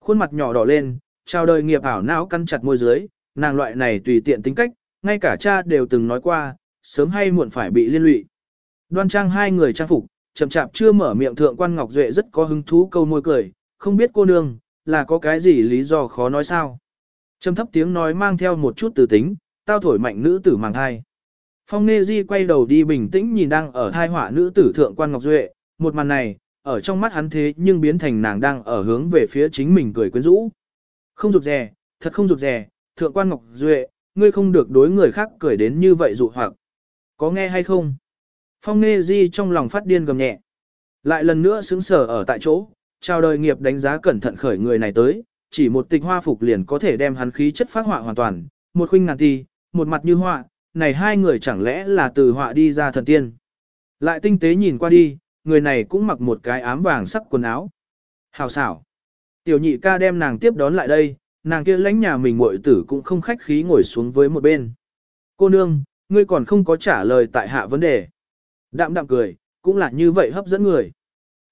Khuôn mặt nhỏ đỏ lên, chào đời nghiệp ảo não căn chặt môi dưới, nàng loại này tùy tiện tính cách, ngay cả cha đều từng nói qua, sớm hay muộn phải bị liên lụy. Đoan trang hai người trang phục, chậm chạp chưa mở miệng thượng quan Ngọc Duệ rất có hứng thú câu môi cười, không biết cô nương, là có cái gì lý do khó nói sao. Trầm thấp tiếng nói mang theo một chút từ tính, tao thổi mạnh nữ tử màng hai. Phong Nê Di quay đầu đi bình tĩnh nhìn đang ở thai họa nữ tử thượng quan Ngọc Duệ, một màn này, ở trong mắt hắn thế nhưng biến thành nàng đang ở hướng về phía chính mình cười quyến rũ. Không rụt rè, thật không rụt rè, thượng quan Ngọc Duệ, ngươi không được đối người khác cười đến như vậy dụ hoặc. Có nghe hay không? Phong Nghê Di trong lòng phát điên gầm nhẹ. Lại lần nữa xứng sở ở tại chỗ, chào đời nghiệp đánh giá cẩn thận khởi người này tới, chỉ một tịch hoa phục liền có thể đem hắn khí chất phát họa hoàn toàn, một khuynh ngàn ti, một mặt như họa, này hai người chẳng lẽ là từ họa đi ra thần tiên. Lại tinh tế nhìn qua đi, người này cũng mặc một cái ám vàng sắc quần áo. Hào xảo. Tiểu nhị ca đem nàng tiếp đón lại đây, nàng kia lãnh nhà mình muội tử cũng không khách khí ngồi xuống với một bên. Cô nương, ngươi còn không có trả lời tại hạ vấn đề. Đạm đạm cười, cũng là như vậy hấp dẫn người.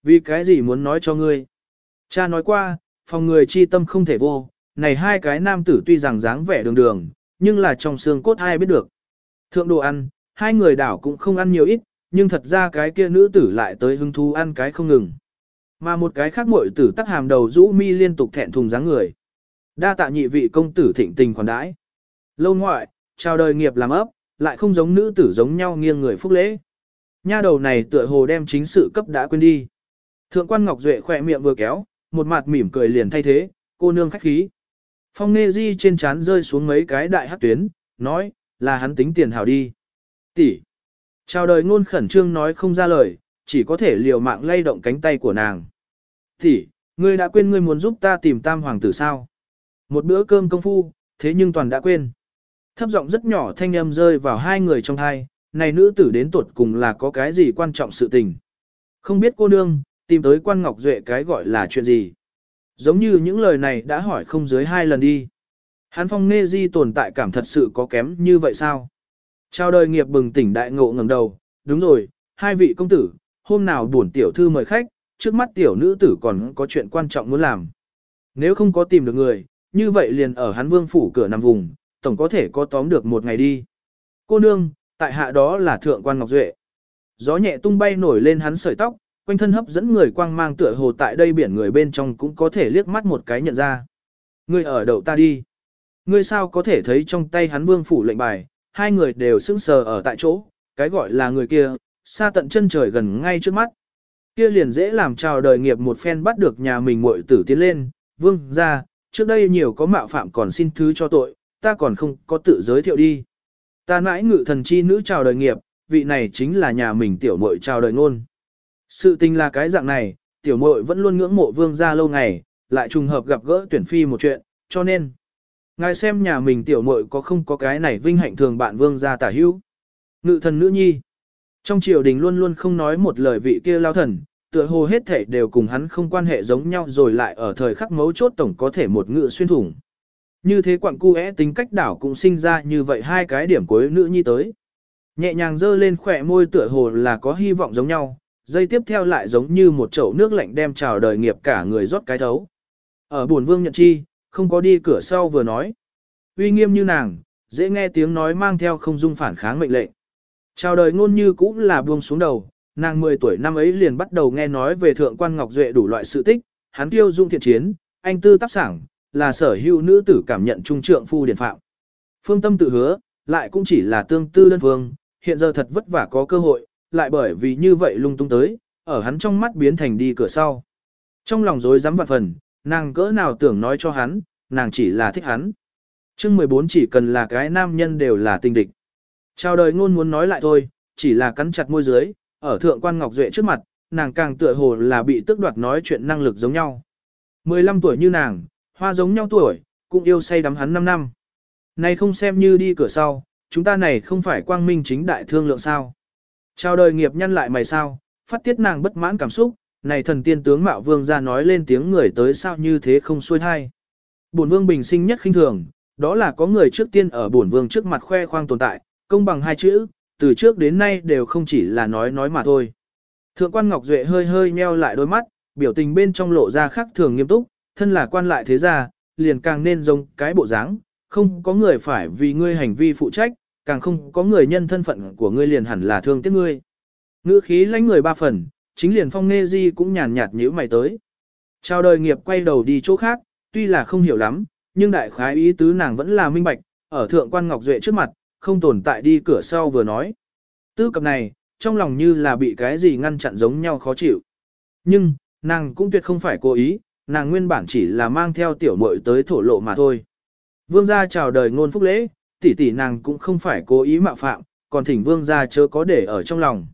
Vì cái gì muốn nói cho ngươi? Cha nói qua, phòng người chi tâm không thể vô, này hai cái nam tử tuy rằng dáng vẻ đường đường, nhưng là trong xương cốt ai biết được. Thượng đồ ăn, hai người đảo cũng không ăn nhiều ít, nhưng thật ra cái kia nữ tử lại tới hứng thú ăn cái không ngừng. Mà một cái khác muội tử tắc hàm đầu rũ mi liên tục thẹn thùng dáng người. Đa tạ nhị vị công tử thịnh tình khoản đãi. Lâu ngoại, chào đời nghiệp làm ấp, lại không giống nữ tử giống nhau nghiêng người phúc lễ. Nha đầu này tựa hồ đem chính sự cấp đã quên đi. Thượng quan Ngọc Duệ khỏe miệng vừa kéo, một mặt mỉm cười liền thay thế, cô nương khách khí. Phong Nê Di trên trán rơi xuống mấy cái đại hắc tuyến, nói, là hắn tính tiền hảo đi. Tỷ. Chào đời ngôn khẩn trương nói không ra lời, chỉ có thể liều mạng lay động cánh tay của nàng. Tỷ, ngươi đã quên ngươi muốn giúp ta tìm tam hoàng tử sao? Một bữa cơm công phu, thế nhưng toàn đã quên. Thấp giọng rất nhỏ thanh âm rơi vào hai người trong hai, này nữ tử đến tuột cùng là có cái gì quan trọng sự tình. Không biết cô nương, tìm tới quan ngọc duệ cái gọi là chuyện gì. Giống như những lời này đã hỏi không dưới hai lần đi. hán phong nê di tồn tại cảm thật sự có kém như vậy sao? Chào đời nghiệp bừng tỉnh đại ngộ ngẩng đầu, đúng rồi, hai vị công tử, hôm nào buồn tiểu thư mời khách, trước mắt tiểu nữ tử còn có chuyện quan trọng muốn làm. Nếu không có tìm được người, như vậy liền ở hắn vương phủ cửa nằm vùng, tổng có thể có tóm được một ngày đi. Cô nương, tại hạ đó là thượng quan Ngọc Duệ. Gió nhẹ tung bay nổi lên hắn sợi tóc, quanh thân hấp dẫn người quang mang tựa hồ tại đây biển người bên trong cũng có thể liếc mắt một cái nhận ra. Ngươi ở đậu ta đi. Ngươi sao có thể thấy trong tay hắn vương phủ lệnh bài, hai người đều sững sờ ở tại chỗ, cái gọi là người kia, xa tận chân trời gần ngay trước mắt. Kia liền dễ làm chào đời nghiệp một phen bắt được nhà mình muội tử tiến lên, vương ra, trước đây nhiều có mạo phạm còn xin thứ cho tội, ta còn không có tự giới thiệu đi. Ta nãi ngự thần chi nữ chào đời nghiệp, vị này chính là nhà mình tiểu muội chào đời ngôn. Sự tình là cái dạng này, tiểu muội vẫn luôn ngưỡng mộ vương gia lâu ngày, lại trùng hợp gặp gỡ tuyển phi một chuyện, cho nên. Ngài xem nhà mình tiểu muội có không có cái này vinh hạnh thường bạn vương gia tả hữu. Ngự thần nữ nhi. Trong triều đình luôn luôn không nói một lời vị kia lao thần, tựa hồ hết thể đều cùng hắn không quan hệ giống nhau rồi lại ở thời khắc mấu chốt tổng có thể một ngựa xuyên thủng. Như thế quặng cu é tính cách đảo cũng sinh ra như vậy hai cái điểm cuối nữ nhi tới. Nhẹ nhàng dơ lên khỏe môi tựa hồ là có hy vọng giống nhau, dây tiếp theo lại giống như một chậu nước lạnh đem chào đời nghiệp cả người rót cái thấu. Ở buồn vương nhận chi, không có đi cửa sau vừa nói. uy nghiêm như nàng, dễ nghe tiếng nói mang theo không dung phản kháng mệnh lệnh. Chào đời ngôn như cũng là buông xuống đầu, nàng 10 tuổi năm ấy liền bắt đầu nghe nói về thượng quan Ngọc Duệ đủ loại sự tích, hắn tiêu dung thiện chiến, anh tư tác sảng, là sở hữu nữ tử cảm nhận trung trượng phu điển phạm. Phương tâm tự hứa, lại cũng chỉ là tương tư đơn phương, hiện giờ thật vất vả có cơ hội, lại bởi vì như vậy lung tung tới, ở hắn trong mắt biến thành đi cửa sau. Trong lòng rối rắm vạn phần, nàng cỡ nào tưởng nói cho hắn, nàng chỉ là thích hắn. chương 14 chỉ cần là cái nam nhân đều là tình địch. Chào đời ngôn muốn nói lại thôi, chỉ là cắn chặt môi dưới, ở thượng quan Ngọc Duệ trước mặt, nàng càng tựa hồ là bị tức đoạt nói chuyện năng lực giống nhau. 15 tuổi như nàng, hoa giống nhau tuổi, cũng yêu say đắm hắn 5 năm. Này không xem như đi cửa sau, chúng ta này không phải quang minh chính đại thương lượng sao. Chào đời nghiệp nhân lại mày sao, phát tiết nàng bất mãn cảm xúc, này thần tiên tướng mạo vương ra nói lên tiếng người tới sao như thế không xuôi hay. Bổn vương bình sinh nhất khinh thường, đó là có người trước tiên ở bổn vương trước mặt khoe khoang tồn tại, công bằng hai chữ, từ trước đến nay đều không chỉ là nói nói mà thôi. Thượng quan Ngọc Duệ hơi hơi nheo lại đôi mắt, biểu tình bên trong lộ ra khác thường nghiêm túc, thân là quan lại thế gia, liền càng nên giống cái bộ dáng, không có người phải vì ngươi hành vi phụ trách, càng không có người nhân thân phận của ngươi liền hẳn là thương tiếc ngươi. Ngữ khí lãnh người ba phần, chính liền phong nghe di cũng nhàn nhạt nhíu mày tới. Chào đời nghiệp quay đầu đi chỗ khác, tuy là không hiểu lắm, nhưng đại khái ý tứ nàng vẫn là minh bạch, ở thượng quan Ngọc Duệ trước mặt, không tồn tại đi cửa sau vừa nói. Tư cập này, trong lòng như là bị cái gì ngăn chặn giống nhau khó chịu. Nhưng, nàng cũng tuyệt không phải cố ý, nàng nguyên bản chỉ là mang theo tiểu muội tới thổ lộ mà thôi. Vương gia chào đời ngôn phúc lễ, tỷ tỷ nàng cũng không phải cố ý mạo phạm, còn thỉnh vương gia chớ có để ở trong lòng.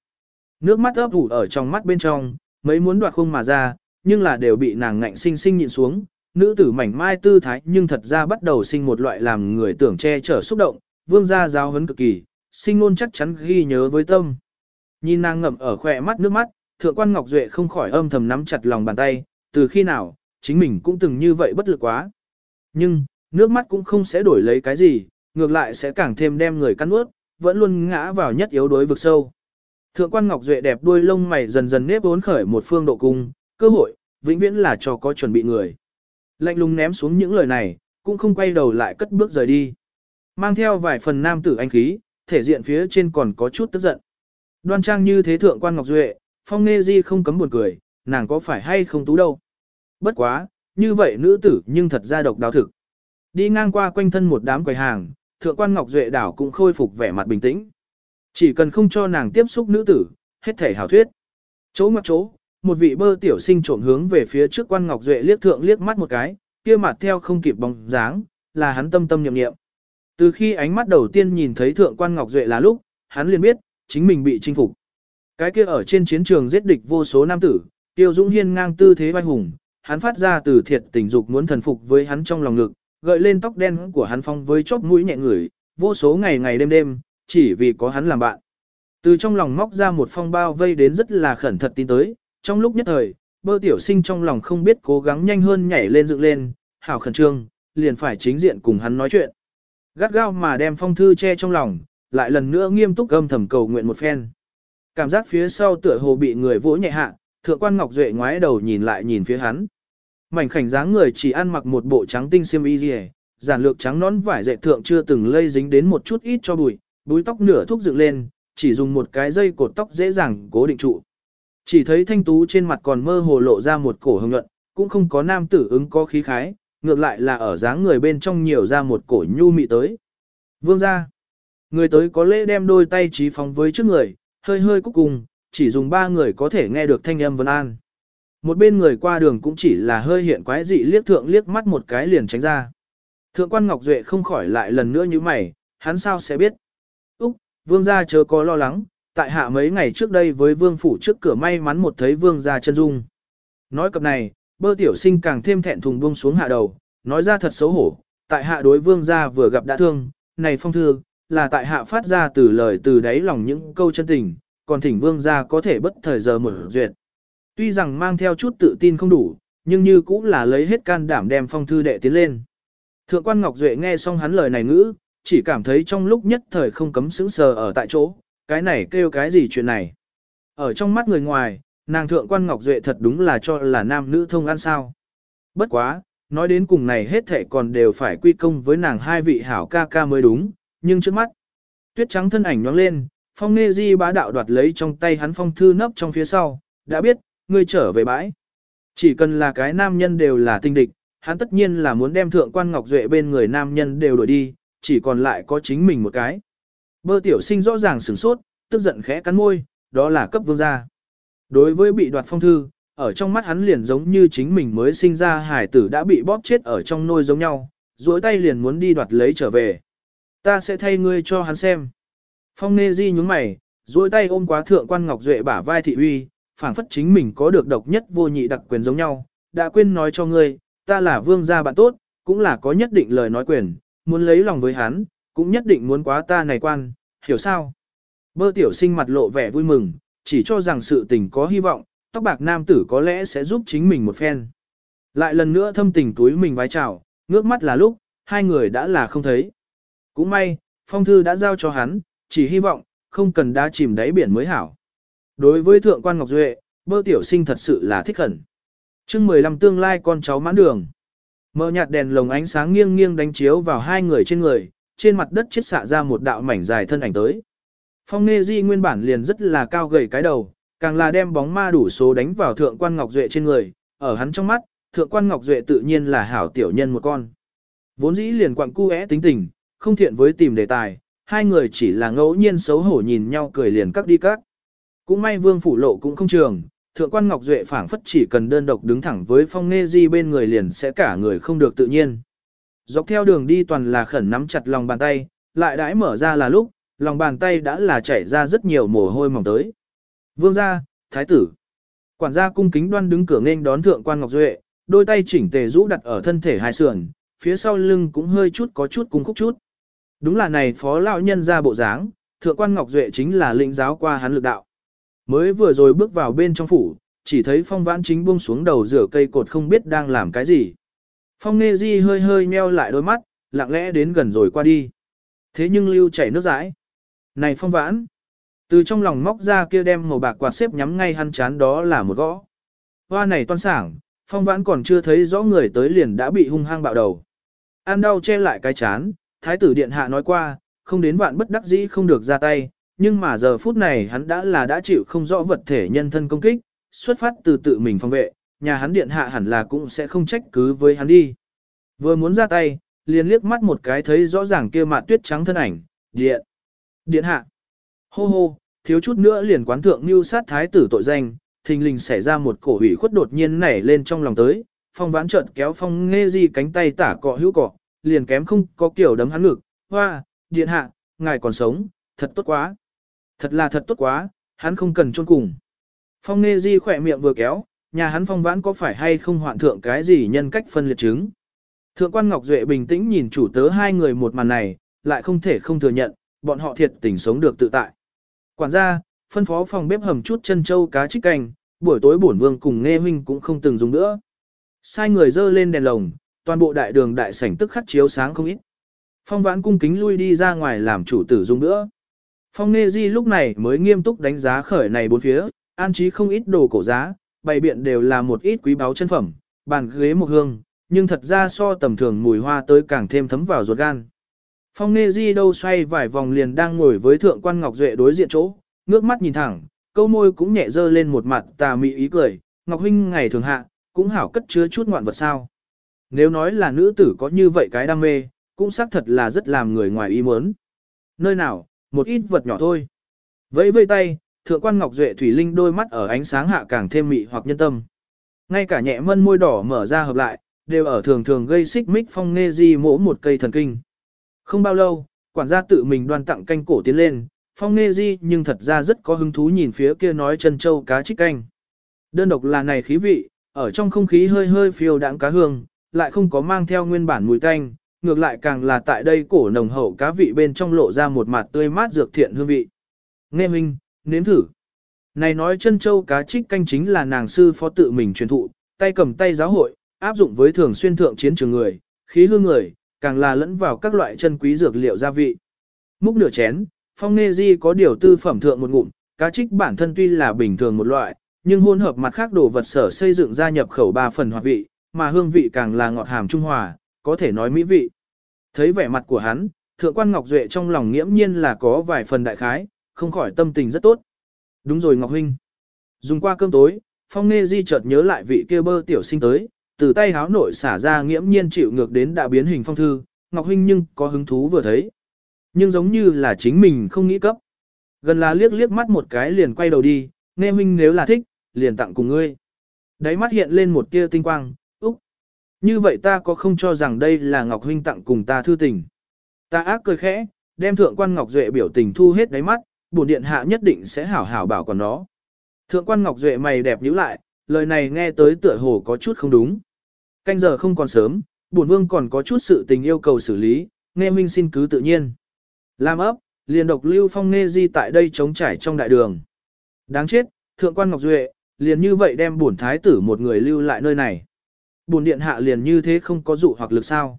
Nước mắt ấp ủ ở trong mắt bên trong, mấy muốn đoạt không mà ra, nhưng là đều bị nàng ngạnh sinh sinh nhịn xuống. Nữ tử mảnh mai tư thái nhưng thật ra bắt đầu sinh một loại làm người tưởng che chở xúc động, vương gia giáo huấn cực kỳ, sinh luôn chắc chắn ghi nhớ với tâm. Nhìn nàng ngậm ở khỏe mắt nước mắt, thượng quan Ngọc Duệ không khỏi âm thầm nắm chặt lòng bàn tay, từ khi nào, chính mình cũng từng như vậy bất lực quá. Nhưng, nước mắt cũng không sẽ đổi lấy cái gì, ngược lại sẽ càng thêm đem người cắn ướt, vẫn luôn ngã vào nhất yếu đối vực sâu. Thượng quan Ngọc Duệ đẹp đuôi lông mày dần dần nếp vốn khởi một phương độ cung, cơ hội, vĩnh viễn là cho có chuẩn bị người. Lạnh lùng ném xuống những lời này, cũng không quay đầu lại cất bước rời đi. Mang theo vài phần nam tử anh khí, thể diện phía trên còn có chút tức giận. Đoan trang như thế thượng quan Ngọc Duệ, phong Nghê di không cấm buồn cười, nàng có phải hay không tú đâu. Bất quá, như vậy nữ tử nhưng thật ra độc đáo thực. Đi ngang qua quanh thân một đám quầy hàng, thượng quan Ngọc Duệ đảo cũng khôi phục vẻ mặt bình tĩnh. Chỉ cần không cho nàng tiếp xúc nữ tử, hết thể hảo thuyết. Chỗ ngoặc chỗ, một vị bơ tiểu sinh trộm hướng về phía trước quan Ngọc Duệ liếc thượng liếc mắt một cái, kia mặt theo không kịp bóng dáng, là hắn tâm tâm nhậm niệm. Từ khi ánh mắt đầu tiên nhìn thấy thượng quan Ngọc Duệ là lúc, hắn liền biết, chính mình bị chinh phục. Cái kia ở trên chiến trường giết địch vô số nam tử, tiêu dũng hiên ngang tư thế vai hùng, hắn phát ra từ thiệt tình dục muốn thần phục với hắn trong lòng ngực, gợi lên tóc đen của hắn phong với chóp mũi nhẹ ngửi, vô số ngày ngày đêm đêm, chỉ vì có hắn làm bạn. Từ trong lòng móc ra một phong bao vây đến rất là khẩn thật tin tới, trong lúc nhất thời, bơ tiểu sinh trong lòng không biết cố gắng nhanh hơn nhảy lên dựng lên, hảo khẩn trương, liền phải chính diện cùng hắn nói chuyện. Gắt gao mà đem phong thư che trong lòng, lại lần nữa nghiêm túc âm thầm cầu nguyện một phen. Cảm giác phía sau tựa hồ bị người vỗ nhẹ hạ, thượng quan Ngọc Duệ ngoái đầu nhìn lại nhìn phía hắn. Mảnh khảnh dáng người chỉ ăn mặc một bộ trắng tinh xiêm y rìa, giản lược trắng nón vải dệt thượng chưa từng lây dính đến một chút ít cho bụi, búi tóc nửa thúc dựng lên, chỉ dùng một cái dây cột tóc dễ dàng cố định trụ. Chỉ thấy thanh tú trên mặt còn mơ hồ lộ ra một cổ hồng nhuận, cũng không có nam tử ứng có khí khái, ngược lại là ở dáng người bên trong nhiều ra một cổ nhu mị tới. Vương ra. Người tới có lễ đem đôi tay trí phóng với trước người, hơi hơi cúc cùng, chỉ dùng ba người có thể nghe được thanh âm vân an. Một bên người qua đường cũng chỉ là hơi hiện quái dị liếc thượng liếc mắt một cái liền tránh ra. Thượng quan Ngọc Duệ không khỏi lại lần nữa như mày, hắn sao sẽ biết. Úc, vương gia chớ có lo lắng, tại hạ mấy ngày trước đây với vương phủ trước cửa may mắn một thấy vương gia chân dung. Nói cập này, bơ tiểu sinh càng thêm thẹn thùng buông xuống hạ đầu, nói ra thật xấu hổ, tại hạ đối vương gia vừa gặp đã thương, này phong thư, là tại hạ phát ra từ lời từ đáy lòng những câu chân tình, còn thỉnh vương gia có thể bất thời giờ mở duyệt. Tuy rằng mang theo chút tự tin không đủ, nhưng như cũng là lấy hết can đảm đem phong thư đệ tiến lên. Thượng quan Ngọc Duệ nghe xong hắn lời này ngữ, chỉ cảm thấy trong lúc nhất thời không cấm sững sờ ở tại chỗ, cái này kêu cái gì chuyện này. Ở trong mắt người ngoài, nàng thượng quan Ngọc Duệ thật đúng là cho là nam nữ thông ăn sao. Bất quá, nói đến cùng này hết thệ còn đều phải quy công với nàng hai vị hảo ca ca mới đúng, nhưng trước mắt, tuyết trắng thân ảnh nhoáng lên, phong nê di bá đạo đoạt lấy trong tay hắn phong thư nấp trong phía sau, đã biết, ngươi trở về bãi. Chỉ cần là cái nam nhân đều là tinh địch, hắn tất nhiên là muốn đem thượng quan ngọc duệ bên người nam nhân đều đuổi đi, chỉ còn lại có chính mình một cái. Bơ tiểu sinh rõ ràng sửng sốt, tức giận khẽ cắn môi, đó là cấp vương gia. Đối với bị đoạt phong thư, ở trong mắt hắn liền giống như chính mình mới sinh ra hải tử đã bị bóp chết ở trong nôi giống nhau, duỗi tay liền muốn đi đoạt lấy trở về. Ta sẽ thay ngươi cho hắn xem. Phong nê di nhúng mày, duỗi tay ôm quá thượng quan ngọc duệ bả vai thị uy, phảng phất chính mình có được độc nhất vô nhị đặc quyền giống nhau, đã quên nói cho ngươi, ta là vương gia bạn tốt, cũng là có nhất định lời nói quyền, muốn lấy lòng với hắn, cũng nhất định muốn quá ta này quan, hiểu sao? Bơ tiểu sinh mặt lộ vẻ vui mừng, chỉ cho rằng sự tình có hy vọng, tóc bạc nam tử có lẽ sẽ giúp chính mình một phen. Lại lần nữa thâm tình túi mình vái chào, ngước mắt là lúc, hai người đã là không thấy. Cũng may, phong thư đã giao cho hắn, chỉ hy vọng, không cần đá chìm đáy biển mới hảo. Đối với thượng quan Ngọc Duệ, bơ tiểu sinh thật sự là thích khẩn. chương 15 tương lai con cháu mãn đường. Mở nhạt đèn lồng ánh sáng nghiêng nghiêng đánh chiếu vào hai người trên người, trên mặt đất chết xạ ra một đạo mảnh dài thân ảnh tới. Phong Nê Di nguyên bản liền rất là cao gầy cái đầu, càng là đem bóng ma đủ số đánh vào thượng quan Ngọc Duệ trên người, ở hắn trong mắt, thượng quan Ngọc Duệ tự nhiên là hảo tiểu nhân một con. Vốn dĩ liền quặng cu é tính tình, không thiện với tìm đề tài, hai người chỉ là ngẫu nhiên xấu hổ nhìn nhau cười liền cắt đi cắt. Cũng may vương phủ lộ cũng không trường, thượng quan Ngọc Duệ phảng phất chỉ cần đơn độc đứng thẳng với phong nghê di bên người liền sẽ cả người không được tự nhiên. Dọc theo đường đi toàn là khẩn nắm chặt lòng bàn tay, Lại đãi mở ra là lúc, lòng bàn tay đã là chảy ra rất nhiều mồ hôi mỏng tới. Vương gia, thái tử. Quản gia cung kính đoan đứng cửa nghênh đón thượng quan Ngọc Duệ, đôi tay chỉnh tề rũ đặt ở thân thể hai sườn, phía sau lưng cũng hơi chút có chút cung khúc chút. Đúng là này phó lão nhân ra bộ dáng, thượng quan Ngọc Duệ chính là lĩnh giáo qua hắn lực đạo. Mới vừa rồi bước vào bên trong phủ, chỉ thấy phong vãn chính buông xuống đầu rửa cây cột không biết đang làm cái gì. Phong nghe Di hơi hơi nheo lại đôi mắt, lặng lẽ đến gần rồi qua đi. Thế nhưng lưu chảy nước rãi. Này phong vãn! Từ trong lòng móc ra kia đem màu bạc quạt xếp nhắm ngay hắn chán đó là một gõ. Hoa này toan sảng, phong vãn còn chưa thấy rõ người tới liền đã bị hung hăng bạo đầu. An đau che lại cái chán, thái tử điện hạ nói qua, không đến vạn bất đắc dĩ không được ra tay, nhưng mà giờ phút này hắn đã là đã chịu không rõ vật thể nhân thân công kích, xuất phát từ tự mình phòng vệ, nhà hắn điện hạ hẳn là cũng sẽ không trách cứ với hắn đi. Vừa muốn ra tay, liền liếc mắt một cái thấy rõ ràng kia mạt tuyết trắng thân ảnh, điện. Điện hạ. Hô hô, thiếu chút nữa liền quán thượng mưu sát thái tử tội danh, thình lình xảy ra một cổ hủy khuất đột nhiên nảy lên trong lòng tới, phong vãn trợn kéo phong nghe di cánh tay tả cọ hữu cọ, liền kém không có kiểu đấm hắn ngực, hoa, điện hạ, ngài còn sống, thật tốt quá. Thật là thật tốt quá, hắn không cần chôn cùng. Phong nghe di khỏe miệng vừa kéo, nhà hắn phong vãn có phải hay không hoạn thượng cái gì nhân cách phân liệt chứng. Thượng quan Ngọc Duệ bình tĩnh nhìn chủ tớ hai người một màn này, lại không thể không thừa nhận, bọn họ thiệt tình sống được tự tại. Quản gia, phân phó phòng bếp hầm chút chân châu cá trích canh, buổi tối bổn vương cùng nghe huynh cũng không từng dùng nữa. Sai người dơ lên đèn lồng, toàn bộ đại đường đại sảnh tức khắc chiếu sáng không ít. Phong vãn cung kính lui đi ra ngoài làm chủ tử dùng nữa. Phong Nê Di lúc này mới nghiêm túc đánh giá khởi này bốn phía, an trí không ít đồ cổ giá, bày biện đều là một ít quý báu chân phẩm, bàn ghế một hương, nhưng thật ra so tầm thường mùi hoa tới càng thêm thấm vào ruột gan. Phong Nghê Di đâu xoay vài vòng liền đang ngồi với thượng quan Ngọc Duệ đối diện chỗ, ngước mắt nhìn thẳng, câu môi cũng nhẹ dơ lên một mặt tà mị ý cười, Ngọc Huynh ngày thường hạ, cũng hảo cất chứa chút ngoạn vật sao. Nếu nói là nữ tử có như vậy cái đam mê, cũng xác thật là rất làm người ngoài ý muốn. Nơi nào, một ít vật nhỏ thôi. Vẫy vây tay, thượng quan Ngọc Duệ Thủy Linh đôi mắt ở ánh sáng hạ càng thêm mị hoặc nhân tâm. Ngay cả nhẹ mân môi đỏ mở ra hợp lại, đều ở thường thường gây xích mích phong Nghê di mỗ một cây thần kinh. Không bao lâu, quản gia tự mình đoan tặng canh cổ tiến lên, phong nghe di nhưng thật ra rất có hứng thú nhìn phía kia nói chân châu cá trích canh. Đơn độc là này khí vị, ở trong không khí hơi hơi phiêu đãng cá hương, lại không có mang theo nguyên bản mùi tanh, ngược lại càng là tại đây cổ nồng hậu cá vị bên trong lộ ra một mặt tươi mát dược thiện hương vị. Nghe minh, nếm thử. Này nói chân châu cá trích canh chính là nàng sư phó tự mình truyền thụ, tay cầm tay giáo hội, áp dụng với thường xuyên thượng chiến trường người, khí hương người, càng là lẫn vào các loại chân quý dược liệu gia vị. Múc nửa chén, phong nê di có điều tư phẩm thượng một ngụm, cá trích bản thân tuy là bình thường một loại, nhưng hỗn hợp mặt khác đồ vật sở xây dựng ra nhập khẩu ba phần hoạt vị, mà hương vị càng là ngọt hàm trung hòa, có thể nói mỹ vị. Thấy vẻ mặt của hắn, thượng quan Ngọc Duệ trong lòng nghiễm nhiên là có vài phần đại khái, không khỏi tâm tình rất tốt. Đúng rồi Ngọc Huynh. Dùng qua cơm tối, Phong Nê Di chợt nhớ lại vị kia bơ tiểu sinh tới, từ tay háo nội xả ra nghiễm nhiên chịu ngược đến đã biến hình phong thư, Ngọc Huynh nhưng có hứng thú vừa thấy. Nhưng giống như là chính mình không nghĩ cấp. Gần là liếc liếc mắt một cái liền quay đầu đi, nghe huynh nếu là thích, liền tặng cùng ngươi. Đáy mắt hiện lên một tia tinh quang, úc. Như vậy ta có không cho rằng đây là Ngọc Huynh tặng cùng ta thư tình. Ta ác cười khẽ, đem thượng quan Ngọc Duệ biểu tình thu hết đáy mắt, bổn điện hạ nhất định sẽ hảo hảo bảo còn nó. Thượng quan Ngọc Duệ mày đẹp nhíu lại, lời này nghe tới tựa hồ có chút không đúng. Canh giờ không còn sớm, bổn vương còn có chút sự tình yêu cầu xử lý, nghe minh xin cứ tự nhiên. Làm ấp, liền độc lưu phong nghe di tại đây chống trải trong đại đường. Đáng chết, thượng quan Ngọc Duệ, liền như vậy đem bổn thái tử một người lưu lại nơi này. Bổn điện hạ liền như thế không có dụ hoặc lực sao.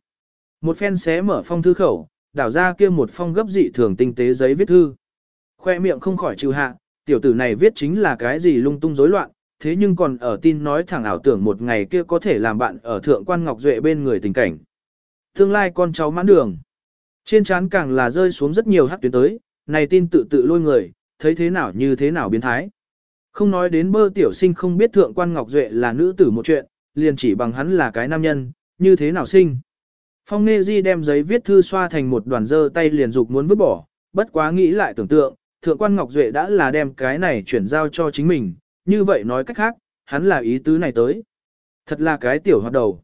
Một phen xé mở phong thư khẩu, đảo ra kia một phong gấp dị thường tinh tế giấy viết thư. Khoe miệng không khỏi trừ hạ, tiểu tử này viết chính là cái gì lung tung rối loạn, thế nhưng còn ở tin nói thẳng ảo tưởng một ngày kia có thể làm bạn ở thượng quan Ngọc Duệ bên người tình cảnh. Tương lai con cháu mãn đường. Trên trán càng là rơi xuống rất nhiều hát tuyến tới, này tin tự tự lôi người, thấy thế nào như thế nào biến thái. Không nói đến bơ tiểu sinh không biết thượng quan Ngọc Duệ là nữ tử một chuyện, liền chỉ bằng hắn là cái nam nhân, như thế nào sinh. Phong Nê Di đem giấy viết thư xoa thành một đoàn dơ tay liền dục muốn vứt bỏ, bất quá nghĩ lại tưởng tượng, thượng quan Ngọc Duệ đã là đem cái này chuyển giao cho chính mình, như vậy nói cách khác, hắn là ý tứ này tới. Thật là cái tiểu hoạt đầu.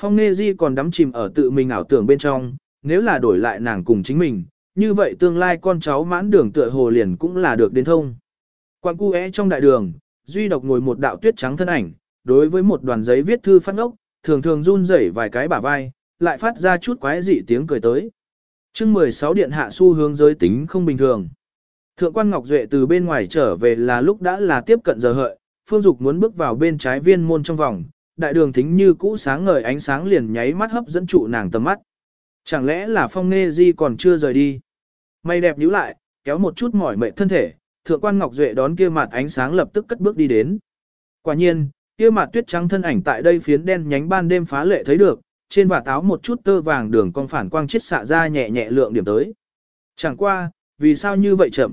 Phong Nghê Di còn đắm chìm ở tự mình ảo tưởng bên trong, nếu là đổi lại nàng cùng chính mình, như vậy tương lai con cháu mãn đường tựa hồ liền cũng là được đến thông. Quan cu é trong đại đường, duy độc ngồi một đạo tuyết trắng thân ảnh, đối với một đoàn giấy viết thư phát ngốc, thường thường run rẩy vài cái bả vai, lại phát ra chút quái dị tiếng cười tới. chương 16 điện hạ xu hướng giới tính không bình thường. Thượng quan Ngọc Duệ từ bên ngoài trở về là lúc đã là tiếp cận giờ hợi, Phương Dục muốn bước vào bên trái viên môn trong vòng, đại đường thính như cũ sáng ngời ánh sáng liền nháy mắt hấp dẫn trụ nàng tầm mắt. Chẳng lẽ là phong nghe di còn chưa rời đi? Mây đẹp nhíu lại, kéo một chút mỏi mệt thân thể, thượng quan Ngọc Duệ đón kia mặt ánh sáng lập tức cất bước đi đến. Quả nhiên, kia mặt tuyết trắng thân ảnh tại đây phiến đen nhánh ban đêm phá lệ thấy được, trên vạt áo một chút tơ vàng đường con phản quang chết xạ ra nhẹ nhẹ lượng điểm tới. Chẳng qua, vì sao như vậy chậm?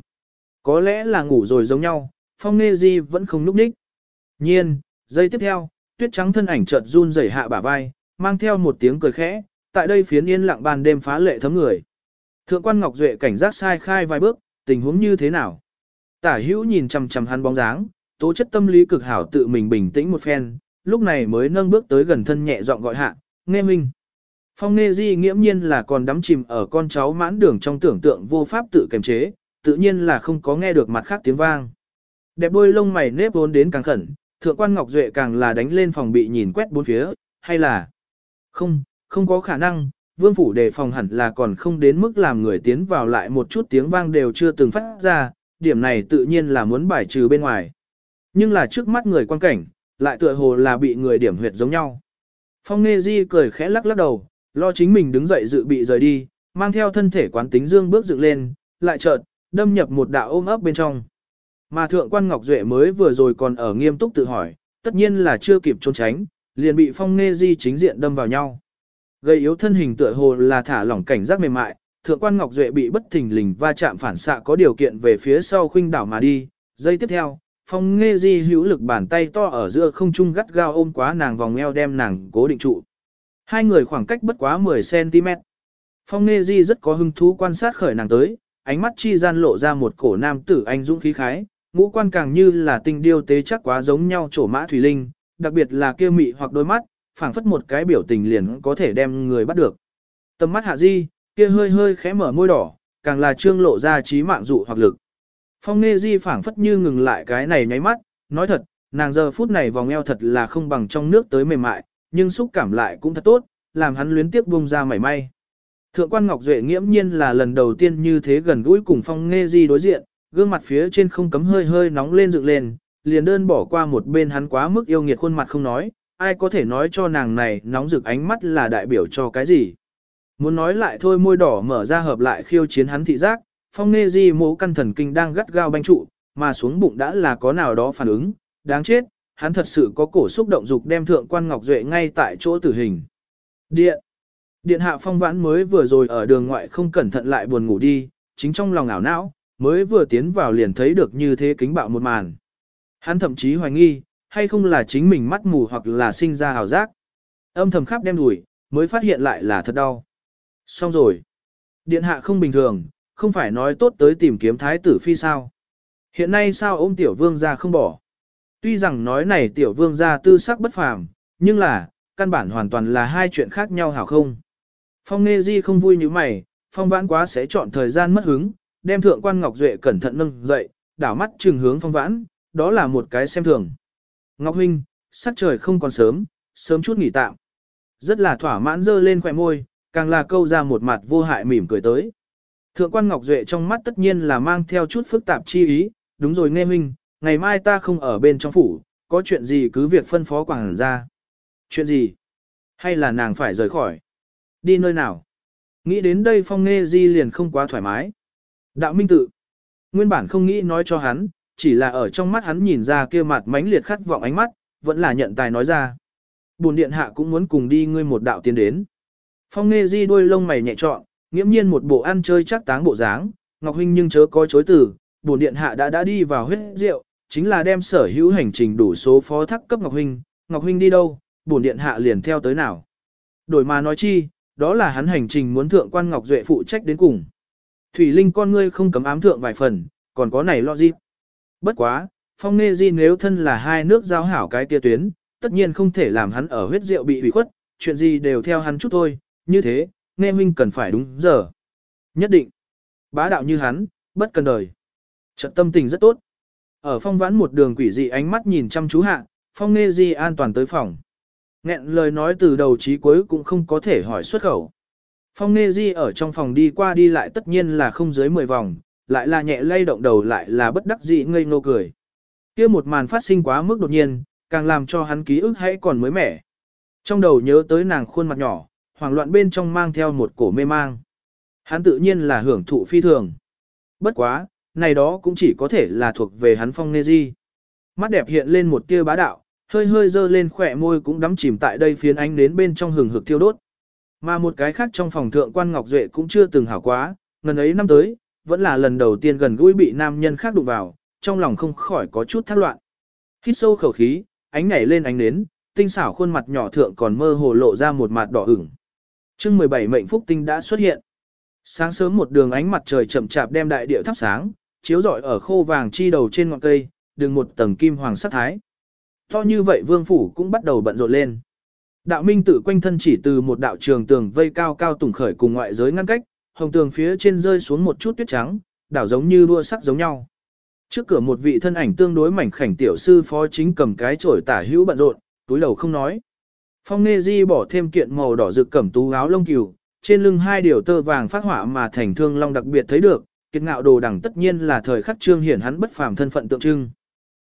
Có lẽ là ngủ rồi giống nhau, phong nghe di vẫn không núp ních. Nhiên, giây tiếp theo, tuyết trắng thân ảnh chợt run rẩy hạ bả vai, mang theo một tiếng cười khẽ, tại đây phiến yên lặng ban đêm phá lệ thấm người. Thượng quan Ngọc Duệ cảnh giác sai khai vài bước, tình huống như thế nào? Tả hữu nhìn chằm chằm hắn bóng dáng, tố chất tâm lý cực hảo tự mình bình tĩnh một phen, lúc này mới nâng bước tới gần thân nhẹ giọng gọi hạ, nghe minh. Phong Nê Di nghiễm nhiên là còn đắm chìm ở con cháu mãn đường trong tưởng tượng vô pháp tự kiềm chế, tự nhiên là không có nghe được mặt khác tiếng vang. Đẹp đôi lông mày nếp vốn đến càng khẩn, thượng quan Ngọc Duệ càng là đánh lên phòng bị nhìn quét bốn phía, hay là không, không có khả năng, vương phủ đề phòng hẳn là còn không đến mức làm người tiến vào lại một chút tiếng vang đều chưa từng phát ra, điểm này tự nhiên là muốn bài trừ bên ngoài. Nhưng là trước mắt người quan cảnh, lại tựa hồ là bị người điểm huyệt giống nhau. Phong Nghê Di cười khẽ lắc lắc đầu, lo chính mình đứng dậy dự bị rời đi, mang theo thân thể quán tính dương bước dựng lên, lại chợt đâm nhập một đạo ôm ấp bên trong. Mà thượng quan Ngọc Duệ mới vừa rồi còn ở nghiêm túc tự hỏi, tất nhiên là chưa kịp trốn tránh, liền bị Phong nghe Di chính diện đâm vào nhau. Gây yếu thân hình tựa hồ là thả lỏng cảnh giác mềm mại, thượng quan Ngọc Duệ bị bất thình lình va chạm phản xạ có điều kiện về phía sau khuynh đảo mà đi. Giây tiếp theo, phong nghe di hữu lực bàn tay to ở giữa không trung gắt gao ôm quá nàng vòng eo đem nàng cố định trụ. Hai người khoảng cách bất quá 10cm. Phong nghe di rất có hứng thú quan sát khởi nàng tới, ánh mắt chi gian lộ ra một cổ nam tử anh dũng khí khái, ngũ quan càng như là tinh điêu tế chắc quá giống nhau trổ mã thủy linh, đặc biệt là kia mị hoặc đôi mắt, phảng phất một cái biểu tình liền có thể đem người bắt được. Tầm mắt hạ di, kia hơi hơi khẽ mở môi đỏ, càng là trương lộ ra trí mạng dụ hoặc lực. Phong Nê Di phảng phất như ngừng lại cái này nháy mắt, nói thật, nàng giờ phút này vòng eo thật là không bằng trong nước tới mềm mại, nhưng xúc cảm lại cũng thật tốt, làm hắn luyến tiếc buông ra mảy may. Thượng quan Ngọc Duệ nghiễm nhiên là lần đầu tiên như thế gần gũi cùng Phong Nghe Di đối diện, gương mặt phía trên không cấm hơi hơi nóng lên dựng lên, liền đơn bỏ qua một bên hắn quá mức yêu nghiệt khuôn mặt không nói, ai có thể nói cho nàng này nóng rực ánh mắt là đại biểu cho cái gì. Muốn nói lại thôi môi đỏ mở ra hợp lại khiêu chiến hắn thị giác, phong Nghe di mố căn thần kinh đang gắt gao banh trụ, mà xuống bụng đã là có nào đó phản ứng, đáng chết, hắn thật sự có cổ xúc động dục đem thượng quan ngọc duệ ngay tại chỗ tử hình. Điện. Điện hạ phong vãn mới vừa rồi ở đường ngoại không cẩn thận lại buồn ngủ đi, chính trong lòng ảo não, mới vừa tiến vào liền thấy được như thế kính bạo một màn. Hắn thậm chí hoài nghi, hay không là chính mình mắt mù hoặc là sinh ra hào giác. Âm thầm khắp đem đuổi, mới phát hiện lại là thật đau. Xong rồi. Điện hạ không bình thường, không phải nói tốt tới tìm kiếm thái tử phi sao. Hiện nay sao ôm tiểu vương ra không bỏ. Tuy rằng nói này tiểu vương ra tư sắc bất phàm, nhưng là, căn bản hoàn toàn là hai chuyện khác nhau hảo không. Phong Nghê Di không vui như mày, Phong Vãn quá sẽ chọn thời gian mất hứng, đem thượng quan Ngọc Duệ cẩn thận nâng dậy, đảo mắt trừng hướng Phong Vãn, đó là một cái xem thường. Ngọc Huynh, sắc trời không còn sớm, sớm chút nghỉ tạm. Rất là thỏa mãn dơ lên khỏe môi, càng là câu ra một mặt vô hại mỉm cười tới. Thượng quan Ngọc Duệ trong mắt tất nhiên là mang theo chút phức tạp chi ý, đúng rồi nghe huynh, ngày mai ta không ở bên trong phủ, có chuyện gì cứ việc phân phó quảng ra. Chuyện gì? Hay là nàng phải rời khỏi? Đi nơi nào? Nghĩ đến đây phong nghe di liền không quá thoải mái. Đạo minh tự. Nguyên bản không nghĩ nói cho hắn, chỉ là ở trong mắt hắn nhìn ra kia mặt mãnh liệt khát vọng ánh mắt, vẫn là nhận tài nói ra. Bồn điện hạ cũng muốn cùng đi ngươi một đạo tiến đến. Phong Nghê Di đôi lông mày nhẹ trọn, nghiễm nhiên một bộ ăn chơi chắc táng bộ dáng, Ngọc huynh nhưng chớ có chối từ, bổn điện hạ đã đã đi vào huyết rượu, chính là đem sở hữu hành trình đủ số phó thác cấp Ngọc huynh, Ngọc huynh đi đâu, bổn điện hạ liền theo tới nào. Đổi mà nói chi, đó là hắn hành trình muốn thượng quan Ngọc Duệ phụ trách đến cùng. Thủy Linh con ngươi không cấm ám thượng vài phần, còn có này lo gì. Bất quá, Phong Nghê Di nếu thân là hai nước giao hảo cái kia tuyến, tất nhiên không thể làm hắn ở huyết rượu bị hủy khuất, chuyện gì đều theo hắn chút thôi, như thế, nghe huynh cần phải đúng giờ. Nhất định. Bá đạo như hắn, bất cần đời. Trận tâm tình rất tốt. Ở phong vãn một đường quỷ dị ánh mắt nhìn chăm chú hạ, phong nghe di an toàn tới phòng. Nghẹn lời nói từ đầu chí cuối cũng không có thể hỏi xuất khẩu. Phong Nê di ở trong phòng đi qua đi lại tất nhiên là không dưới 10 vòng, lại là nhẹ lay động đầu lại là bất đắc dĩ ngây ngô cười. kia một màn phát sinh quá mức đột nhiên, càng làm cho hắn ký ức hãy còn mới mẻ. Trong đầu nhớ tới nàng khuôn mặt nhỏ, hoảng loạn bên trong mang theo một cổ mê mang. Hắn tự nhiên là hưởng thụ phi thường. Bất quá, này đó cũng chỉ có thể là thuộc về hắn phong nê di. Mắt đẹp hiện lên một tia bá đạo, hơi hơi dơ lên khỏe môi cũng đắm chìm tại đây phiến ánh đến bên trong hừng hực thiêu đốt. Mà một cái khác trong phòng thượng quan Ngọc Duệ cũng chưa từng hảo quá, ngần ấy năm tới, vẫn là lần đầu tiên gần gũi bị nam nhân khác đụng vào, trong lòng không khỏi có chút thác loạn. Hít sâu khẩu khí, ánh nhảy lên ánh nến, tinh xảo khuôn mặt nhỏ thượng còn mơ hồ lộ ra một mặt đỏ ửng. Chương 17 mệnh phúc tinh đã xuất hiện. Sáng sớm một đường ánh mặt trời chậm chạp đem đại địa thắp sáng, chiếu rọi ở khô vàng chi đầu trên ngọn cây, đường một tầng kim hoàng sắc thái. To như vậy vương phủ cũng bắt đầu bận rộn lên. Đạo minh tự quanh thân chỉ từ một đạo trường tường vây cao cao tùng khởi cùng ngoại giới ngăn cách, hồng tường phía trên rơi xuống một chút tuyết trắng, đảo giống như đua sắc giống nhau. Trước cửa một vị thân ảnh tương đối mảnh khảnh tiểu sư phó chính cầm cái chổi tả hữu bận rộn, túi đầu không nói. Phong Nê Di bỏ thêm kiện màu đỏ rực cẩm tú áo lông cừu, trên lưng hai điều tơ vàng phát hỏa mà thành thương long đặc biệt thấy được, kiệt ngạo đồ đẳng tất nhiên là thời khắc trương hiển hắn bất phàm thân phận tượng trưng.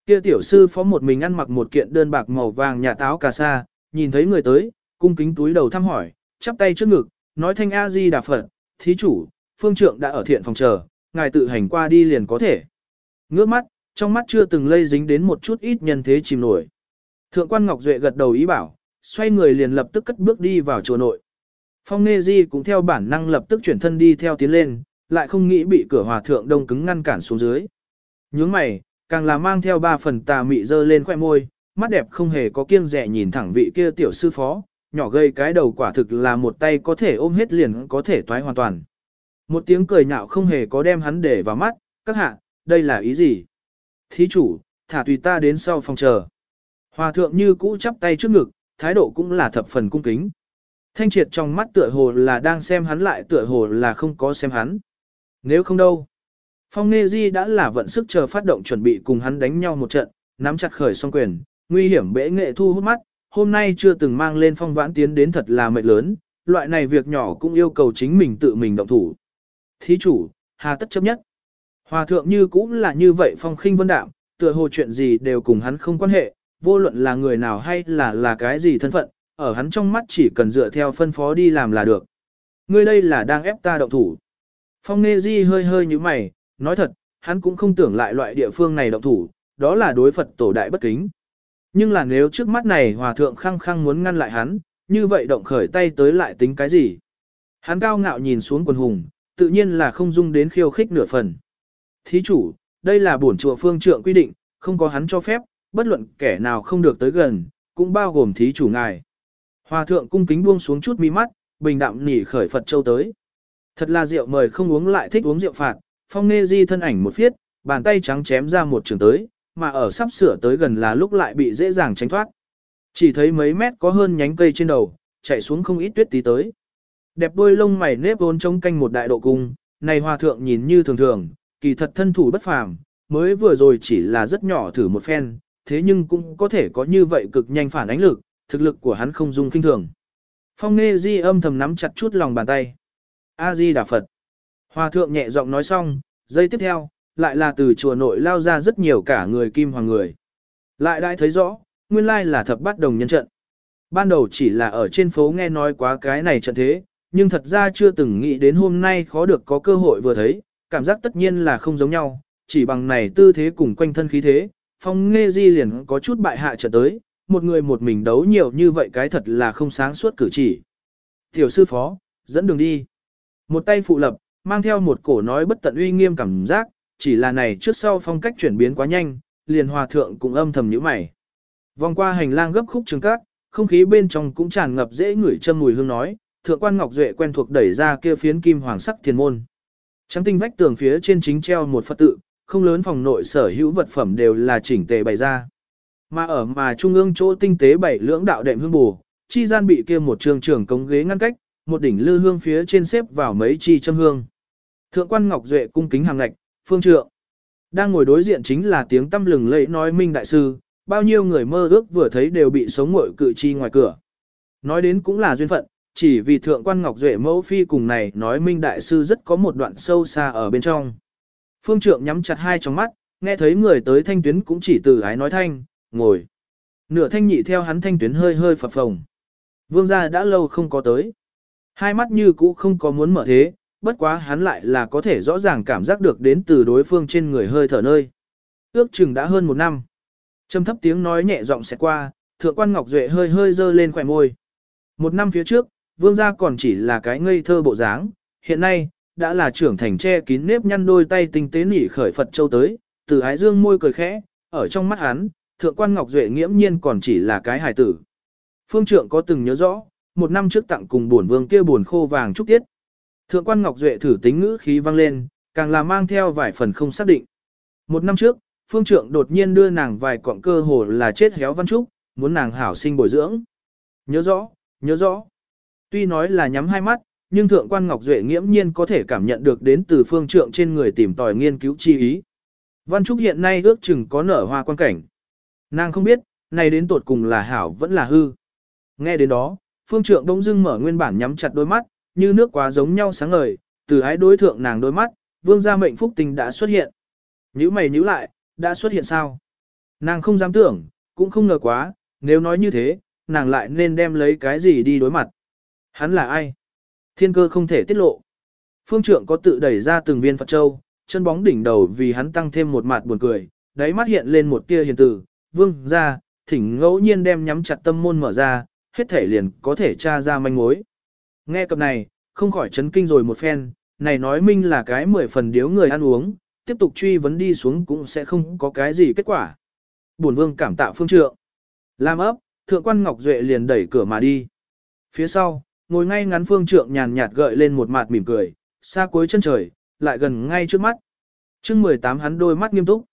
Kia tiểu sư phó một mình ăn mặc một kiện đơn bạc màu vàng nhà táo cà sa, nhìn thấy người tới, cung kính túi đầu thăm hỏi, chắp tay trước ngực, nói thanh A Di Đà Phật, thí chủ, phương trượng đã ở thiện phòng chờ, ngài tự hành qua đi liền có thể. Ngước mắt, trong mắt chưa từng lây dính đến một chút ít nhân thế chìm nổi. Thượng quan Ngọc Duệ gật đầu ý bảo, xoay người liền lập tức cất bước đi vào chùa nội. Phong Nghê Di cũng theo bản năng lập tức chuyển thân đi theo tiến lên, lại không nghĩ bị cửa hòa thượng đông cứng ngăn cản xuống dưới. Nhướng mày, càng là mang theo ba phần tà mị dơ lên khoe môi, mắt đẹp không hề có kiêng dè nhìn thẳng vị kia tiểu sư phó, nhỏ gây cái đầu quả thực là một tay có thể ôm hết liền có thể toái hoàn toàn. Một tiếng cười nhạo không hề có đem hắn để vào mắt, các hạ, đây là ý gì? Thí chủ, thả tùy ta đến sau phòng chờ. Hòa thượng như cũ chắp tay trước ngực, thái độ cũng là thập phần cung kính. Thanh triệt trong mắt tựa hồ là đang xem hắn lại tựa hồ là không có xem hắn. Nếu không đâu. Phong Nê Di đã là vận sức chờ phát động chuẩn bị cùng hắn đánh nhau một trận, nắm chặt khởi song quyền, nguy hiểm bẽ nghệ thu hút mắt, hôm nay chưa từng mang lên phong vãn tiến đến thật là mệt lớn, loại này việc nhỏ cũng yêu cầu chính mình tự mình động thủ. Thí chủ, hà tất chấp nhất. Hòa thượng như cũng là như vậy phong khinh vân đạm, tựa hồ chuyện gì đều cùng hắn không quan hệ, vô luận là người nào hay là là cái gì thân phận, ở hắn trong mắt chỉ cần dựa theo phân phó đi làm là được. Ngươi đây là đang ép ta động thủ. Phong Nê Di hơi hơi như mày, nói thật, hắn cũng không tưởng lại loại địa phương này động thủ, đó là đối Phật tổ đại bất kính. Nhưng là nếu trước mắt này hòa thượng khăng khăng muốn ngăn lại hắn, như vậy động khởi tay tới lại tính cái gì? Hắn cao ngạo nhìn xuống quần hùng, tự nhiên là không dung đến khiêu khích nửa phần. Thí chủ, đây là bổn chùa phương trượng quy định, không có hắn cho phép, bất luận kẻ nào không được tới gần, cũng bao gồm thí chủ ngài. Hòa thượng cung kính buông xuống chút mi mắt, bình đạm nỉ khởi Phật châu tới. Thật là rượu mời không uống lại thích uống rượu phạt, phong nghe di thân ảnh một phiết, bàn tay trắng chém ra một trường tới, mà ở sắp sửa tới gần là lúc lại bị dễ dàng tránh thoát. Chỉ thấy mấy mét có hơn nhánh cây trên đầu, chạy xuống không ít tuyết tí tới. Đẹp đôi lông mày nếp vốn trông canh một đại độ cung, này hòa thượng nhìn như thường thường, kỳ thật thân thủ bất phàm, mới vừa rồi chỉ là rất nhỏ thử một phen, thế nhưng cũng có thể có như vậy cực nhanh phản ánh lực, thực lực của hắn không dung kinh thường. Phong Nê Di âm thầm nắm chặt chút lòng bàn tay. A Di Đà Phật. Hòa thượng nhẹ giọng nói xong, giây tiếp theo, lại là từ chùa nội lao ra rất nhiều cả người kim hoàng người. Lại đã thấy rõ, nguyên lai là thập bát đồng nhân trận. Ban đầu chỉ là ở trên phố nghe nói quá cái này trận thế, nhưng thật ra chưa từng nghĩ đến hôm nay khó được có cơ hội vừa thấy, cảm giác tất nhiên là không giống nhau, chỉ bằng này tư thế cùng quanh thân khí thế, phong nghe di liền có chút bại hạ trận tới, một người một mình đấu nhiều như vậy cái thật là không sáng suốt cử chỉ. Tiểu sư phó, dẫn đường đi. Một tay phụ lập, mang theo một cổ nói bất tận uy nghiêm cảm giác, chỉ là này trước sau phong cách chuyển biến quá nhanh, liền hòa thượng cũng âm thầm nhíu mày. Vòng qua hành lang gấp khúc trường cát, không khí bên trong cũng tràn ngập dễ ngửi châm mùi hương nói, thượng quan Ngọc Duệ quen thuộc đẩy ra kia phiến kim hoàng sắc thiền môn. Trắng tinh vách tường phía trên chính treo một Phật tự, không lớn phòng nội sở hữu vật phẩm đều là chỉnh tề bày ra. Mà ở mà trung ương chỗ tinh tế bảy lưỡng đạo đệm hương bù, chi gian bị kia một trường trưởng cống ghế ngăn cách, một đỉnh lư hương phía trên xếp vào mấy chi châm hương. Thượng quan Ngọc Duệ cung kính hàng ngạch, phương trượng. Đang ngồi đối diện chính là tiếng tâm lừng lẫy nói minh đại sư, bao nhiêu người mơ ước vừa thấy đều bị sống ngội cự chi ngoài cửa. Nói đến cũng là duyên phận, chỉ vì thượng quan Ngọc Duệ mẫu phi cùng này nói minh đại sư rất có một đoạn sâu xa ở bên trong. Phương trượng nhắm chặt hai trong mắt, nghe thấy người tới thanh tuyến cũng chỉ từ ái nói thanh, ngồi. Nửa thanh nhị theo hắn thanh tuyến hơi hơi phập phồng. Vương gia đã lâu không có tới. Hai mắt như cũ không có muốn mở thế, bất quá hắn lại là có thể rõ ràng cảm giác được đến từ đối phương trên người hơi thở nơi. Ước chừng đã hơn một năm. Trầm thấp tiếng nói nhẹ giọng sẽ qua, thượng quan Ngọc Duệ hơi hơi dơ lên khỏe môi. Một năm phía trước, vương gia còn chỉ là cái ngây thơ bộ dáng, hiện nay, đã là trưởng thành che kín nếp nhăn đôi tay tinh tế nỉ khởi Phật châu tới, từ ái dương môi cười khẽ, ở trong mắt hắn, thượng quan Ngọc Duệ nghiễm nhiên còn chỉ là cái hài tử. Phương trượng có từng nhớ rõ, một năm trước tặng cùng buồn vương kia buồn khô vàng trúc tiết. Thượng quan Ngọc Duệ thử tính ngữ khí vang lên, càng là mang theo vài phần không xác định. Một năm trước, phương trượng đột nhiên đưa nàng vài cọng cơ hồ là chết héo văn trúc, muốn nàng hảo sinh bồi dưỡng. Nhớ rõ, nhớ rõ. Tuy nói là nhắm hai mắt, nhưng thượng quan Ngọc Duệ nghiễm nhiên có thể cảm nhận được đến từ phương trượng trên người tìm tòi nghiên cứu chi ý. Văn Trúc hiện nay ước chừng có nở hoa quan cảnh. Nàng không biết, này đến tột cùng là hảo vẫn là hư. Nghe đến đó, phương trượng đông dưng mở nguyên bản nhắm chặt đôi mắt, như nước quá giống nhau sáng ngời, từ ái đối thượng nàng đôi mắt, vương gia mệnh phúc tình đã xuất hiện. Nhữ mày nhữ lại, đã xuất hiện sao? Nàng không dám tưởng, cũng không ngờ quá, nếu nói như thế, nàng lại nên đem lấy cái gì đi đối mặt. Hắn là ai? Thiên cơ không thể tiết lộ. Phương trượng có tự đẩy ra từng viên Phật Châu, chân bóng đỉnh đầu vì hắn tăng thêm một mặt buồn cười, đáy mắt hiện lên một tia hiền tử, vương ra, thỉnh ngẫu nhiên đem nhắm chặt tâm môn mở ra, hết thể liền có thể tra ra manh mối. Nghe cập này, không khỏi chấn kinh rồi một phen, này nói minh là cái mười phần điếu người ăn uống, tiếp tục truy vấn đi xuống cũng sẽ không có cái gì kết quả. Bổn vương cảm tạ phương trượng. Làm ấp, thượng quan Ngọc Duệ liền đẩy cửa mà đi. Phía sau, ngồi ngay ngắn phương trượng nhàn nhạt gợi lên một mặt mỉm cười, xa cuối chân trời, lại gần ngay trước mắt. chương 18 hắn đôi mắt nghiêm túc.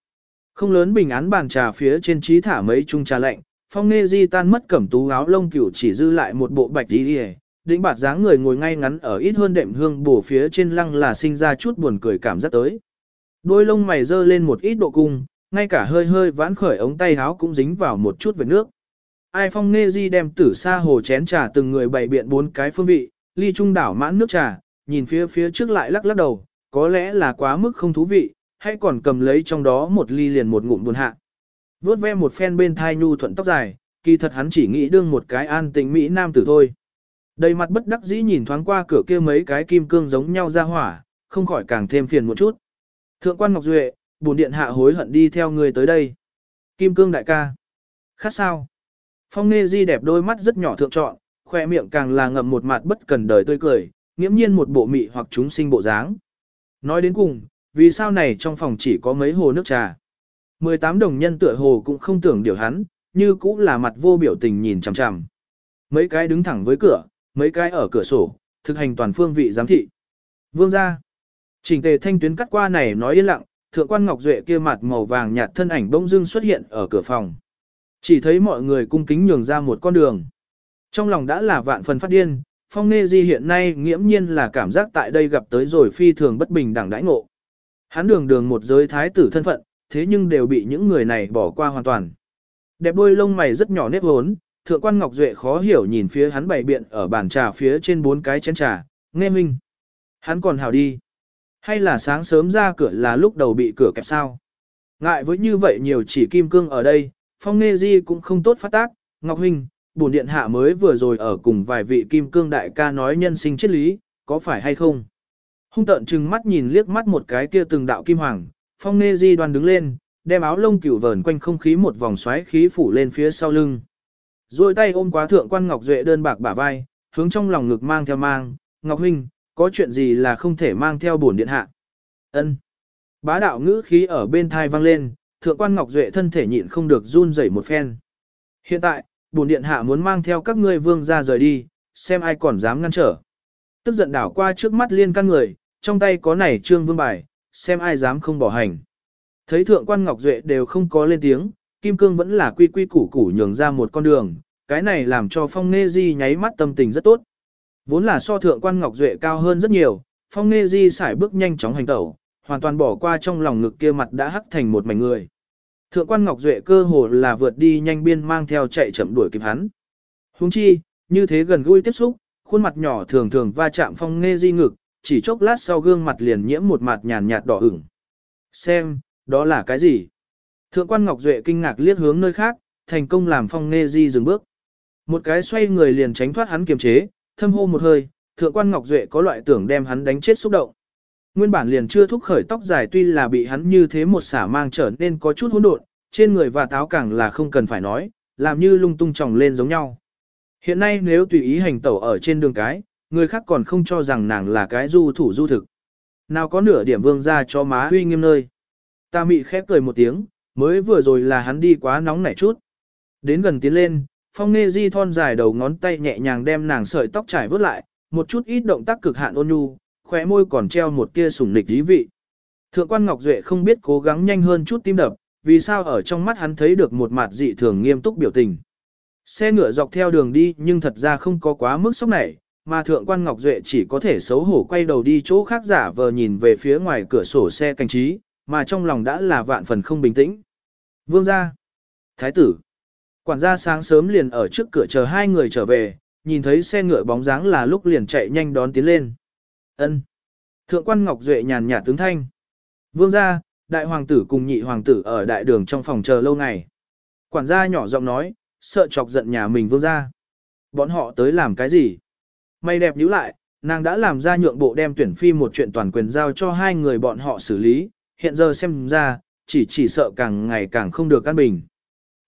Không lớn bình án bàn trà phía trên trí thả mấy chung trà lạnh, phong nghe di tan mất cẩm tú áo lông cửu chỉ dư lại một bộ bạch đi đi đỉnh bạt dáng người ngồi ngay ngắn ở ít hơn đệm hương bổ phía trên lăng là sinh ra chút buồn cười cảm giác tới. Đôi lông mày dơ lên một ít độ cung, ngay cả hơi hơi vãn khởi ống tay áo cũng dính vào một chút về nước. Ai phong nghe di đem tử xa hồ chén trà từng người bày biện bốn cái phương vị, ly trung đảo mãn nước trà, nhìn phía phía trước lại lắc lắc đầu, có lẽ là quá mức không thú vị, hay còn cầm lấy trong đó một ly liền một ngụm buồn hạ. Vốt ve một phen bên thai nhu thuận tóc dài, kỳ thật hắn chỉ nghĩ đương một cái an tình Mỹ nam tử thôi. Đầy mặt bất đắc dĩ nhìn thoáng qua cửa kia mấy cái kim cương giống nhau ra hỏa, không khỏi càng thêm phiền một chút. Thượng quan Ngọc Duệ, bổn điện hạ hối hận đi theo người tới đây. Kim cương đại ca. Khác sao? Phong Nghê Di đẹp đôi mắt rất nhỏ thượng trọn, khoe miệng càng là ngậm một mặt bất cần đời tươi cười, nghiễm nhiên một bộ mị hoặc chúng sinh bộ dáng. Nói đến cùng, vì sao này trong phòng chỉ có mấy hồ nước trà? 18 đồng nhân tựa hồ cũng không tưởng điều hắn, như cũng là mặt vô biểu tình nhìn chằm chằm. Mấy cái đứng thẳng với cửa, mấy cái ở cửa sổ, thực hành toàn phương vị giám thị. Vương gia. Trình tề thanh tuyến cắt qua này nói yên lặng, thượng quan ngọc duệ kia mặt màu vàng nhạt thân ảnh bỗng dưng xuất hiện ở cửa phòng. Chỉ thấy mọi người cung kính nhường ra một con đường. Trong lòng đã là vạn phần phát điên, phong nê di hiện nay nghiễm nhiên là cảm giác tại đây gặp tới rồi phi thường bất bình đẳng đãi ngộ. Hắn đường đường một giới thái tử thân phận, thế nhưng đều bị những người này bỏ qua hoàn toàn. Đẹp đôi lông mày rất nhỏ nếp hốn, thượng quan Ngọc Duệ khó hiểu nhìn phía hắn bày biện ở bàn trà phía trên bốn cái chén trà, nghe minh. Hắn còn hào đi. Hay là sáng sớm ra cửa là lúc đầu bị cửa kẹp sao? Ngại với như vậy nhiều chỉ kim cương ở đây, phong nê di cũng không tốt phát tác, Ngọc Huynh, bổn điện hạ mới vừa rồi ở cùng vài vị kim cương đại ca nói nhân sinh triết lý, có phải hay không? Hung tợn chừng mắt nhìn liếc mắt một cái kia từng đạo kim hoàng, phong nê di đoan đứng lên, đem áo lông cửu vờn quanh không khí một vòng xoáy khí phủ lên phía sau lưng. Rồi tay ôm quá thượng quan Ngọc Duệ đơn bạc bả vai, hướng trong lòng ngực mang theo mang, Ngọc Huynh, có chuyện gì là không thể mang theo bổn điện hạ. ân Bá đạo ngữ khí ở bên thai vang lên, thượng quan Ngọc Duệ thân thể nhịn không được run rẩy một phen. Hiện tại, bổn điện hạ muốn mang theo các ngươi vương ra rời đi, xem ai còn dám ngăn trở. Tức giận đảo qua trước mắt liên căn người, trong tay có nảy trương vương bài, xem ai dám không bỏ hành. Thấy thượng quan Ngọc Duệ đều không có lên tiếng, Kim Cương vẫn là quy quy củ củ nhường ra một con đường, cái này làm cho Phong Nê Di nháy mắt tâm tình rất tốt. Vốn là so thượng quan Ngọc Duệ cao hơn rất nhiều, phong nghe di sải bước nhanh chóng hành tẩu, hoàn toàn bỏ qua trong lòng ngực kia mặt đã hắc thành một mảnh người. Thượng quan Ngọc Duệ cơ hồ là vượt đi nhanh biên mang theo chạy chậm đuổi kịp hắn. Huống chi, như thế gần gũi tiếp xúc, khuôn mặt nhỏ thường thường va chạm phong nghe di ngực, chỉ chốc lát sau gương mặt liền nhiễm một mặt nhàn nhạt đỏ ửng. Xem, đó là cái gì? Thượng quan Ngọc Duệ kinh ngạc liếc hướng nơi khác, thành công làm phong nghe di dừng bước. Một cái xoay người liền tránh thoát hắn kiềm chế, thâm hô một hơi, thượng quan Ngọc Duệ có loại tưởng đem hắn đánh chết xúc động. Nguyên bản liền chưa thúc khởi tóc dài tuy là bị hắn như thế một xả mang trở nên có chút hỗn độn, trên người và táo càng là không cần phải nói, làm như lung tung tròng lên giống nhau. Hiện nay nếu tùy ý hành tẩu ở trên đường cái, người khác còn không cho rằng nàng là cái du thủ du thực. Nào có nửa điểm vương ra cho má huy nghiêm nơi. Ta mị khép cười một tiếng, mới vừa rồi là hắn đi quá nóng nảy chút. Đến gần tiến lên, phong nghe di thon dài đầu ngón tay nhẹ nhàng đem nàng sợi tóc trải vớt lại, một chút ít động tác cực hạn ôn nhu, khóe môi còn treo một tia sủng nịch dí vị. Thượng quan Ngọc Duệ không biết cố gắng nhanh hơn chút tim đập, vì sao ở trong mắt hắn thấy được một mặt dị thường nghiêm túc biểu tình. Xe ngựa dọc theo đường đi nhưng thật ra không có quá mức sốc này, mà thượng quan Ngọc Duệ chỉ có thể xấu hổ quay đầu đi chỗ khác giả vờ nhìn về phía ngoài cửa sổ xe cảnh trí, mà trong lòng đã là vạn phần không bình tĩnh. Vương gia, Thái tử, quản gia sáng sớm liền ở trước cửa chờ hai người trở về, nhìn thấy xe ngựa bóng dáng là lúc liền chạy nhanh đón tiến lên. Ân. Thượng quan Ngọc Duệ nhàn nhạt tướng thanh. Vương gia, đại hoàng tử cùng nhị hoàng tử ở đại đường trong phòng chờ lâu ngày. Quản gia nhỏ giọng nói, sợ chọc giận nhà mình vương gia. Bọn họ tới làm cái gì? Mày đẹp nhíu lại, nàng đã làm ra nhượng bộ đem tuyển phi một chuyện toàn quyền giao cho hai người bọn họ xử lý, hiện giờ xem ra, chỉ chỉ sợ càng ngày càng không được căn bình.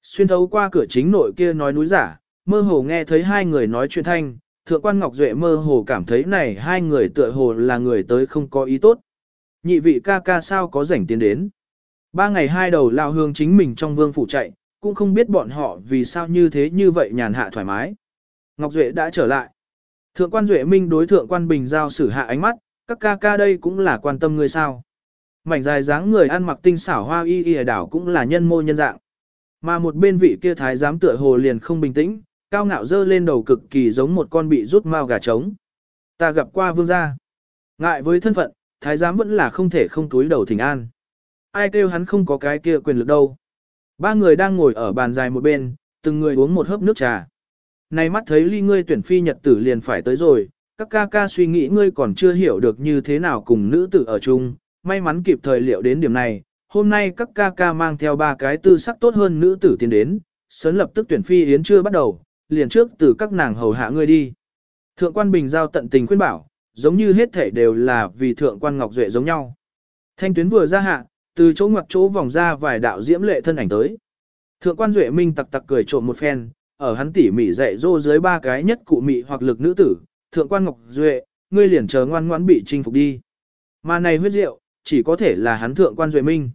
Xuyên thấu qua cửa chính nội kia nói núi giả, mơ hồ nghe thấy hai người nói chuyện thanh, thượng quan Ngọc Duệ mơ hồ cảm thấy này hai người tựa hồ là người tới không có ý tốt. Nhị vị ca ca sao có rảnh tiến đến. Ba ngày hai đầu lao hương chính mình trong vương phủ chạy, cũng không biết bọn họ vì sao như thế như vậy nhàn hạ thoải mái. Ngọc Duệ đã trở lại. Thượng quan Duệ Minh đối thượng quan Bình Giao xử hạ ánh mắt, các ca ca đây cũng là quan tâm người sao. Mảnh dài dáng người ăn mặc tinh xảo hoa y y đảo cũng là nhân mô nhân dạng. Mà một bên vị kia thái giám tựa hồ liền không bình tĩnh, cao ngạo dơ lên đầu cực kỳ giống một con bị rút mao gà trống. Ta gặp qua vương gia. Ngại với thân phận, thái giám vẫn là không thể không túi đầu thỉnh an. Ai kêu hắn không có cái kia quyền lực đâu. Ba người đang ngồi ở bàn dài một bên, từng người uống một hớp nước trà. Này mắt thấy ly ngươi tuyển phi nhật tử liền phải tới rồi, các ca ca suy nghĩ ngươi còn chưa hiểu được như thế nào cùng nữ tử ở chung, may mắn kịp thời liệu đến điểm này, hôm nay các ca ca mang theo ba cái tư sắc tốt hơn nữ tử tiến đến, sớm lập tức tuyển phi yến chưa bắt đầu, liền trước từ các nàng hầu hạ ngươi đi. Thượng quan Bình Giao tận tình khuyên bảo, giống như hết thể đều là vì thượng quan Ngọc Duệ giống nhau. Thanh tuyến vừa ra hạ, từ chỗ ngoặc chỗ vòng ra vài đạo diễm lệ thân ảnh tới. Thượng quan Duệ Minh tặc tặc cười trộm một phen, ở hắn tỉ mỉ dạy dỗ dưới ba cái nhất cụ mị hoặc lực nữ tử, thượng quan Ngọc Duệ, ngươi liền chờ ngoan ngoãn bị chinh phục đi. Mà này huyết rượu, chỉ có thể là hắn thượng quan Duệ Minh.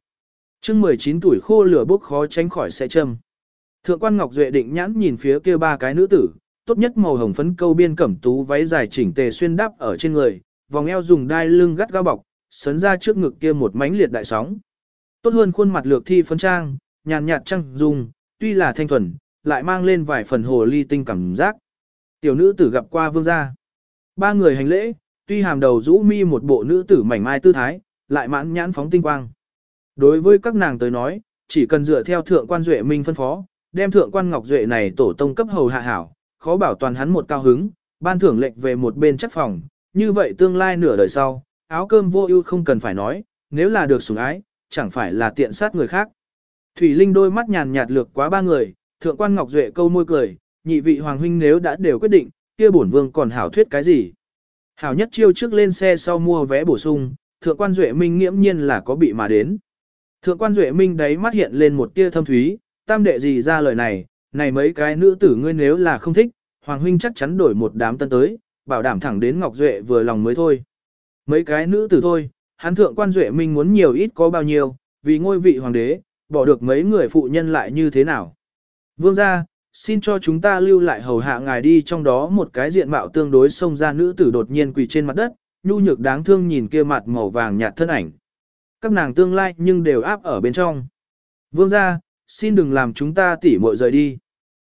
chương 19 tuổi khô lửa bốc khó tránh khỏi sẽ châm. Thượng quan Ngọc Duệ định nhãn nhìn phía kia ba cái nữ tử, tốt nhất màu hồng phấn câu biên cẩm tú váy dài chỉnh tề xuyên đắp ở trên người, vòng eo dùng đai lưng gắt gao bọc, sấn ra trước ngực kia một mánh liệt đại sóng. Tốt hơn khuôn mặt lược thi phấn trang, nhàn nhạt trăng dùng, tuy là thanh thuần, lại mang lên vài phần hồ ly tinh cảm giác. Tiểu nữ tử gặp qua vương gia. Ba người hành lễ, tuy hàm đầu rũ mi một bộ nữ tử mảnh mai tư thái, lại mãn nhãn phóng tinh quang. Đối với các nàng tới nói, chỉ cần dựa theo thượng quan duệ minh phân phó, đem thượng quan ngọc duệ này tổ tông cấp hầu hạ hảo, khó bảo toàn hắn một cao hứng, ban thưởng lệnh về một bên chất phòng, như vậy tương lai nửa đời sau, áo cơm vô ưu không cần phải nói, nếu là được sủng ái, chẳng phải là tiện sát người khác. Thủy Linh đôi mắt nhàn nhạt lược quá ba người, thượng quan Ngọc Duệ câu môi cười, nhị vị hoàng huynh nếu đã đều quyết định, kia bổn vương còn hảo thuyết cái gì. Hảo nhất chiêu trước lên xe sau mua vé bổ sung, thượng quan Duệ Minh nghiễm nhiên là có bị mà đến. Thượng quan Duệ Minh đấy mắt hiện lên một tia thâm thúy, tam đệ gì ra lời này, này mấy cái nữ tử ngươi nếu là không thích, hoàng huynh chắc chắn đổi một đám tân tới, bảo đảm thẳng đến Ngọc Duệ vừa lòng mới thôi. Mấy cái nữ tử thôi, hắn thượng quan Duệ Minh muốn nhiều ít có bao nhiêu, vì ngôi vị hoàng đế, bỏ được mấy người phụ nhân lại như thế nào. Vương gia, xin cho chúng ta lưu lại hầu hạ ngài đi trong đó một cái diện mạo tương đối xông ra nữ tử đột nhiên quỳ trên mặt đất, nhu nhược đáng thương nhìn kia mặt màu vàng nhạt thân ảnh. Các nàng tương lai nhưng đều áp ở bên trong. Vương gia, xin đừng làm chúng ta tỉ muội rời đi.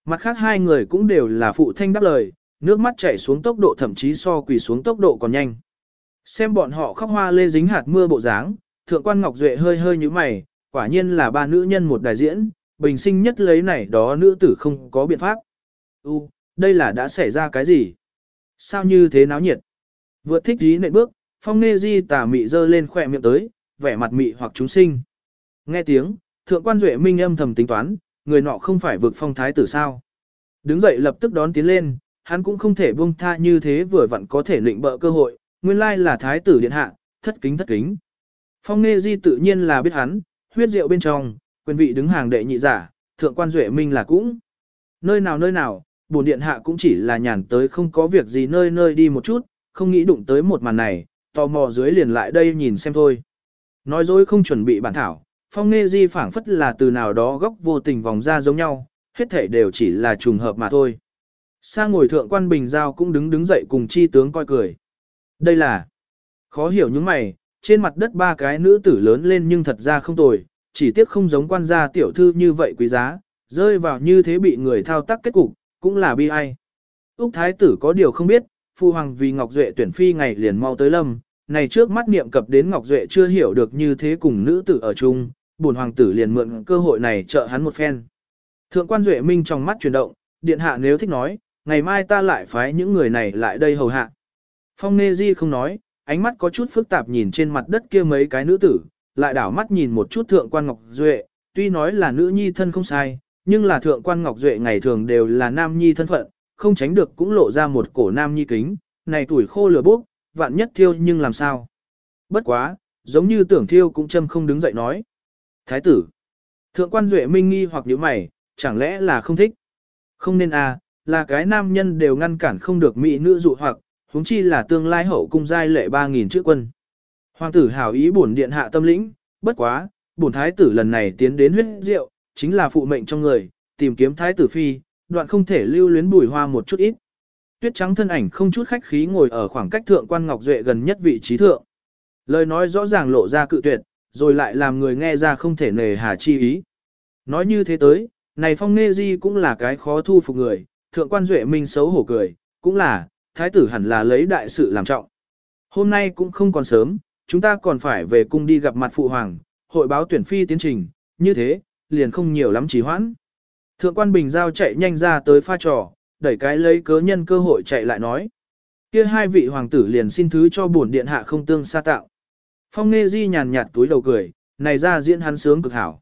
Mặt khác hai người cũng đều là phụ thanh đáp lời, nước mắt chảy xuống tốc độ thậm chí so quỳ xuống tốc độ còn nhanh. Xem bọn họ khóc hoa lê dính hạt mưa bộ dáng, thượng quan Ngọc Duệ hơi hơi như mày, quả nhiên là ba nữ nhân một đại diễn, bình sinh nhất lấy này đó nữ tử không có biện pháp. U, đây là đã xảy ra cái gì? Sao như thế náo nhiệt? Vượt thích dí nện bước, phong nê di tà mị dơ lên khỏe miệng tới, vẻ mặt mị hoặc chúng sinh. Nghe tiếng, thượng quan Duệ minh âm thầm tính toán, người nọ không phải vực phong thái tử sao. Đứng dậy lập tức đón tiến lên, hắn cũng không thể buông tha như thế vừa vặn có thể lịnh bợ cơ hội, nguyên lai là thái tử điện hạ, thất kính thất kính. Phong Nê Di tự nhiên là biết hắn, huyết rượu bên trong, quyền vị đứng hàng đệ nhị giả, thượng quan duệ minh là cũng. Nơi nào nơi nào, bổn điện hạ cũng chỉ là nhàn tới không có việc gì nơi nơi đi một chút, không nghĩ đụng tới một màn này, tò mò dưới liền lại đây nhìn xem thôi. Nói dối không chuẩn bị bản thảo, Phong nghe Di phảng phất là từ nào đó góc vô tình vòng ra giống nhau, hết thể đều chỉ là trùng hợp mà thôi. Sa ngồi thượng quan bình giao cũng đứng đứng dậy cùng chi tướng coi cười. Đây là khó hiểu những mày, trên mặt đất ba cái nữ tử lớn lên nhưng thật ra không tồi, chỉ tiếc không giống quan gia tiểu thư như vậy quý giá, rơi vào như thế bị người thao tác kết cục, cũng là bi ai. Úc Thái tử có điều không biết, Phu Hoàng vì Ngọc Duệ tuyển phi ngày liền mau tới lâm, này trước mắt niệm cập đến Ngọc Duệ chưa hiểu được như thế cùng nữ tử ở chung, bổn hoàng tử liền mượn cơ hội này trợ hắn một phen. Thượng quan Duệ Minh trong mắt chuyển động, điện hạ nếu thích nói, ngày mai ta lại phái những người này lại đây hầu hạ. Phong Nê Di không nói, ánh mắt có chút phức tạp nhìn trên mặt đất kia mấy cái nữ tử, lại đảo mắt nhìn một chút thượng quan Ngọc Duệ, tuy nói là nữ nhi thân không sai, nhưng là thượng quan Ngọc Duệ ngày thường đều là nam nhi thân phận, không tránh được cũng lộ ra một cổ nam nhi kính, này tuổi khô lửa bốc, vạn nhất thiêu nhưng làm sao. Bất quá, giống như tưởng thiêu cũng châm không đứng dậy nói. Thái tử, thượng quan Duệ minh nghi hoặc nhíu mày, chẳng lẽ là không thích? Không nên à, là cái nam nhân đều ngăn cản không được mỹ nữ dụ hoặc, huống chi là tương lai hậu cung giai lệ 3.000 chữ quân. Hoàng tử hảo ý bổn điện hạ tâm lĩnh, bất quá, bổn thái tử lần này tiến đến huyết rượu, chính là phụ mệnh trong người, tìm kiếm thái tử phi, đoạn không thể lưu luyến bùi hoa một chút ít. Tuyết trắng thân ảnh không chút khách khí ngồi ở khoảng cách thượng quan ngọc duệ gần nhất vị trí thượng. Lời nói rõ ràng lộ ra cự tuyệt, rồi lại làm người nghe ra không thể nề hà chi ý. Nói như thế tới, này phong nê di cũng là cái khó thu phục người, thượng quan duệ minh xấu hổ cười, cũng là, thái tử hẳn là lấy đại sự làm trọng. Hôm nay cũng không còn sớm, chúng ta còn phải về cung đi gặp mặt phụ hoàng, hội báo tuyển phi tiến trình, như thế, liền không nhiều lắm trì hoãn. Thượng quan Bình Giao chạy nhanh ra tới pha trò, đẩy cái lấy cớ nhân cơ hội chạy lại nói. kia hai vị hoàng tử liền xin thứ cho bổn điện hạ không tương xa tạo. Phong Nghê Di nhàn nhạt túi đầu cười, này ra diễn hắn sướng cực hảo.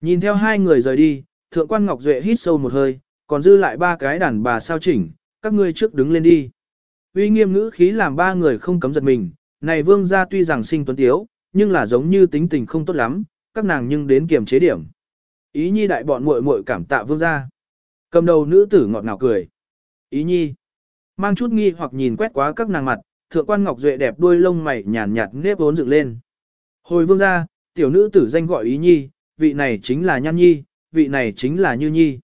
Nhìn theo hai người rời đi, thượng quan Ngọc Duệ hít sâu một hơi, còn dư lại ba cái đàn bà sao chỉnh, các ngươi trước đứng lên đi. Uy nghiêm ngữ khí làm ba người không cấm giật mình, này vương gia tuy rằng sinh tuấn tiếu, nhưng là giống như tính tình không tốt lắm, các nàng nhưng đến kiềm chế điểm. Ý nhi đại bọn muội muội cảm tạ vương gia. Cầm đầu nữ tử ngọt ngào cười. Ý nhi. Mang chút nghi hoặc nhìn quét quá các nàng mặt, thượng quan ngọc duệ đẹp đuôi lông mày nhàn nhạt nếp vốn dựng lên. Hồi vương gia, tiểu nữ tử danh gọi ý nhi, vị này chính là nhan nhi, vị này chính là như nhi.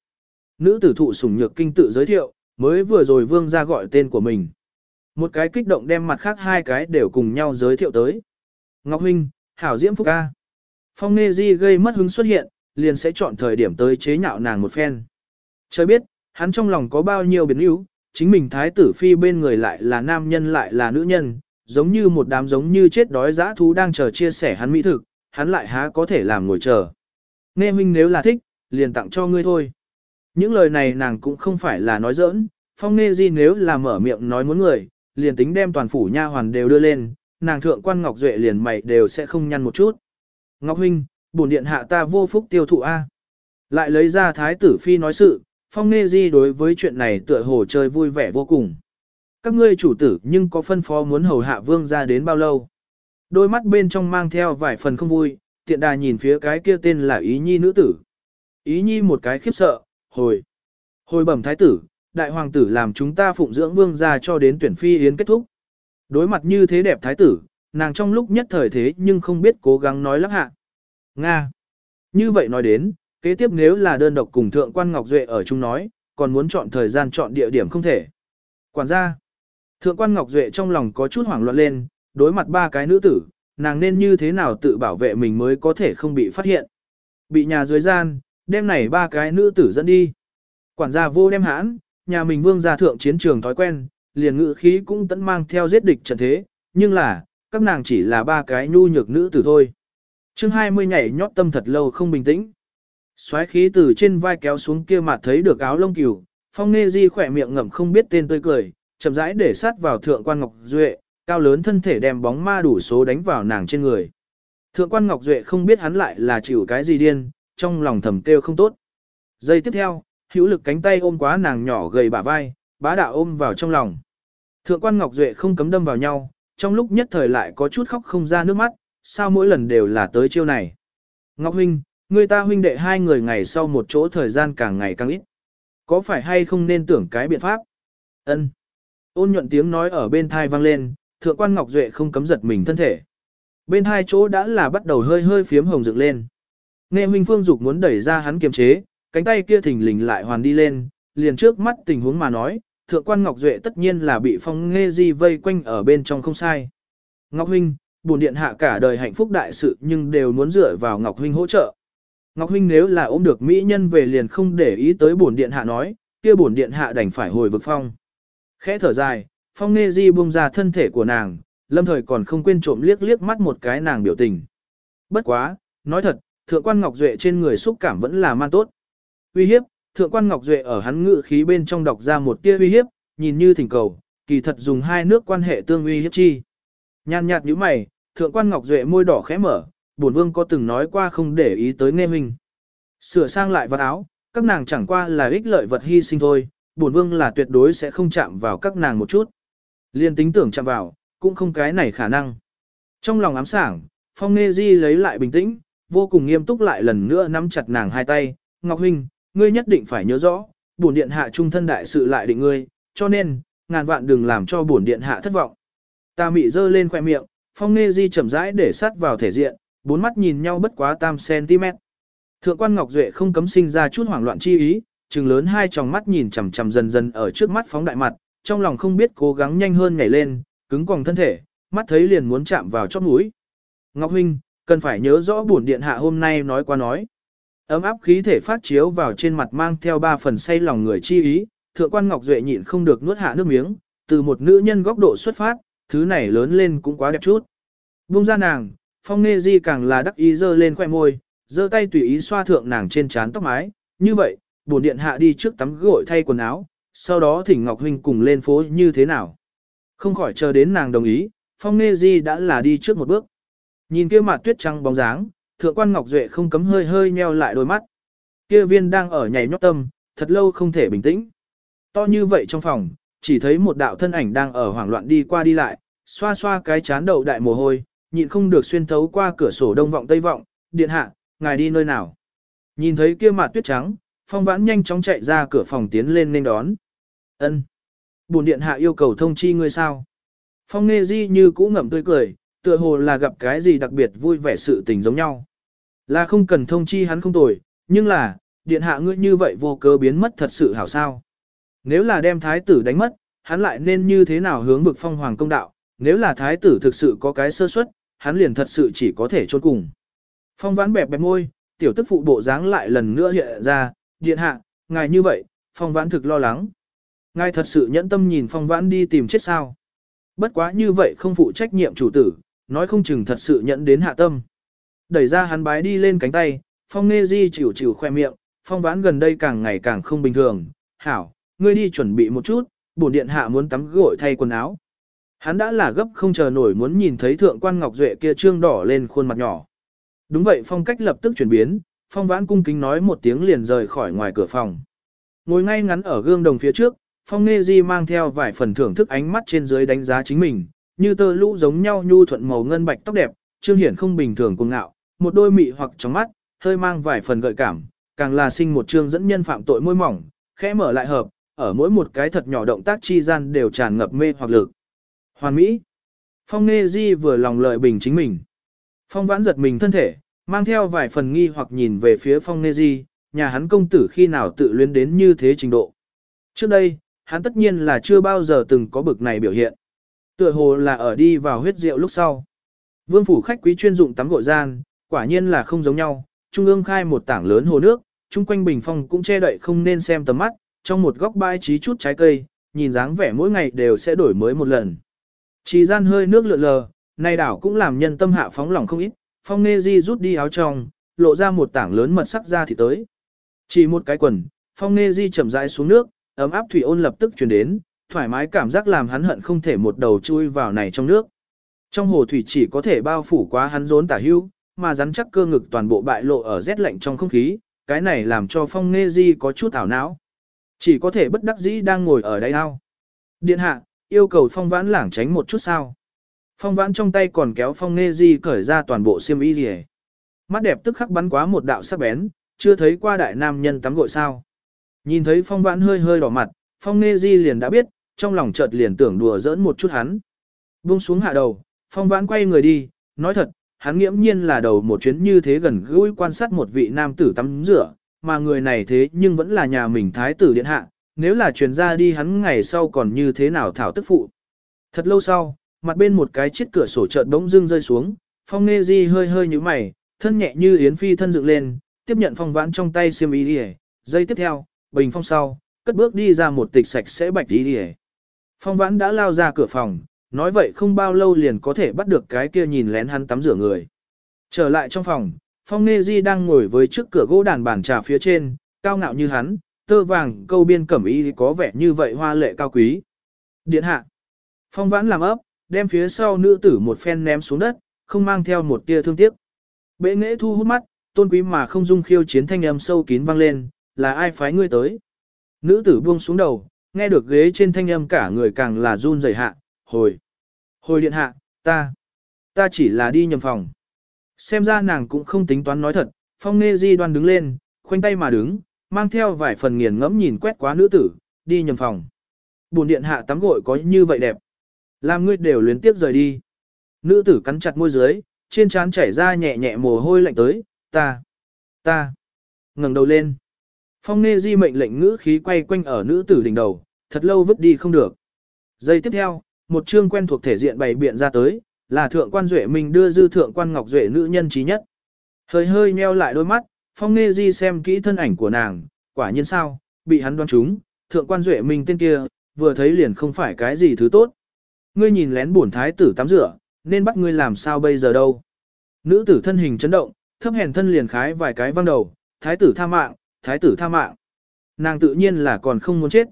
Nữ tử thụ sủng nhược kinh tự giới thiệu, mới vừa rồi vương gia gọi tên của mình. Một cái kích động đem mặt khác hai cái đều cùng nhau giới thiệu tới. Ngọc Huynh, Hảo Diễm Phúc ca. Phong Nê Di gây mất hứng xuất hiện, liền sẽ chọn thời điểm tới chế nhạo nàng một phen. Trời biết, hắn trong lòng có bao nhiêu biến yếu, chính mình thái tử phi bên người lại là nam nhân lại là nữ nhân, giống như một đám giống như chết đói dã thú đang chờ chia sẻ hắn mỹ thực, hắn lại há có thể làm ngồi chờ. Nghe huynh nếu là thích, liền tặng cho ngươi thôi. Những lời này nàng cũng không phải là nói giỡn, phong Nghe di nếu là mở miệng nói muốn người, liền tính đem toàn phủ nha hoàn đều đưa lên, nàng thượng quan Ngọc Duệ liền mày đều sẽ không nhăn một chút. Ngọc Huynh, bổn điện hạ ta vô phúc tiêu thụ A. Lại lấy ra thái tử phi nói sự, phong nê di đối với chuyện này tựa hồ chơi vui vẻ vô cùng. Các ngươi chủ tử nhưng có phân phó muốn hầu hạ vương ra đến bao lâu. Đôi mắt bên trong mang theo vài phần không vui, tiện đà nhìn phía cái kia tên là ý nhi nữ tử. Ý nhi một cái khiếp sợ, hồi. Hồi bẩm thái tử, đại hoàng tử làm chúng ta phụng dưỡng vương gia cho đến tuyển phi yến kết thúc. Đối mặt như thế đẹp thái tử, nàng trong lúc nhất thời thế nhưng không biết cố gắng nói lắp hạ. Nga. Như vậy nói đến, kế tiếp nếu là đơn độc cùng thượng quan Ngọc Duệ ở chung nói, còn muốn chọn thời gian chọn địa điểm không thể. Quản gia. Thượng quan Ngọc Duệ trong lòng có chút hoảng loạn lên, đối mặt ba cái nữ tử, nàng nên như thế nào tự bảo vệ mình mới có thể không bị phát hiện. Bị nhà dưới gian, đêm này ba cái nữ tử dẫn đi. Quản gia vô đem hãn, nhà mình vương gia thượng chiến trường thói quen, liền ngự khí cũng tẫn mang theo giết địch trận thế, nhưng là, các nàng chỉ là ba cái nhu nhược nữ tử thôi chương 20 nhảy nhót tâm thật lâu không bình tĩnh. Xoáy khí từ trên vai kéo xuống kia mà thấy được áo lông cừu, phong nê di khỏe miệng ngậm không biết tên tươi cười, chậm rãi để sát vào thượng quan ngọc duệ, cao lớn thân thể đem bóng ma đủ số đánh vào nàng trên người. Thượng quan ngọc duệ không biết hắn lại là chịu cái gì điên, trong lòng thầm kêu không tốt. Giây tiếp theo, hữu lực cánh tay ôm quá nàng nhỏ gầy bả vai, bá đạo ôm vào trong lòng. Thượng quan Ngọc Duệ không cấm đâm vào nhau, trong lúc nhất thời lại có chút khóc không ra nước mắt, sao mỗi lần đều là tới chiêu này. Ngọc Huynh, người ta huynh đệ hai người ngày sau một chỗ thời gian càng ngày càng ít. Có phải hay không nên tưởng cái biện pháp? Ân. Ôn nhuận tiếng nói ở bên thai vang lên, thượng quan Ngọc Duệ không cấm giật mình thân thể. Bên hai chỗ đã là bắt đầu hơi hơi phiếm hồng dựng lên. Nghe huynh phương dục muốn đẩy ra hắn kiềm chế, cánh tay kia thình lình lại hoàn đi lên, liền trước mắt tình huống mà nói, thượng quan Ngọc Duệ tất nhiên là bị phong nghe di vây quanh ở bên trong không sai. Ngọc Huynh, buồn điện hạ cả đời hạnh phúc đại sự nhưng đều muốn dựa vào Ngọc Huynh hỗ trợ. Ngọc Huynh nếu là ôm được mỹ nhân về liền không để ý tới buồn điện hạ nói, kia buồn điện hạ đành phải hồi vực phong. Khẽ thở dài, phong nghe di buông ra thân thể của nàng, lâm thời còn không quên trộm liếc liếc mắt một cái nàng biểu tình. Bất quá, nói thật, thượng quan Ngọc Duệ trên người xúc cảm vẫn là man tốt. Uy hiếp, thượng quan Ngọc Duệ ở hắn ngự khí bên trong đọc ra một tia uy hiếp, nhìn như thỉnh cầu, kỳ thật dùng hai nước quan hệ tương uy hiếp chi. Nhàn nhạt như mày, thượng quan Ngọc Duệ môi đỏ khẽ mở, bổn vương có từng nói qua không để ý tới nghe mình. Sửa sang lại vật áo, các nàng chẳng qua là ích lợi vật hy sinh thôi, bổn vương là tuyệt đối sẽ không chạm vào các nàng một chút. Liên tính tưởng chạm vào, cũng không cái này khả năng. Trong lòng ám sảng, Phong Nghê Di lấy lại bình tĩnh, vô cùng nghiêm túc lại lần nữa nắm chặt nàng hai tay, Ngọc Huynh, ngươi nhất định phải nhớ rõ, bổn điện hạ trung thân đại sự lại định ngươi, cho nên, ngàn vạn đừng làm cho bổn điện hạ thất vọng. Ta mị dơ lên khoẻ miệng, phong nghe di chậm rãi để sát vào thể diện, bốn mắt nhìn nhau bất quá tam cm. Thượng quan Ngọc Duệ không cấm sinh ra chút hoảng loạn chi ý, trừng lớn hai tròng mắt nhìn chằm chằm dần dần ở trước mắt phóng đại mặt, trong lòng không biết cố gắng nhanh hơn nhảy lên, cứng còng thân thể, mắt thấy liền muốn chạm vào chóp mũi. Ngọc Huynh, cần phải nhớ rõ bổn điện hạ hôm nay nói qua nói. Ấm áp khí thể phát chiếu vào trên mặt mang theo ba phần say lòng người chi ý, thượng quan Ngọc Duệ nhịn không được nuốt hạ nước miếng, từ một nữ nhân góc độ xuất phát, thứ này lớn lên cũng quá đẹp chút. Buông ra nàng, phong nê di càng là đắc ý dơ lên khoẻ môi, dơ tay tùy ý xoa thượng nàng trên trán tóc mái, như vậy, bổn điện hạ đi trước tắm gội thay quần áo, sau đó thỉnh Ngọc Huynh cùng lên phố như thế nào. Không khỏi chờ đến nàng đồng ý, phong nê di đã là đi trước một bước. Nhìn kia mặt tuyết trắng bóng dáng, thượng quan Ngọc Duệ không cấm hơi hơi nheo lại đôi mắt. Kia viên đang ở nhảy nhót tâm, thật lâu không thể bình tĩnh. To như vậy trong phòng, chỉ thấy một đạo thân ảnh đang ở hoảng loạn đi qua đi lại, xoa xoa cái chán đầu đại mồ hôi, nhịn không được xuyên thấu qua cửa sổ đông vọng tây vọng, điện hạ, ngài đi nơi nào. Nhìn thấy kia mặt tuyết trắng, phong vãn nhanh chóng chạy ra cửa phòng tiến lên nên đón. ân Bùn điện hạ yêu cầu thông chi ngươi sao? Phong nghe di như cũ ngậm tươi cười, tựa hồ là gặp cái gì đặc biệt vui vẻ sự tình giống nhau. Là không cần thông chi hắn không tồi, nhưng là, điện hạ ngươi như vậy vô cớ biến mất thật sự hảo sao. Nếu là đem thái tử đánh mất, hắn lại nên như thế nào hướng vực phong hoàng công đạo, nếu là thái tử thực sự có cái sơ suất, hắn liền thật sự chỉ có thể trốn cùng. Phong vãn bẹp bẹp môi, tiểu tức phụ bộ dáng lại lần nữa hiện ra, điện hạ, ngài như vậy, phong vãn thực lo lắng. Ngài thật sự nhẫn tâm nhìn phong vãn đi tìm chết sao. Bất quá như vậy không phụ trách nhiệm chủ tử, nói không chừng thật sự nhẫn đến hạ tâm. Đẩy ra hắn bái đi lên cánh tay, phong nê di chịu chịu khoe miệng, phong vãn gần đây càng ngày càng không bình thường, hảo, ngươi đi chuẩn bị một chút, bổn điện hạ muốn tắm gội thay quần áo. Hắn đã là gấp không chờ nổi muốn nhìn thấy thượng quan ngọc duệ kia trương đỏ lên khuôn mặt nhỏ. Đúng vậy phong cách lập tức chuyển biến, phong vãn cung kính nói một tiếng liền rời khỏi ngoài cửa phòng. Ngồi ngay ngắn ở gương đồng phía trước, phong nghe di mang theo vài phần thưởng thức ánh mắt trên dưới đánh giá chính mình, như tơ lũ giống nhau nhu thuận màu ngân bạch tóc đẹp, trương hiển không bình thường cuồng ngạo, một đôi mị hoặc trong mắt, hơi mang vài phần gợi cảm, càng là sinh một trương dẫn nhân phạm tội môi mỏng, khẽ mở lại hợp, ở mỗi một cái thật nhỏ động tác chi gian đều tràn ngập mê hoặc lực. Hoàn Mỹ. Phong Nghê Di vừa lòng lợi bình chính mình. Phong vãn giật mình thân thể, mang theo vài phần nghi hoặc nhìn về phía Phong Nghê Di, nhà hắn công tử khi nào tự luyến đến như thế trình độ. Trước đây, hắn tất nhiên là chưa bao giờ từng có bực này biểu hiện. Tựa hồ là ở đi vào huyết rượu lúc sau. Vương phủ khách quý chuyên dụng tắm gội gian, quả nhiên là không giống nhau, trung ương khai một tảng lớn hồ nước, chung quanh bình phong cũng che đậy không nên xem tầm mắt, trong một góc bãi trí chút trái cây, nhìn dáng vẻ mỗi ngày đều sẽ đổi mới một lần. Chỉ gian hơi nước lượn lờ, Này đảo cũng làm nhân tâm hạ phóng lòng không ít, phong nê di rút đi áo trong, lộ ra một tảng lớn mật sắc ra thì tới. Chỉ một cái quần, phong nê di chậm rãi xuống nước, ấm áp thủy ôn lập tức truyền đến, thoải mái cảm giác làm hắn hận không thể một đầu chui vào này trong nước. Trong hồ thủy chỉ có thể bao phủ quá hắn rốn tả hưu, mà rắn chắc cơ ngực toàn bộ bại lộ ở rét lạnh trong không khí, cái này làm cho phong nê di có chút ảo não. Chỉ có thể bất đắc dĩ đang ngồi ở đây ao. Điện hạ, yêu cầu phong vãn lảng tránh một chút sao. Phong vãn trong tay còn kéo phong nghe di cởi ra toàn bộ xiêm y gì Mắt đẹp tức khắc bắn quá một đạo sắc bén, chưa thấy qua đại nam nhân tắm gội sao. Nhìn thấy phong vãn hơi hơi đỏ mặt, phong nghe di liền đã biết, trong lòng chợt liền tưởng đùa giỡn một chút hắn. Buông xuống hạ đầu, phong vãn quay người đi, nói thật, hắn nghiễm nhiên là đầu một chuyến như thế gần gũi quan sát một vị nam tử tắm rửa, mà người này thế nhưng vẫn là nhà mình thái tử điện hạ, nếu là truyền ra đi hắn ngày sau còn như thế nào thảo tức phụ. Thật lâu sau, mặt bên một cái chiếc cửa sổ chợt bỗng dưng rơi xuống, phong Nghê di hơi hơi như mày, thân nhẹ như yến phi thân dựng lên, tiếp nhận phong vãn trong tay xiêm y đi Giây tiếp theo, bình phong sau, cất bước đi ra một tịch sạch sẽ bạch đi đi Phong vãn đã lao ra cửa phòng, nói vậy không bao lâu liền có thể bắt được cái kia nhìn lén hắn tắm rửa người. Trở lại trong phòng, Phong Nê Di đang ngồi với trước cửa gỗ đàn bàn trà phía trên, cao ngạo như hắn, tơ vàng câu biên cẩm y có vẻ như vậy hoa lệ cao quý. Điện hạ. Phong vãn làm ấp, đem phía sau nữ tử một phen ném xuống đất, không mang theo một tia thương tiếc. Bệ nghệ thu hút mắt, tôn quý mà không dung khiêu chiến thanh âm sâu kín vang lên, là ai phái ngươi tới. Nữ tử buông xuống đầu, nghe được ghế trên thanh âm cả người càng là run rẩy hạ, hồi. Hồi điện hạ, ta, ta chỉ là đi nhầm phòng. Xem ra nàng cũng không tính toán nói thật, phong nê di đoan đứng lên, khoanh tay mà đứng, mang theo vài phần nghiền ngẫm nhìn quét quá nữ tử, đi nhầm phòng. Buồn điện hạ tắm gội có như vậy đẹp. Làm ngươi đều luyến tiếp rời đi. Nữ tử cắn chặt môi dưới, trên trán chảy ra nhẹ nhẹ mồ hôi lạnh tới, ta, ta, ngẩng đầu lên. Phong nê di mệnh lệnh ngữ khí quay quanh ở nữ tử đỉnh đầu, thật lâu vứt đi không được. Giây tiếp theo, một chương quen thuộc thể diện bày biện ra tới, là thượng quan duệ mình đưa dư thượng quan ngọc duệ nữ nhân trí nhất. Hơi hơi nheo lại đôi mắt, phong nê di xem kỹ thân ảnh của nàng, quả nhiên sao, bị hắn đoán trúng, thượng quan duệ mình tên kia, vừa thấy liền không phải cái gì thứ tốt. Ngươi nhìn lén bổn thái tử tắm rửa, nên bắt ngươi làm sao bây giờ đâu. Nữ tử thân hình chấn động, thấp hèn thân liền khái vài cái văng đầu, thái tử tha mạng, thái tử tha mạng. Nàng tự nhiên là còn không muốn chết.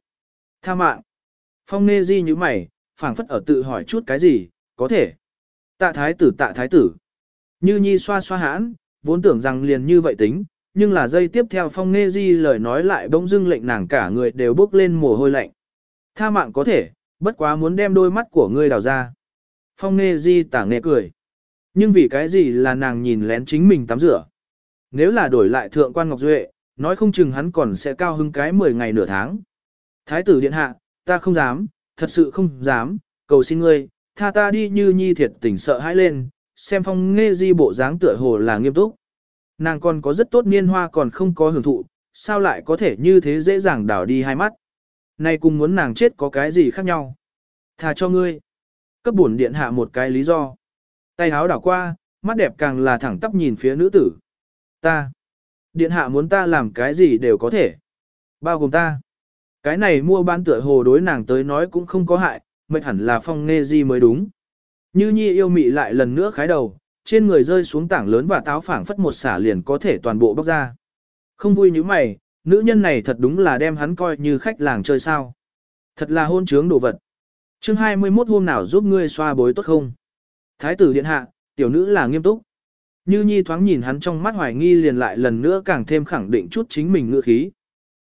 Tha mạng. Phong nê di như mày, phảng phất ở tự hỏi chút cái gì, có thể. Tạ thái tử tạ thái tử. Như nhi xoa xoa hãn, vốn tưởng rằng liền như vậy tính, nhưng là dây tiếp theo phong nê di lời nói lại bỗng dưng lệnh nàng cả người đều bốc lên mồ hôi lạnh. Tha mạng có thể, bất quá muốn đem đôi mắt của ngươi đào ra. Phong nê di tả nghe cười. Nhưng vì cái gì là nàng nhìn lén chính mình tắm rửa. Nếu là đổi lại thượng quan Ngọc Duệ, nói không chừng hắn còn sẽ cao hứng cái 10 ngày nửa tháng. Thái tử điện hạ, ta không dám, thật sự không dám, cầu xin ngươi, tha ta đi như nhi thiệt tình sợ hãi lên, xem phong nghe di bộ dáng tựa hồ là nghiêm túc. Nàng còn có rất tốt niên hoa còn không có hưởng thụ, sao lại có thể như thế dễ dàng đảo đi hai mắt. Này cùng muốn nàng chết có cái gì khác nhau. Thà cho ngươi. Cấp bổn điện hạ một cái lý do. Tay háo đảo qua, mắt đẹp càng là thẳng tắp nhìn phía nữ tử. Ta. Điện hạ muốn ta làm cái gì đều có thể. Bao gồm ta. Cái này mua bán tựa hồ đối nàng tới nói cũng không có hại, mệt hẳn là phong nghe di mới đúng. Như nhi yêu mị lại lần nữa khái đầu, trên người rơi xuống tảng lớn và táo phảng phất một xả liền có thể toàn bộ bóc ra. Không vui như mày, nữ nhân này thật đúng là đem hắn coi như khách làng chơi sao. Thật là hôn trướng đồ vật. chương 21 hôm nào giúp ngươi xoa bối tốt không? Thái tử điện hạ, tiểu nữ là nghiêm túc. Như nhi thoáng nhìn hắn trong mắt hoài nghi liền lại lần nữa càng thêm khẳng định chút chính mình ngựa khí.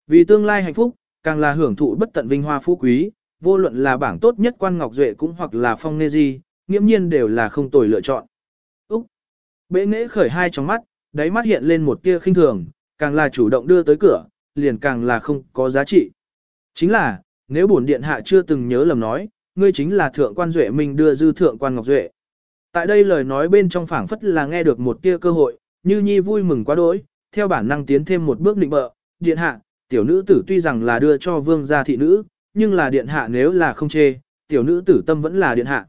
Vì tương lai hạnh phúc, càng là hưởng thụ bất tận vinh hoa phú quý, vô luận là bảng tốt nhất quan ngọc duệ cũng hoặc là phong nê di, nghiễm nhiên đều là không tồi lựa chọn. Úc! Bệ nghệ khởi hai trong mắt, đáy mắt hiện lên một tia khinh thường, càng là chủ động đưa tới cửa, liền càng là không có giá trị. Chính là, nếu bổn điện hạ chưa từng nhớ lầm nói, ngươi chính là thượng quan duệ mình đưa dư thượng quan ngọc duệ. Tại đây lời nói bên trong phảng phất là nghe được một tia cơ hội, như nhi vui mừng quá đỗi, theo bản năng tiến thêm một bước định bợ, điện hạ, tiểu nữ tử tuy rằng là đưa cho vương gia thị nữ, nhưng là điện hạ nếu là không chê, tiểu nữ tử tâm vẫn là điện hạ.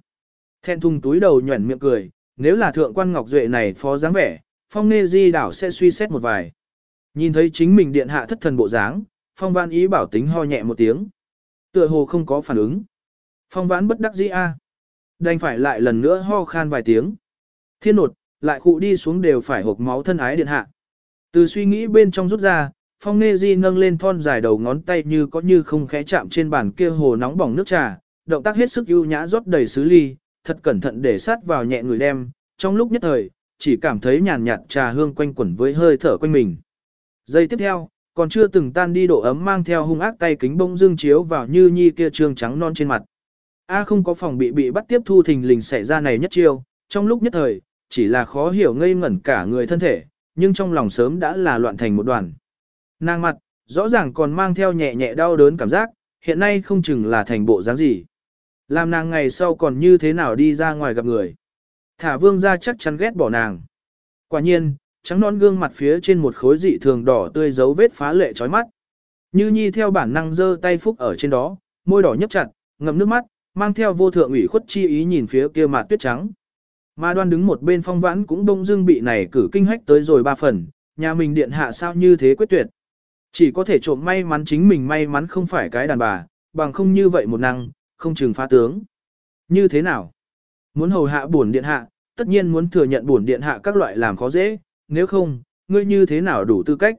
Thẹn thùng túi đầu nhuẩn miệng cười, nếu là thượng quan ngọc duệ này phó dáng vẻ, phong nghe di đảo sẽ suy xét một vài. Nhìn thấy chính mình điện hạ thất thần bộ dáng, phong vãn ý bảo tính ho nhẹ một tiếng. Tựa hồ không có phản ứng. Phong vãn bất đắc dĩ a. Đành phải lại lần nữa ho khan vài tiếng. Thiên nột, lại khụ đi xuống đều phải hộp máu thân ái điện hạ. Từ suy nghĩ bên trong rút ra, phong nê di nâng lên thon dài đầu ngón tay như có như không khẽ chạm trên bàn kia hồ nóng bỏng nước trà, động tác hết sức ưu nhã rót đầy sứ ly, thật cẩn thận để sát vào nhẹ người đem, trong lúc nhất thời, chỉ cảm thấy nhàn nhạt trà hương quanh quẩn với hơi thở quanh mình. Giây tiếp theo, còn chưa từng tan đi độ ấm mang theo hung ác tay kính bông dương chiếu vào như nhi kia trương trắng non trên mặt. A không có phòng bị bị bắt tiếp thu thình lình xảy ra này nhất chiêu, trong lúc nhất thời, chỉ là khó hiểu ngây ngẩn cả người thân thể, nhưng trong lòng sớm đã là loạn thành một đoàn. Nàng mặt, rõ ràng còn mang theo nhẹ nhẹ đau đớn cảm giác, hiện nay không chừng là thành bộ dáng gì. Làm nàng ngày sau còn như thế nào đi ra ngoài gặp người. Thả vương ra chắc chắn ghét bỏ nàng. Quả nhiên, trắng non gương mặt phía trên một khối dị thường đỏ tươi dấu vết phá lệ chói mắt. Như Nhi theo bản năng giơ tay phúc ở trên đó, môi đỏ nhấp chặt, ngậm nước mắt, mang theo vô thượng ủy khuất chi ý nhìn phía kia mặt tuyết trắng. Mà đoan đứng một bên phong vãn cũng đông dưng bị này cử kinh hách tới rồi ba phần, nhà mình điện hạ sao như thế quyết tuyệt. Chỉ có thể trộm may mắn chính mình may mắn không phải cái đàn bà, bằng không như vậy một năng, không chừng phá tướng. Như thế nào? Muốn hầu hạ bổn điện hạ, tất nhiên muốn thừa nhận bổn điện hạ các loại làm khó dễ, nếu không, ngươi như thế nào đủ tư cách?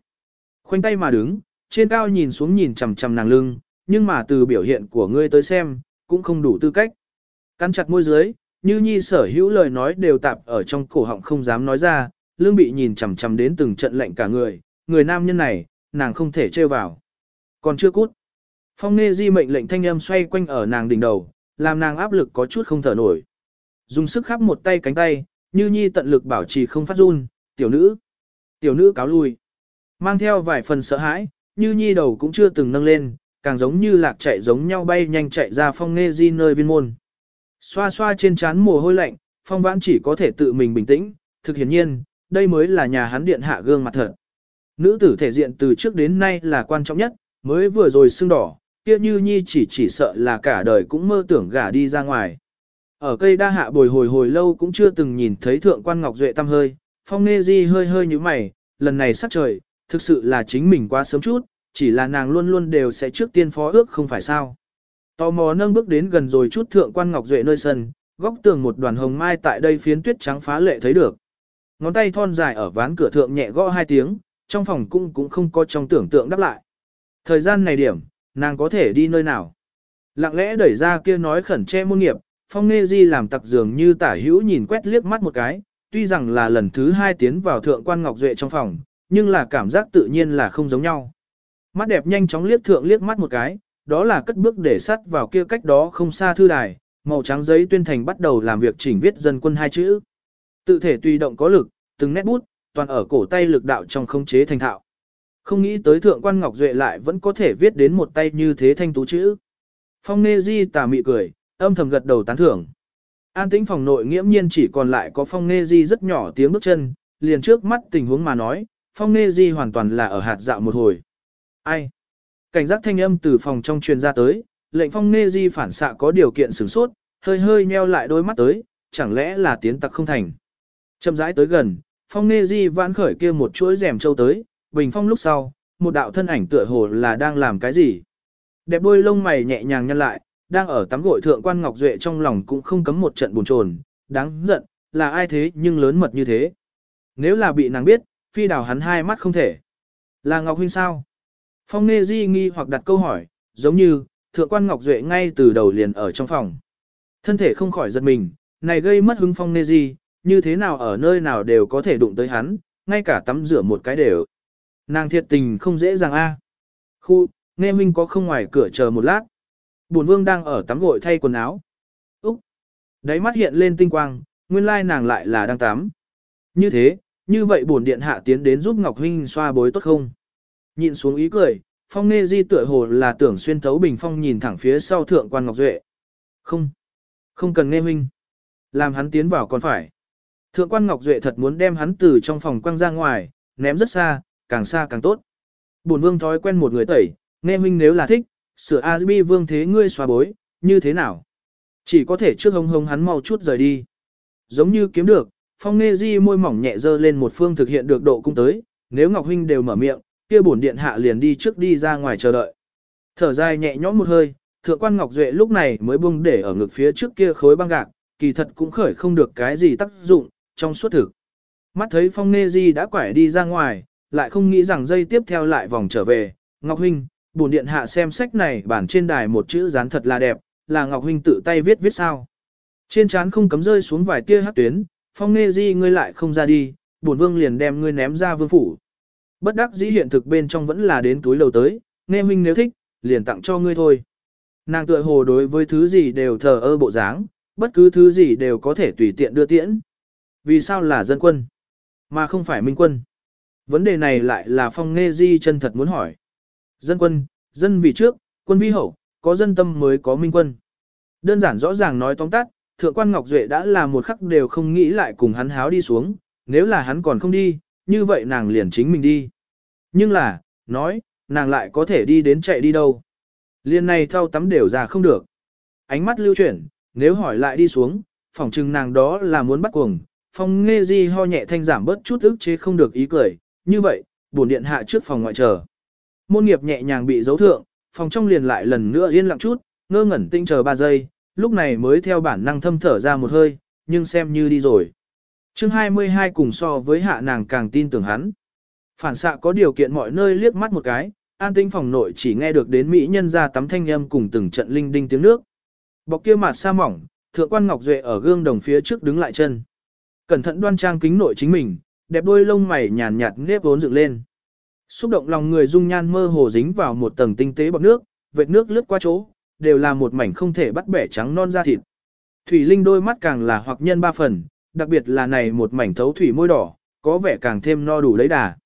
Khoanh tay mà đứng, trên cao nhìn xuống nhìn chằm chằm nàng lưng, nhưng mà từ biểu hiện của ngươi tới xem, cũng không đủ tư cách. Cắn chặt môi dưới, như nhi sở hữu lời nói đều tạp ở trong cổ họng không dám nói ra, lương bị nhìn chằm chằm đến từng trận lệnh cả người, người nam nhân này, nàng không thể trêu vào. Còn chưa cút. Phong Nê Di mệnh lệnh thanh âm xoay quanh ở nàng đỉnh đầu, làm nàng áp lực có chút không thở nổi. Dùng sức khắp một tay cánh tay, Như Nhi tận lực bảo trì không phát run, tiểu nữ. Tiểu nữ cáo lui. Mang theo vài phần sợ hãi, Như Nhi đầu cũng chưa từng nâng lên, càng giống như lạc chạy giống nhau bay nhanh chạy ra Phong Nê Di nơi viên môn. Xoa xoa trên trán mồ hôi lạnh, Phong Vãn chỉ có thể tự mình bình tĩnh, thực hiển nhiên, đây mới là nhà hắn điện hạ gương mặt thật. Nữ tử thể diện từ trước đến nay là quan trọng nhất, mới vừa rồi sưng đỏ, kia như nhi chỉ chỉ sợ là cả đời cũng mơ tưởng gả đi ra ngoài. Ở cây đa hạ bồi hồi hồi lâu cũng chưa từng nhìn thấy thượng quan ngọc duệ tâm hơi, phong nê di hơi hơi như mày, lần này sắc trời, thực sự là chính mình quá sớm chút, chỉ là nàng luôn luôn đều sẽ trước tiên phó ước không phải sao. Tò mò nâng bước đến gần rồi chút thượng quan ngọc duệ nơi sân, góc tường một đoàn hồng mai tại đây phiến tuyết trắng phá lệ thấy được. Ngón tay thon dài ở ván cửa thượng nhẹ gõ hai tiếng, trong phòng cung cũng không có trong tưởng tượng đáp lại. Thời gian này điểm, nàng có thể đi nơi nào? Lặng lẽ đẩy ra kia nói khẩn che môn nghiệp, phong nê di làm tặc dường như tả hữu nhìn quét liếc mắt một cái, tuy rằng là lần thứ hai tiến vào thượng quan ngọc duệ trong phòng, nhưng là cảm giác tự nhiên là không giống nhau. Mắt đẹp nhanh chóng liếc thượng liếc mắt một cái, đó là cất bước để sắt vào kia cách đó không xa thư đài, màu trắng giấy tuyên thành bắt đầu làm việc chỉnh viết dân quân hai chữ. Tự thể tùy động có lực, từng nét bút, toàn ở cổ tay lực đạo trong không chế thành thạo. Không nghĩ tới thượng quan Ngọc Duệ lại vẫn có thể viết đến một tay như thế thanh tú chữ. Phong Nê Di tà mị cười, âm thầm gật đầu tán thưởng. An tĩnh phòng nội nghiễm nhiên chỉ còn lại có Phong Nê Di rất nhỏ tiếng bước chân, liền trước mắt tình huống mà nói, Phong Nê Di hoàn toàn là ở hạt dạo một hồi. Ai? Cảnh giác thanh âm từ phòng trong truyền ra tới, lệnh Phong Nê Di phản xạ có điều kiện sửng sốt, hơi hơi nheo lại đôi mắt tới, chẳng lẽ là tiến tặc không thành. Chậm rãi tới gần, Phong nghe Di vãn khởi kia một chuỗi rèm châu tới, bình phong lúc sau, một đạo thân ảnh tựa hồ là đang làm cái gì. Đẹp đôi lông mày nhẹ nhàng nhăn lại, đang ở tắm gội thượng quan Ngọc Duệ trong lòng cũng không cấm một trận buồn chồn, đáng giận, là ai thế nhưng lớn mật như thế. Nếu là bị nàng biết, phi đào hắn hai mắt không thể. Là Ngọc Huynh sao? Phong Nê Di nghi hoặc đặt câu hỏi, giống như, thượng quan Ngọc Duệ ngay từ đầu liền ở trong phòng. Thân thể không khỏi giật mình, này gây mất hứng Phong Nê Di, như thế nào ở nơi nào đều có thể đụng tới hắn, ngay cả tắm rửa một cái đều. Nàng thiệt tình không dễ dàng a. Khu, nghe minh có không ngoài cửa chờ một lát. Bổn vương đang ở tắm gội thay quần áo. Úc! Đáy mắt hiện lên tinh quang, nguyên lai nàng lại là đang tắm. Như thế, như vậy bổn điện hạ tiến đến giúp Ngọc Huynh xoa bối tốt không? Nhìn xuống ý cười, phong nê di tựa hồ là tưởng xuyên thấu bình phong nhìn thẳng phía sau thượng quan Ngọc Duệ. Không! Không cần nghe huynh. Làm hắn tiến vào còn phải. Thượng quan Ngọc Duệ thật muốn đem hắn từ trong phòng quăng ra ngoài, ném rất xa, càng xa càng tốt. Bổn vương thói quen một người tẩy, nghe huynh nếu là thích, sửa a bi vương thế ngươi xóa bối, như thế nào? Chỉ có thể trước hông hông hắn mau chút rời đi. Giống như kiếm được, phong nghe di môi mỏng nhẹ dơ lên một phương thực hiện được độ cung tới, nếu Ngọc huynh đều mở miệng, kia bổn điện hạ liền đi trước đi ra ngoài chờ đợi. Thở dài nhẹ nhõm một hơi, thượng quan Ngọc Duệ lúc này mới buông để ở ngực phía trước kia khối băng gạc, kỳ thật cũng khởi không được cái gì tác dụng, trong suốt thực. Mắt thấy phong nê di đã quải đi ra ngoài, lại không nghĩ rằng dây tiếp theo lại vòng trở về. Ngọc Huynh, bổn điện hạ xem sách này bản trên đài một chữ dán thật là đẹp, là Ngọc Huynh tự tay viết viết sao. Trên trán không cấm rơi xuống vài tia hát tuyến, phong nê di ngươi lại không ra đi, bổn vương liền đem ngươi ném ra vương phủ. Bất đắc dĩ hiện thực bên trong vẫn là đến túi lầu tới, nghe huynh nếu thích, liền tặng cho ngươi thôi. Nàng tựa hồ đối với thứ gì đều thờ ơ bộ dáng, bất cứ thứ gì đều có thể tùy tiện đưa tiễn. Vì sao là dân quân, mà không phải minh quân? Vấn đề này lại là phong nghe di chân thật muốn hỏi. Dân quân, dân vì trước, quân vi hậu, có dân tâm mới có minh quân. Đơn giản rõ ràng nói tóm tắt, thượng quan Ngọc Duệ đã là một khắc đều không nghĩ lại cùng hắn háo đi xuống, nếu là hắn còn không đi, như vậy nàng liền chính mình đi. Nhưng là, nói, nàng lại có thể đi đến chạy đi đâu. Liên này thao tắm đều ra không được. Ánh mắt lưu chuyển, nếu hỏi lại đi xuống, phỏng chừng nàng đó là muốn bắt cuồng. Phong nghe di ho nhẹ thanh giảm bớt chút ức chế không được ý cười, như vậy, bổn điện hạ trước phòng ngoại chờ. Môn nghiệp nhẹ nhàng bị giấu thượng, phòng trong liền lại lần nữa yên lặng chút, ngơ ngẩn tinh chờ 3 giây, lúc này mới theo bản năng thâm thở ra một hơi, nhưng xem như đi rồi. chương 22 cùng so với hạ nàng càng tin tưởng hắn. Phản xạ có điều kiện mọi nơi liếc mắt một cái, an tinh phòng nội chỉ nghe được đến mỹ nhân ra tắm thanh âm cùng từng trận linh đinh tiếng nước. Bọc kia mặt sa mỏng, thượng quan ngọc duệ ở gương đồng phía trước đứng lại chân. Cẩn thận đoan trang kính nội chính mình, đẹp đôi lông mày nhàn nhạt nếp vốn dựng lên. Xúc động lòng người dung nhan mơ hồ dính vào một tầng tinh tế bọt nước, vệt nước lướt qua chỗ, đều là một mảnh không thể bắt bẻ trắng non da thịt. Thủy Linh đôi mắt càng là hoặc nhân ba phần, đặc biệt là này một mảnh thấu thủy môi đỏ, có vẻ càng thêm no đủ lấy đà.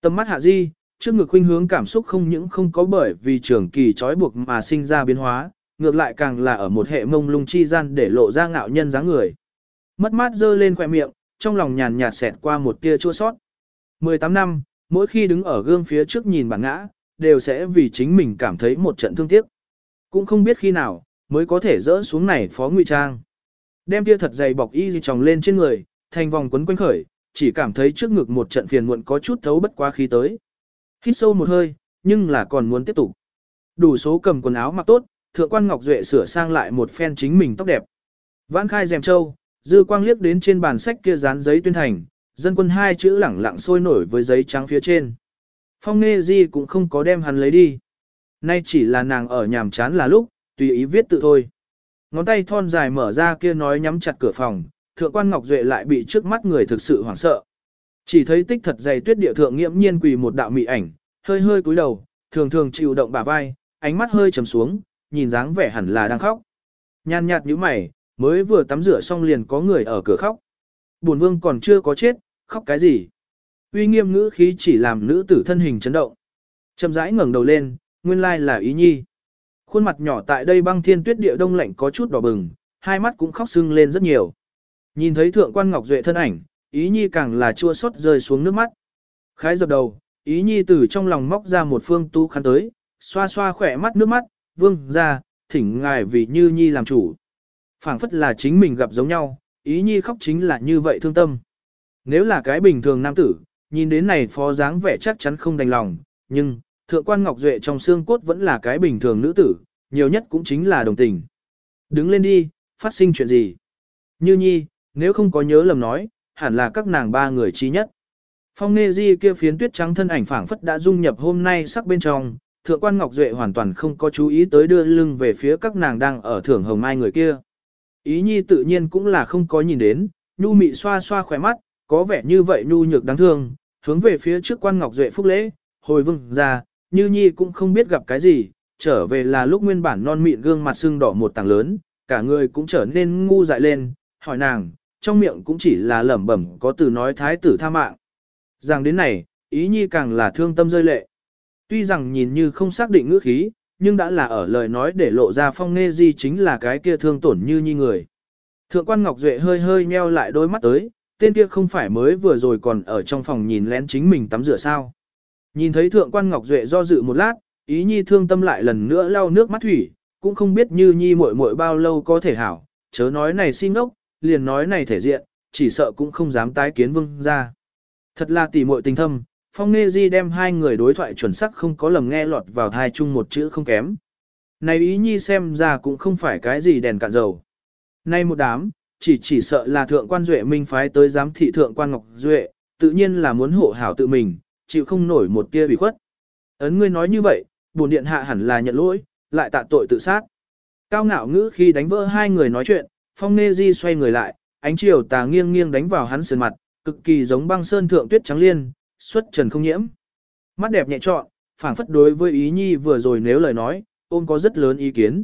Tâm mắt hạ di, trước ngực khuynh hướng cảm xúc không những không có bởi vì trường kỳ trói buộc mà sinh ra biến hóa, ngược lại càng là ở một hệ mông lung chi gian để lộ ra ngạo nhân dáng người. Mất mát dơ lên khỏe miệng, trong lòng nhàn nhạt xẹt qua một tia chua sót. 18 năm, mỗi khi đứng ở gương phía trước nhìn bản ngã, đều sẽ vì chính mình cảm thấy một trận thương tiếc. Cũng không biết khi nào, mới có thể dỡ xuống này phó ngụy trang. Đem tia thật dày bọc y gì tròng lên trên người, thành vòng quấn quanh khởi, chỉ cảm thấy trước ngực một trận phiền muộn có chút thấu bất quá khí tới. Hít sâu một hơi, nhưng là còn muốn tiếp tục. Đủ số cầm quần áo mặc tốt, thượng quan Ngọc Duệ sửa sang lại một phen chính mình tóc đẹp. Vãn khai dèm châu, dư quang liếc đến trên bàn sách kia dán giấy tuyên thành, dân quân hai chữ lẳng lặng sôi nổi với giấy trắng phía trên. Phong Nê Di cũng không có đem hắn lấy đi. Nay chỉ là nàng ở nhàm chán là lúc, tùy ý viết tự thôi. Ngón tay thon dài mở ra kia nói nhắm chặt cửa phòng, thượng quan Ngọc Duệ lại bị trước mắt người thực sự hoảng sợ. Chỉ thấy tích thật dày tuyết địa thượng nghiễm nhiên quỳ một đạo mị ảnh, hơi hơi cúi đầu, thường thường chịu động bả vai, ánh mắt hơi trầm xuống, nhìn dáng vẻ hẳn là đang khóc. Nhàn nhạt như mày, mới vừa tắm rửa xong liền có người ở cửa khóc. Bổn vương còn chưa có chết, khóc cái gì? Uy nghiêm ngữ khí chỉ làm nữ tử thân hình chấn động. Chậm rãi ngẩng đầu lên, nguyên lai là ý nhi. Khuôn mặt nhỏ tại đây băng thiên tuyết địa đông lạnh có chút đỏ bừng, hai mắt cũng khóc sưng lên rất nhiều. Nhìn thấy thượng quan ngọc duệ thân ảnh, ý nhi càng là chua xót rơi xuống nước mắt. Khái dập đầu, ý nhi từ trong lòng móc ra một phương tu khăn tới, xoa xoa khỏe mắt nước mắt, vương ra, thỉnh ngài vì như nhi làm chủ phảng phất là chính mình gặp giống nhau, ý nhi khóc chính là như vậy thương tâm. Nếu là cái bình thường nam tử, nhìn đến này phó dáng vẻ chắc chắn không đành lòng, nhưng, thượng quan Ngọc Duệ trong xương cốt vẫn là cái bình thường nữ tử, nhiều nhất cũng chính là đồng tình. Đứng lên đi, phát sinh chuyện gì? Như nhi, nếu không có nhớ lầm nói, hẳn là các nàng ba người trí nhất. Phong Nê Di kia phiến tuyết trắng thân ảnh phảng phất đã dung nhập hôm nay sắc bên trong, thượng quan Ngọc Duệ hoàn toàn không có chú ý tới đưa lưng về phía các nàng đang ở thưởng hồng mai người kia. Ý nhi tự nhiên cũng là không có nhìn đến, nhu mị xoa xoa khỏe mắt, có vẻ như vậy nhu nhược đáng thương, hướng về phía trước quan Ngọc Duệ phúc lễ, hồi vừng ra, như nhi cũng không biết gặp cái gì, trở về là lúc nguyên bản non mịn gương mặt sưng đỏ một tảng lớn, cả người cũng trở nên ngu dại lên, hỏi nàng, trong miệng cũng chỉ là lẩm bẩm có từ nói thái tử tha mạng. Rằng đến này, ý nhi càng là thương tâm rơi lệ. Tuy rằng nhìn như không xác định ngữ khí, nhưng đã là ở lời nói để lộ ra phong nghe di chính là cái kia thương tổn như nhi người. Thượng quan Ngọc Duệ hơi hơi nheo lại đôi mắt tới, tên kia không phải mới vừa rồi còn ở trong phòng nhìn lén chính mình tắm rửa sao. Nhìn thấy thượng quan Ngọc Duệ do dự một lát, ý nhi thương tâm lại lần nữa lau nước mắt thủy, cũng không biết như nhi muội muội bao lâu có thể hảo, chớ nói này xin ốc, liền nói này thể diện, chỉ sợ cũng không dám tái kiến vương ra. Thật là tỉ muội tình thâm, Phong Nê Di đem hai người đối thoại chuẩn xác không có lầm nghe lọt vào thai chung một chữ không kém. Này ý nhi xem ra cũng không phải cái gì đèn cạn dầu. Nay một đám, chỉ chỉ sợ là thượng quan duệ minh phái tới giám thị thượng quan ngọc duệ, tự nhiên là muốn hộ hảo tự mình, chịu không nổi một tia ủy khuất. Ấn ngươi nói như vậy, bổn điện hạ hẳn là nhận lỗi, lại tạ tội tự sát. Cao ngạo ngữ khi đánh vỡ hai người nói chuyện, phong nê di xoay người lại, ánh chiều tà nghiêng nghiêng đánh vào hắn sườn mặt, cực kỳ giống băng sơn thượng tuyết trắng liên, xuất trần không nhiễm. Mắt đẹp nhẹ trọn, phảng phất đối với ý nhi vừa rồi nếu lời nói, ôm có rất lớn ý kiến.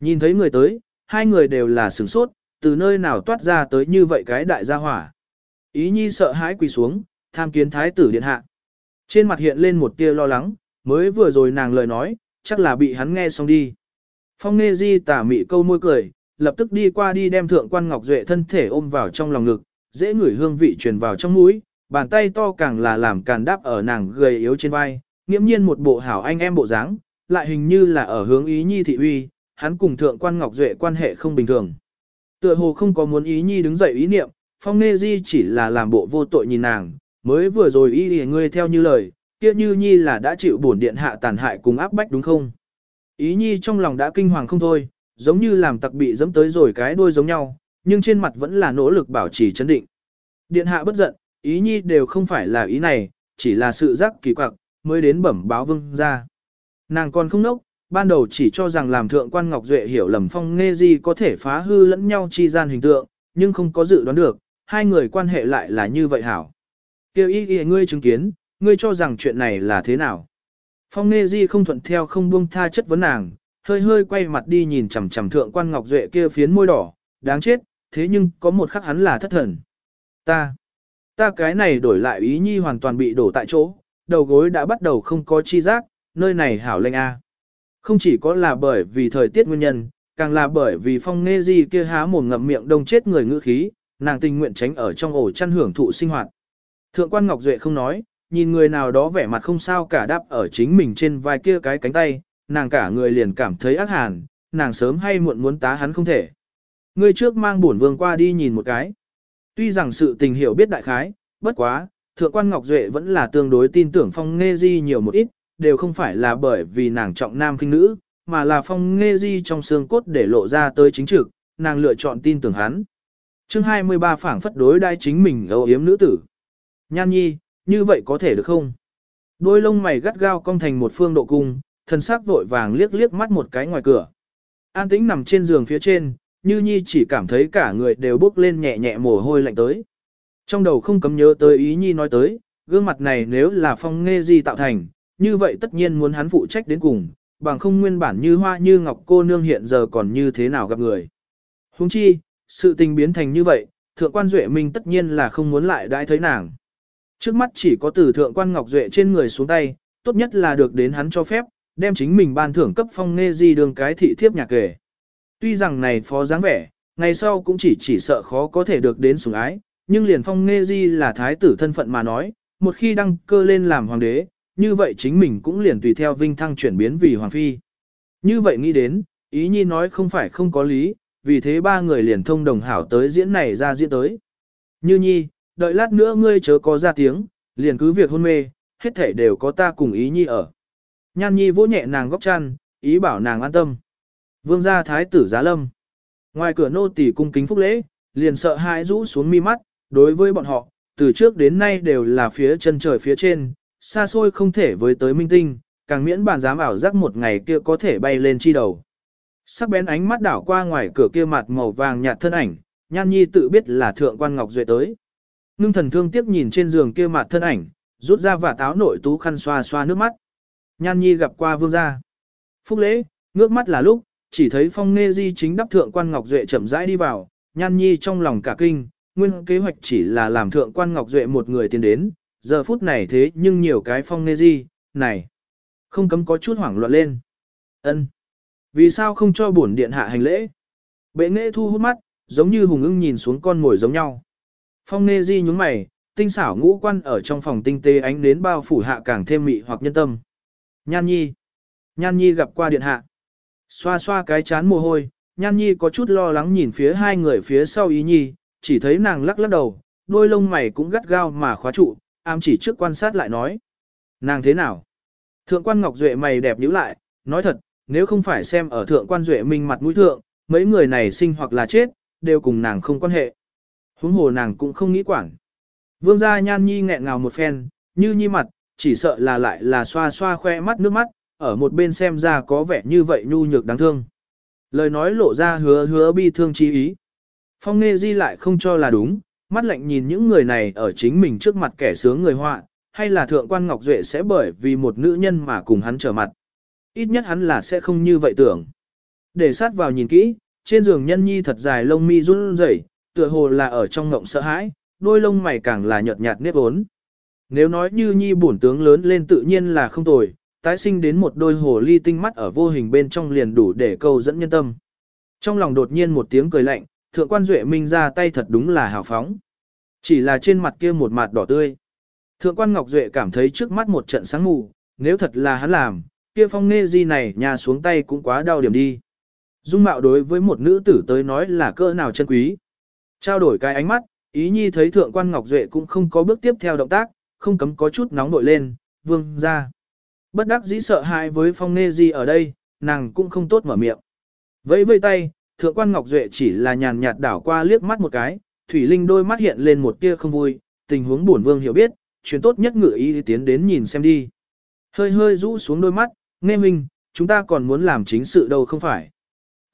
Nhìn thấy người tới, hai người đều là sửng sốt, từ nơi nào toát ra tới như vậy cái đại gia hỏa. Ý nhi sợ hãi quỳ xuống, tham kiến thái tử điện hạ. Trên mặt hiện lên một tia lo lắng, mới vừa rồi nàng lời nói, chắc là bị hắn nghe xong đi. Phong nghe Di tả mị câu môi cười, lập tức đi qua đi đem thượng quan Ngọc Duệ thân thể ôm vào trong lòng ngực, dễ ngửi hương vị truyền vào trong mũi, bàn tay to càng là làm càn đáp ở nàng gầy yếu trên vai, nghiễm nhiên một bộ hảo anh em bộ dáng, lại hình như là ở hướng ý nhi thị uy, hắn cùng thượng quan Ngọc Duệ quan hệ không bình thường. Tựa hồ không có muốn ý nhi đứng dậy ý niệm, Phong nê Di chỉ là làm bộ vô tội nhìn nàng, mới vừa rồi ý thì ngươi theo như lời, kia như nhi là đã chịu bổn điện hạ tàn hại cùng áp bách đúng không? Ý nhi trong lòng đã kinh hoàng không thôi, giống như làm tặc bị dẫm tới rồi cái đuôi giống nhau, nhưng trên mặt vẫn là nỗ lực bảo trì chấn định. Điện hạ bất giận, ý nhi đều không phải là ý này, chỉ là sự giác kỳ quặc, mới đến bẩm báo vương ra. Nàng còn không nốc, ban đầu chỉ cho rằng làm thượng quan Ngọc Duệ hiểu lầm phong nghe gì có thể phá hư lẫn nhau chi gian hình tượng, nhưng không có dự đoán được, hai người quan hệ lại là như vậy hảo. Kêu ý ý ngươi chứng kiến, ngươi cho rằng chuyện này là thế nào? Phong Nê Di không thuận theo không buông tha chất vấn nàng, hơi hơi quay mặt đi nhìn chằm chằm thượng quan Ngọc Duệ kia phiến môi đỏ, đáng chết, thế nhưng có một khắc hắn là thất thần. Ta, ta cái này đổi lại ý nhi hoàn toàn bị đổ tại chỗ, đầu gối đã bắt đầu không có chi giác, nơi này hảo lệnh a. Không chỉ có là bởi vì thời tiết nguyên nhân, càng là bởi vì phong nghe gì kia há mồm ngậm miệng đông chết người ngữ khí, nàng tình nguyện tránh ở trong ổ chăn hưởng thụ sinh hoạt. Thượng quan Ngọc Duệ không nói, nhìn người nào đó vẻ mặt không sao cả đáp ở chính mình trên vai kia cái cánh tay, nàng cả người liền cảm thấy ác hàn, nàng sớm hay muộn muốn tá hắn không thể. Người trước mang bổn vương qua đi nhìn một cái. Tuy rằng sự tình hiểu biết đại khái, bất quá, thượng quan Ngọc Duệ vẫn là tương đối tin tưởng phong nghe di nhiều một ít, đều không phải là bởi vì nàng trọng nam khinh nữ, mà là phong nghe di trong xương cốt để lộ ra tới chính trực, nàng lựa chọn tin tưởng hắn. chương 23 phảng phất đối đai chính mình âu yếm nữ tử. Nhan nhi, như vậy có thể được không? Đôi lông mày gắt gao cong thành một phương độ cung, thân sắc vội vàng liếc liếc mắt một cái ngoài cửa. An tĩnh nằm trên giường phía trên, như nhi chỉ cảm thấy cả người đều bốc lên nhẹ nhẹ mồ hôi lạnh tới. Trong đầu không cấm nhớ tới ý nhi nói tới, gương mặt này nếu là phong nghe gì tạo thành, như vậy tất nhiên muốn hắn phụ trách đến cùng, bằng không nguyên bản như hoa như ngọc cô nương hiện giờ còn như thế nào gặp người. Huống chi, sự tình biến thành như vậy, thượng quan duệ minh tất nhiên là không muốn lại đãi thấy nàng. Trước mắt chỉ có từ thượng quan Ngọc Duệ trên người xuống tay, tốt nhất là được đến hắn cho phép, đem chính mình ban thưởng cấp phong nghe gì đường cái thị thiếp nhà kể. Tuy rằng này phó dáng vẻ, ngày sau cũng chỉ chỉ sợ khó có thể được đến sủng ái, nhưng liền phong nghe di là thái tử thân phận mà nói, một khi đăng cơ lên làm hoàng đế, như vậy chính mình cũng liền tùy theo vinh thăng chuyển biến vì hoàng phi. Như vậy nghĩ đến, ý nhi nói không phải không có lý, vì thế ba người liền thông đồng hảo tới diễn này ra diễn tới. Như nhi, đợi lát nữa ngươi chớ có ra tiếng, liền cứ việc hôn mê, hết thể đều có ta cùng ý nhi ở. Nhan nhi vỗ nhẹ nàng góc chăn, ý bảo nàng an tâm. Vương gia thái tử giá lâm. Ngoài cửa nô tỳ cung kính phúc lễ, liền sợ hãi rũ xuống mi mắt, đối với bọn họ, từ trước đến nay đều là phía chân trời phía trên, xa xôi không thể với tới minh tinh, càng miễn bàn dám ảo giác một ngày kia có thể bay lên chi đầu. Sắc bén ánh mắt đảo qua ngoài cửa kia mặt màu vàng nhạt thân ảnh, Nhan Nhi tự biết là thượng quan Ngọc Duệ tới. Ngưng thần thương tiếc nhìn trên giường kia mặt thân ảnh, rút ra và táo nội tú khăn xoa xoa nước mắt. Nhan Nhi gặp qua vương gia. Phúc lễ, ngước mắt là lúc, chỉ thấy phong nghe di chính đắp thượng quan Ngọc Duệ chậm rãi đi vào, Nhan Nhi trong lòng cả kinh, nguyên kế hoạch chỉ là làm thượng quan Ngọc Duệ một người tiến đến, giờ phút này thế nhưng nhiều cái phong nghe di, này, không cấm có chút hoảng loạn lên. ân Vì sao không cho bổn điện hạ hành lễ? Bệ nghệ thu hút mắt, giống như hùng ưng nhìn xuống con mồi giống nhau. Phong Nê Di nhúng mày, tinh xảo ngũ quan ở trong phòng tinh tế ánh đến bao phủ hạ càng thêm mị hoặc nhân tâm. Nhan Nhi. Nhan Nhi gặp qua điện hạ. Xoa xoa cái chán mồ hôi, Nhan Nhi có chút lo lắng nhìn phía hai người phía sau ý nhi, chỉ thấy nàng lắc lắc đầu, đôi lông mày cũng gắt gao mà khóa trụ, am chỉ trước quan sát lại nói. Nàng thế nào? Thượng quan Ngọc Duệ mày đẹp nhíu lại, nói thật, nếu không phải xem ở thượng quan Duệ minh mặt mũi thượng, mấy người này sinh hoặc là chết, đều cùng nàng không quan hệ. Huống hồ nàng cũng không nghĩ quản. Vương gia nhan nhi nghẹn ngào một phen, như nhi mặt, chỉ sợ là lại là xoa xoa khoe mắt nước mắt, ở một bên xem ra có vẻ như vậy nhu nhược đáng thương. Lời nói lộ ra hứa hứa bi thương chi ý. Phong Nghê Di lại không cho là đúng, mắt lạnh nhìn những người này ở chính mình trước mặt kẻ sướng người họa, hay là thượng quan Ngọc Duệ sẽ bởi vì một nữ nhân mà cùng hắn trở mặt. Ít nhất hắn là sẽ không như vậy tưởng. Để sát vào nhìn kỹ, trên giường nhân nhi thật dài lông mi run rẩy, tựa hồ là ở trong ngộng sợ hãi, đôi lông mày càng là nhợt nhạt nếp ốn. Nếu nói như nhi bổn tướng lớn lên tự nhiên là không tồi, tái sinh đến một đôi hồ ly tinh mắt ở vô hình bên trong liền đủ để câu dẫn nhân tâm. Trong lòng đột nhiên một tiếng cười lạnh, thượng quan duệ minh ra tay thật đúng là hào phóng. Chỉ là trên mặt kia một mặt đỏ tươi. Thượng quan Ngọc Duệ cảm thấy trước mắt một trận sáng mù, nếu thật là hắn làm, kia phong nê di này nhà xuống tay cũng quá đau điểm đi. Dung mạo đối với một nữ tử tới nói là cỡ nào chân quý. Trao đổi cái ánh mắt, ý nhi thấy thượng quan Ngọc Duệ cũng không có bước tiếp theo động tác, không cấm có chút nóng nổi lên, vương ra. Bất đắc dĩ sợ hãi với phong nê di ở đây, nàng cũng không tốt mở miệng. Vẫy vây tay, thượng quan Ngọc Duệ chỉ là nhàn nhạt đảo qua liếc mắt một cái, Thủy Linh đôi mắt hiện lên một tia không vui, tình huống buồn vương hiểu biết, chuyện tốt nhất ngự ý tiến đến nhìn xem đi. Hơi hơi rũ xuống đôi mắt, nghe minh, chúng ta còn muốn làm chính sự đâu không phải.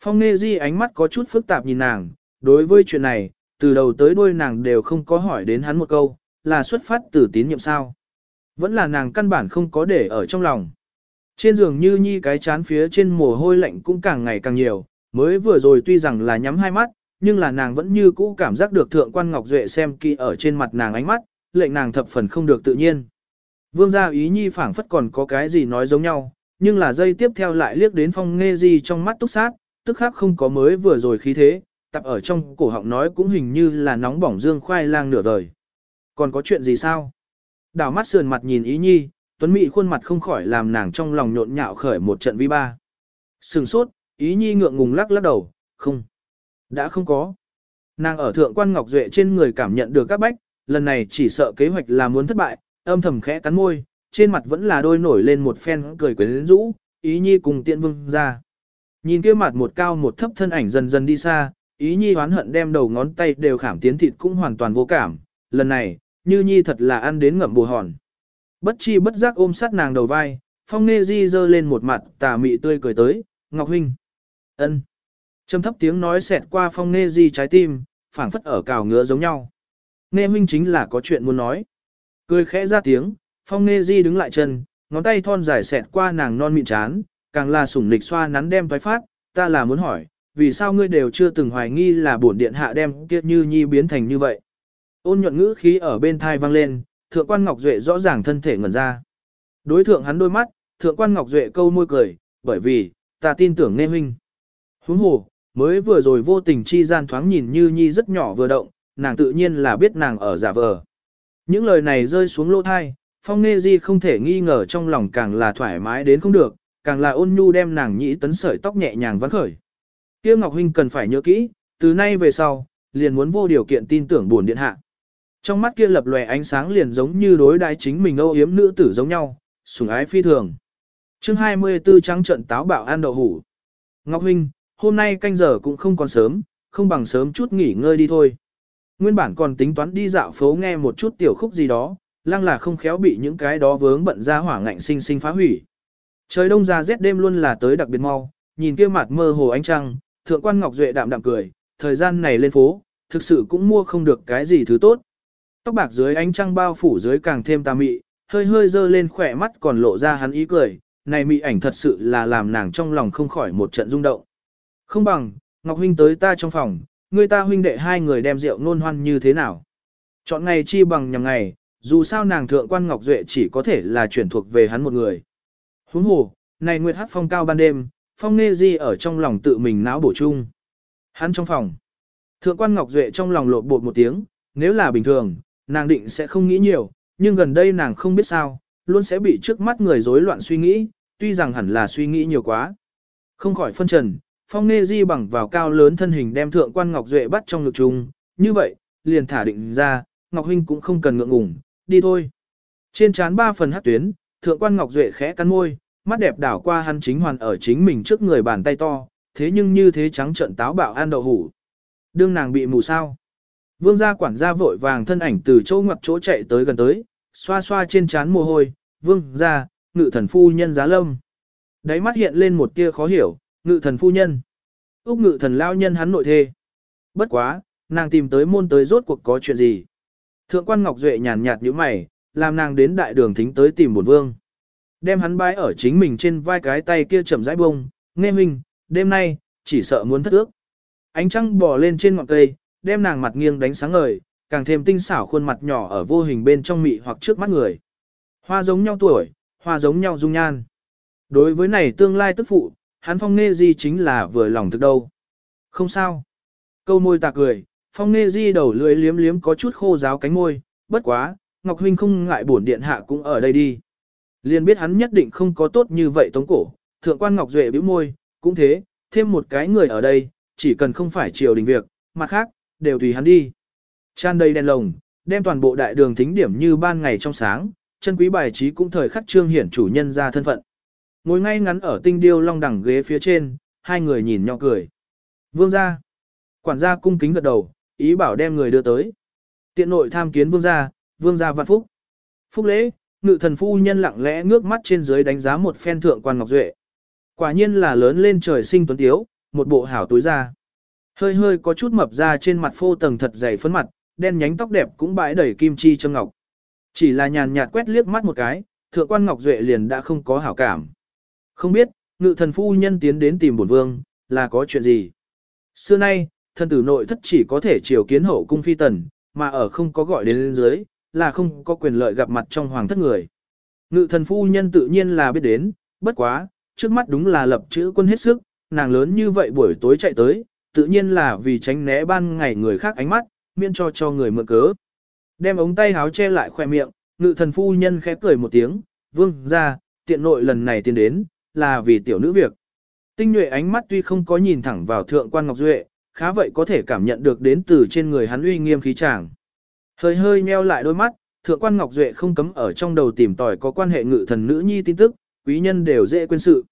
Phong Nê Di ánh mắt có chút phức tạp nhìn nàng, đối với chuyện này, từ đầu tới đuôi nàng đều không có hỏi đến hắn một câu, là xuất phát từ tín nhiệm sao. Vẫn là nàng căn bản không có để ở trong lòng. Trên giường như nhi cái chán phía trên mồ hôi lạnh cũng càng ngày càng nhiều, mới vừa rồi tuy rằng là nhắm hai mắt, nhưng là nàng vẫn như cũ cảm giác được thượng quan Ngọc Duệ xem kỳ ở trên mặt nàng ánh mắt, lệnh nàng thập phần không được tự nhiên. Vương gia ý nhi phảng phất còn có cái gì nói giống nhau, nhưng là dây tiếp theo lại liếc đến phong nghe gì trong mắt túc sát, tức khác không có mới vừa rồi khí thế, tập ở trong cổ họng nói cũng hình như là nóng bỏng dương khoai lang nửa vời. Còn có chuyện gì sao? Đảo mắt sườn mặt nhìn ý nhi, tuấn mỹ khuôn mặt không khỏi làm nàng trong lòng nhộn nhạo khởi một trận vi ba. Sừng sốt, ý nhi ngượng ngùng lắc lắc đầu, không. Đã không có. Nàng ở thượng quan Ngọc Duệ trên người cảm nhận được các bách, lần này chỉ sợ kế hoạch là muốn thất bại, âm thầm khẽ cắn môi, trên mặt vẫn là đôi nổi lên một phen cười quyến rũ, ý nhi cùng tiện vương ra. Nhìn kia mặt một cao một thấp thân ảnh dần dần đi xa, ý nhi hoán hận đem đầu ngón tay đều khảm tiến thịt cũng hoàn toàn vô cảm, lần này, như nhi thật là ăn đến ngậm bù hòn. Bất chi bất giác ôm sát nàng đầu vai, phong nghe di dơ lên một mặt tà mị tươi cười tới, Ngọc Huynh. ân Trầm thấp tiếng nói xẹt qua phong nghe di trái tim, phảng phất ở cào ngứa giống nhau. Nghe huynh chính là có chuyện muốn nói. Cười khẽ ra tiếng, phong nghe di đứng lại chân, ngón tay thon dài xẹt qua nàng non mịn chán, càng là sủng lịch xoa nắn đem thoái phát, ta là muốn hỏi, vì sao ngươi đều chưa từng hoài nghi là bổn điện hạ đem kiệt như nhi biến thành như vậy. Ôn nhuận ngữ khí ở bên thai vang lên, thượng quan Ngọc Duệ rõ ràng thân thể ngẩn ra. Đối thượng hắn đôi mắt, thượng quan Ngọc Duệ câu môi cười, bởi vì, ta tin tưởng nghe huynh. Huống hồ, mới vừa rồi vô tình chi gian thoáng nhìn như nhi rất nhỏ vừa động, nàng tự nhiên là biết nàng ở giả vờ. Những lời này rơi xuống lỗ thai, phong nghe di không thể nghi ngờ trong lòng càng là thoải mái đến không được, càng là ôn nhu đem nàng nhĩ tấn sợi tóc nhẹ nhàng vắn khởi. Tiêu Ngọc Huynh cần phải nhớ kỹ, từ nay về sau, liền muốn vô điều kiện tin tưởng buồn điện hạ. Trong mắt kia lập lòe ánh sáng liền giống như đối đãi chính mình âu yếm nữ tử giống nhau, sủng ái phi thường. Chương 24 trắng trận táo bạo ăn đậu hủ. Ngọc Huynh, hôm nay canh giờ cũng không còn sớm, không bằng sớm chút nghỉ ngơi đi thôi. Nguyên bản còn tính toán đi dạo phố nghe một chút tiểu khúc gì đó, lăng là không khéo bị những cái đó vướng bận ra hỏa ngạnh sinh sinh phá hủy. Trời đông ra rét đêm luôn là tới đặc biệt mau, nhìn kia mặt mơ hồ ánh trăng, thượng quan Ngọc Duệ đạm đạm cười, thời gian này lên phố, thực sự cũng mua không được cái gì thứ tốt. Tóc bạc dưới ánh trăng bao phủ dưới càng thêm tà mị, hơi hơi dơ lên khỏe mắt còn lộ ra hắn ý cười, này mị ảnh thật sự là làm nàng trong lòng không khỏi một trận rung động. Không bằng, Ngọc Huynh tới ta trong phòng, người ta huynh đệ hai người đem rượu nôn hoan như thế nào. Chọn ngày chi bằng nhằm ngày, dù sao nàng thượng quan Ngọc Duệ chỉ có thể là chuyển thuộc về hắn một người. Huống hồ, này Nguyệt Hát phong cao ban đêm, phong nê di ở trong lòng tự mình náo bổ chung. Hắn trong phòng. Thượng quan Ngọc Duệ trong lòng lộn bột một tiếng, nếu là bình thường, nàng định sẽ không nghĩ nhiều, nhưng gần đây nàng không biết sao, luôn sẽ bị trước mắt người rối loạn suy nghĩ, tuy rằng hẳn là suy nghĩ nhiều quá. Không khỏi phân trần, phong Nghê di bằng vào cao lớn thân hình đem thượng quan Ngọc Duệ bắt trong ngực chung, như vậy, liền thả định ra, Ngọc Huynh cũng không cần ngượng ngùng, đi thôi. Trên trán ba phần hát tuyến, thượng quan Ngọc Duệ khẽ cắn môi, mắt đẹp đảo qua hắn chính hoàn ở chính mình trước người bàn tay to, thế nhưng như thế trắng trận táo bạo ăn đậu hủ. Đương nàng bị mù sao. Vương gia quản gia vội vàng thân ảnh từ chỗ ngoặc chỗ chạy tới gần tới, xoa xoa trên trán mồ hôi, vương gia, ngự thần phu nhân giá lâm. Đáy mắt hiện lên một tia khó hiểu, ngự thần phu nhân. Úc ngự thần lao nhân hắn nội thê. Bất quá, nàng tìm tới môn tới rốt cuộc có chuyện gì. Thượng quan Ngọc Duệ nhàn nhạt như mày, làm nàng đến đại đường thính tới tìm bổn vương. Đem hắn bái ở chính mình trên vai cái tay kia chậm rãi bông, nghe mình, đêm nay, chỉ sợ muốn thất ước. Ánh trăng bò lên trên ngọn cây, đem nàng mặt nghiêng đánh sáng ngời, càng thêm tinh xảo khuôn mặt nhỏ ở vô hình bên trong mị hoặc trước mắt người. Hoa giống nhau tuổi, hoa giống nhau dung nhan. Đối với này tương lai tức phụ, hắn phong nê di chính là vừa lòng thực đâu. Không sao. Câu môi tạc cười, phong nê di đầu lưỡi liếm liếm có chút khô ráo cánh môi, bất quá, Ngọc Huynh không ngại bổn điện hạ cũng ở đây đi. Liên biết hắn nhất định không có tốt như vậy tống cổ, thượng quan Ngọc Duệ bĩu môi, cũng thế, thêm một cái người ở đây, chỉ cần không phải triều đình việc, mặt khác, đều tùy hắn đi. Chan đầy đèn lồng, đem toàn bộ đại đường thính điểm như ban ngày trong sáng, chân quý bài trí cũng thời khắc trương hiển chủ nhân ra thân phận. Ngồi ngay ngắn ở tinh điêu long đẳng ghế phía trên, hai người nhìn nhau cười. Vương gia. Quản gia cung kính gật đầu, ý bảo đem người đưa tới. Tiện nội tham kiến vương gia, vương gia vạn phúc. Phúc lễ, ngự thần phu nhân lặng lẽ ngước mắt trên dưới đánh giá một phen thượng quan ngọc duệ. Quả nhiên là lớn lên trời sinh tuấn tiếu, một bộ hảo túi ra. Hơi hơi có chút mập ra trên mặt phô tầng thật dày phấn mặt, đen nhánh tóc đẹp cũng bãi đầy kim chi châm ngọc. Chỉ là nhàn nhạt quét liếc mắt một cái, thượng quan ngọc duệ liền đã không có hảo cảm. Không biết, ngự thần phu nhân tiến đến tìm bổn vương, là có chuyện gì? Xưa nay, thân tử nội thất chỉ có thể chiều kiến hậu cung phi tần, mà ở không có gọi đến lên dưới, là không có quyền lợi gặp mặt trong hoàng thất người. Ngự thần phu nhân tự nhiên là biết đến, bất quá, trước mắt đúng là lập chữ quân hết sức, nàng lớn như vậy buổi tối chạy tới, tự nhiên là vì tránh né ban ngày người khác ánh mắt, miễn cho cho người mượn cớ. Đem ống tay háo che lại khoe miệng, ngự thần phu nhân khẽ cười một tiếng, vương ra, tiện nội lần này tiến đến, là vì tiểu nữ việc. Tinh nhuệ ánh mắt tuy không có nhìn thẳng vào thượng quan Ngọc Duệ, khá vậy có thể cảm nhận được đến từ trên người hắn uy nghiêm khí tràng. Hơi hơi nheo lại đôi mắt, thượng quan Ngọc Duệ không cấm ở trong đầu tìm tòi có quan hệ ngự thần nữ nhi tin tức, quý nhân đều dễ quên sự.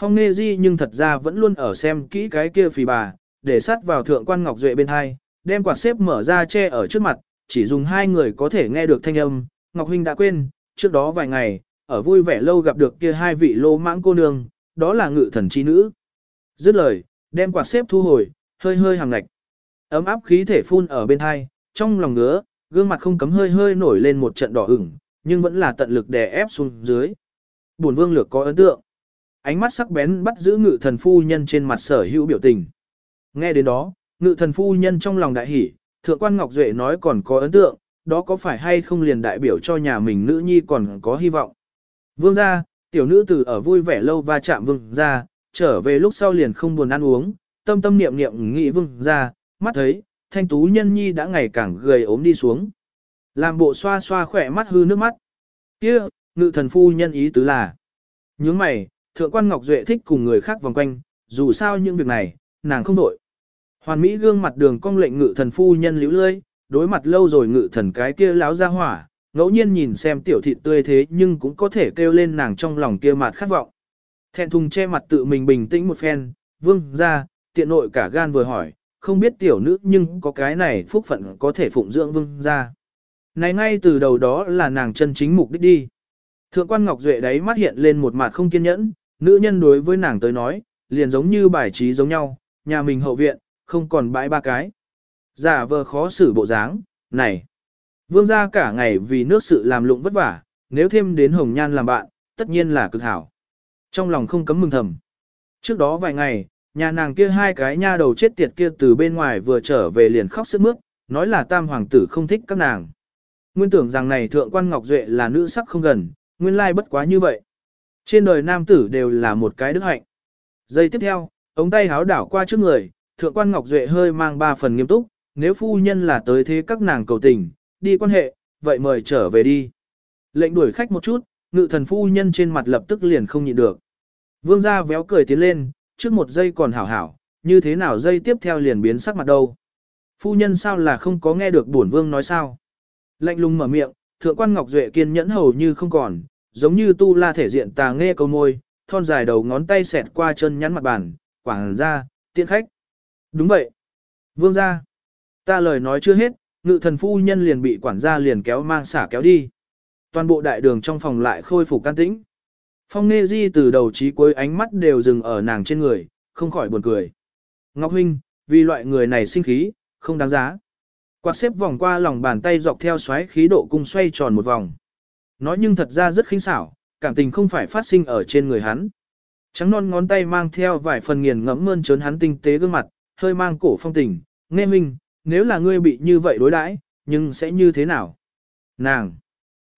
Phong Nghê Di nhưng thật ra vẫn luôn ở xem kỹ cái kia phì bà, để sát vào thượng quan Ngọc Duệ bên hai, đem quạt xếp mở ra che ở trước mặt, chỉ dùng hai người có thể nghe được thanh âm. Ngọc Huynh đã quên, trước đó vài ngày, ở vui vẻ lâu gặp được kia hai vị lô mãng cô nương, đó là ngự thần chi nữ. Dứt lời, đem quạt xếp thu hồi, hơi hơi hàng ngạch. Ấm áp khí thể phun ở bên hai, trong lòng ngứa, gương mặt không cấm hơi hơi nổi lên một trận đỏ ửng, nhưng vẫn là tận lực đè ép xuống dưới. Bổn vương lược có ấn tượng. Ánh mắt sắc bén bắt giữ ngự thần phu nhân trên mặt sở hữu biểu tình. Nghe đến đó, ngự thần phu nhân trong lòng đại hỉ, thượng quan Ngọc Duệ nói còn có ấn tượng, đó có phải hay không liền đại biểu cho nhà mình nữ nhi còn có hy vọng. Vương gia, tiểu nữ tử ở vui vẻ lâu va chạm vương gia, trở về lúc sau liền không buồn ăn uống, tâm tâm niệm niệm nghĩ vương gia, mắt thấy, thanh tú nhân nhi đã ngày càng gầy ốm đi xuống. Làm bộ xoa xoa khỏe mắt hư nước mắt. kia ngự thần phu nhân ý tứ là. Nhướng mày, thượng quan Ngọc Duệ thích cùng người khác vòng quanh, dù sao những việc này, nàng không đổi. Hoàn Mỹ gương mặt đường cong lệnh ngự thần phu nhân liễu lơi, đối mặt lâu rồi ngự thần cái kia láo ra hỏa, ngẫu nhiên nhìn xem tiểu thịt tươi thế nhưng cũng có thể kêu lên nàng trong lòng kia mặt khát vọng. Thẹn thùng che mặt tự mình bình tĩnh một phen, vương ra, tiện nội cả gan vừa hỏi, không biết tiểu nữ nhưng có cái này phúc phận có thể phụng dưỡng vương ra. Này ngay từ đầu đó là nàng chân chính mục đích đi. Thượng quan Ngọc Duệ đấy mắt hiện lên một mặt không kiên nhẫn, nữ nhân đối với nàng tới nói, liền giống như bài trí giống nhau, nhà mình hậu viện, không còn bãi ba cái. Giả vờ khó xử bộ dáng, này. Vương gia cả ngày vì nước sự làm lụng vất vả, nếu thêm đến hồng nhan làm bạn, tất nhiên là cực hảo. Trong lòng không cấm mừng thầm. Trước đó vài ngày, nhà nàng kia hai cái nha đầu chết tiệt kia từ bên ngoài vừa trở về liền khóc sức mướt, nói là tam hoàng tử không thích các nàng. Nguyên tưởng rằng này thượng quan Ngọc Duệ là nữ sắc không gần, nguyên lai bất quá như vậy. Trên đời nam tử đều là một cái đức hạnh. Giây tiếp theo, ống tay háo đảo qua trước người, thượng quan Ngọc Duệ hơi mang ba phần nghiêm túc, nếu phu nhân là tới thế các nàng cầu tình, đi quan hệ, vậy mời trở về đi. Lệnh đuổi khách một chút, ngự thần phu nhân trên mặt lập tức liền không nhịn được. Vương gia véo cười tiến lên, trước một giây còn hảo hảo, như thế nào giây tiếp theo liền biến sắc mặt đâu. Phu nhân sao là không có nghe được bổn vương nói sao. Lạnh lùng mở miệng, thượng quan Ngọc Duệ kiên nhẫn hầu như không còn, giống như tu la thể diện tà nghe câu môi, thon dài đầu ngón tay xẹt qua chân nhắn mặt bàn, quảng ra, tiện khách. Đúng vậy. Vương gia, ta lời nói chưa hết, ngự thần phu nhân liền bị quản gia liền kéo mang xả kéo đi. Toàn bộ đại đường trong phòng lại khôi phục can tĩnh. Phong Nê Di từ đầu chí cuối ánh mắt đều dừng ở nàng trên người, không khỏi buồn cười. Ngọc Huynh, vì loại người này sinh khí, không đáng giá. Quạt xếp vòng qua lòng bàn tay dọc theo xoáy khí độ cung xoay tròn một vòng. Nói nhưng thật ra rất khinh xảo, cảm tình không phải phát sinh ở trên người hắn. Trắng non ngón tay mang theo vài phần nghiền ngẫm mơn trớn hắn tinh tế gương mặt, hơi mang cổ phong tình, nghe minh, nếu là ngươi bị như vậy đối đãi, nhưng sẽ như thế nào? Nàng!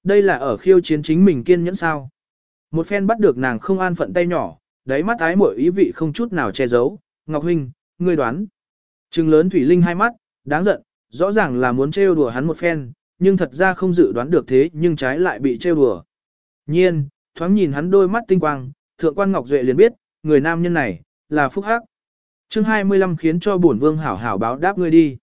Đây là ở khiêu chiến chính mình kiên nhẫn sao? Một phen bắt được nàng không an phận tay nhỏ, đáy mắt ái mỗi ý vị không chút nào che giấu. Ngọc Huynh, ngươi đoán. Trừng lớn Thủy Linh hai mắt, đáng giận, rõ ràng là muốn trêu đùa hắn một phen, nhưng thật ra không dự đoán được thế nhưng trái lại bị trêu đùa. Nhiên, thoáng nhìn hắn đôi mắt tinh quang, thượng quan Ngọc Duệ liền biết, người nam nhân này, là phúc hắc chương 25 khiến cho bổn vương hảo hảo báo đáp ngươi đi.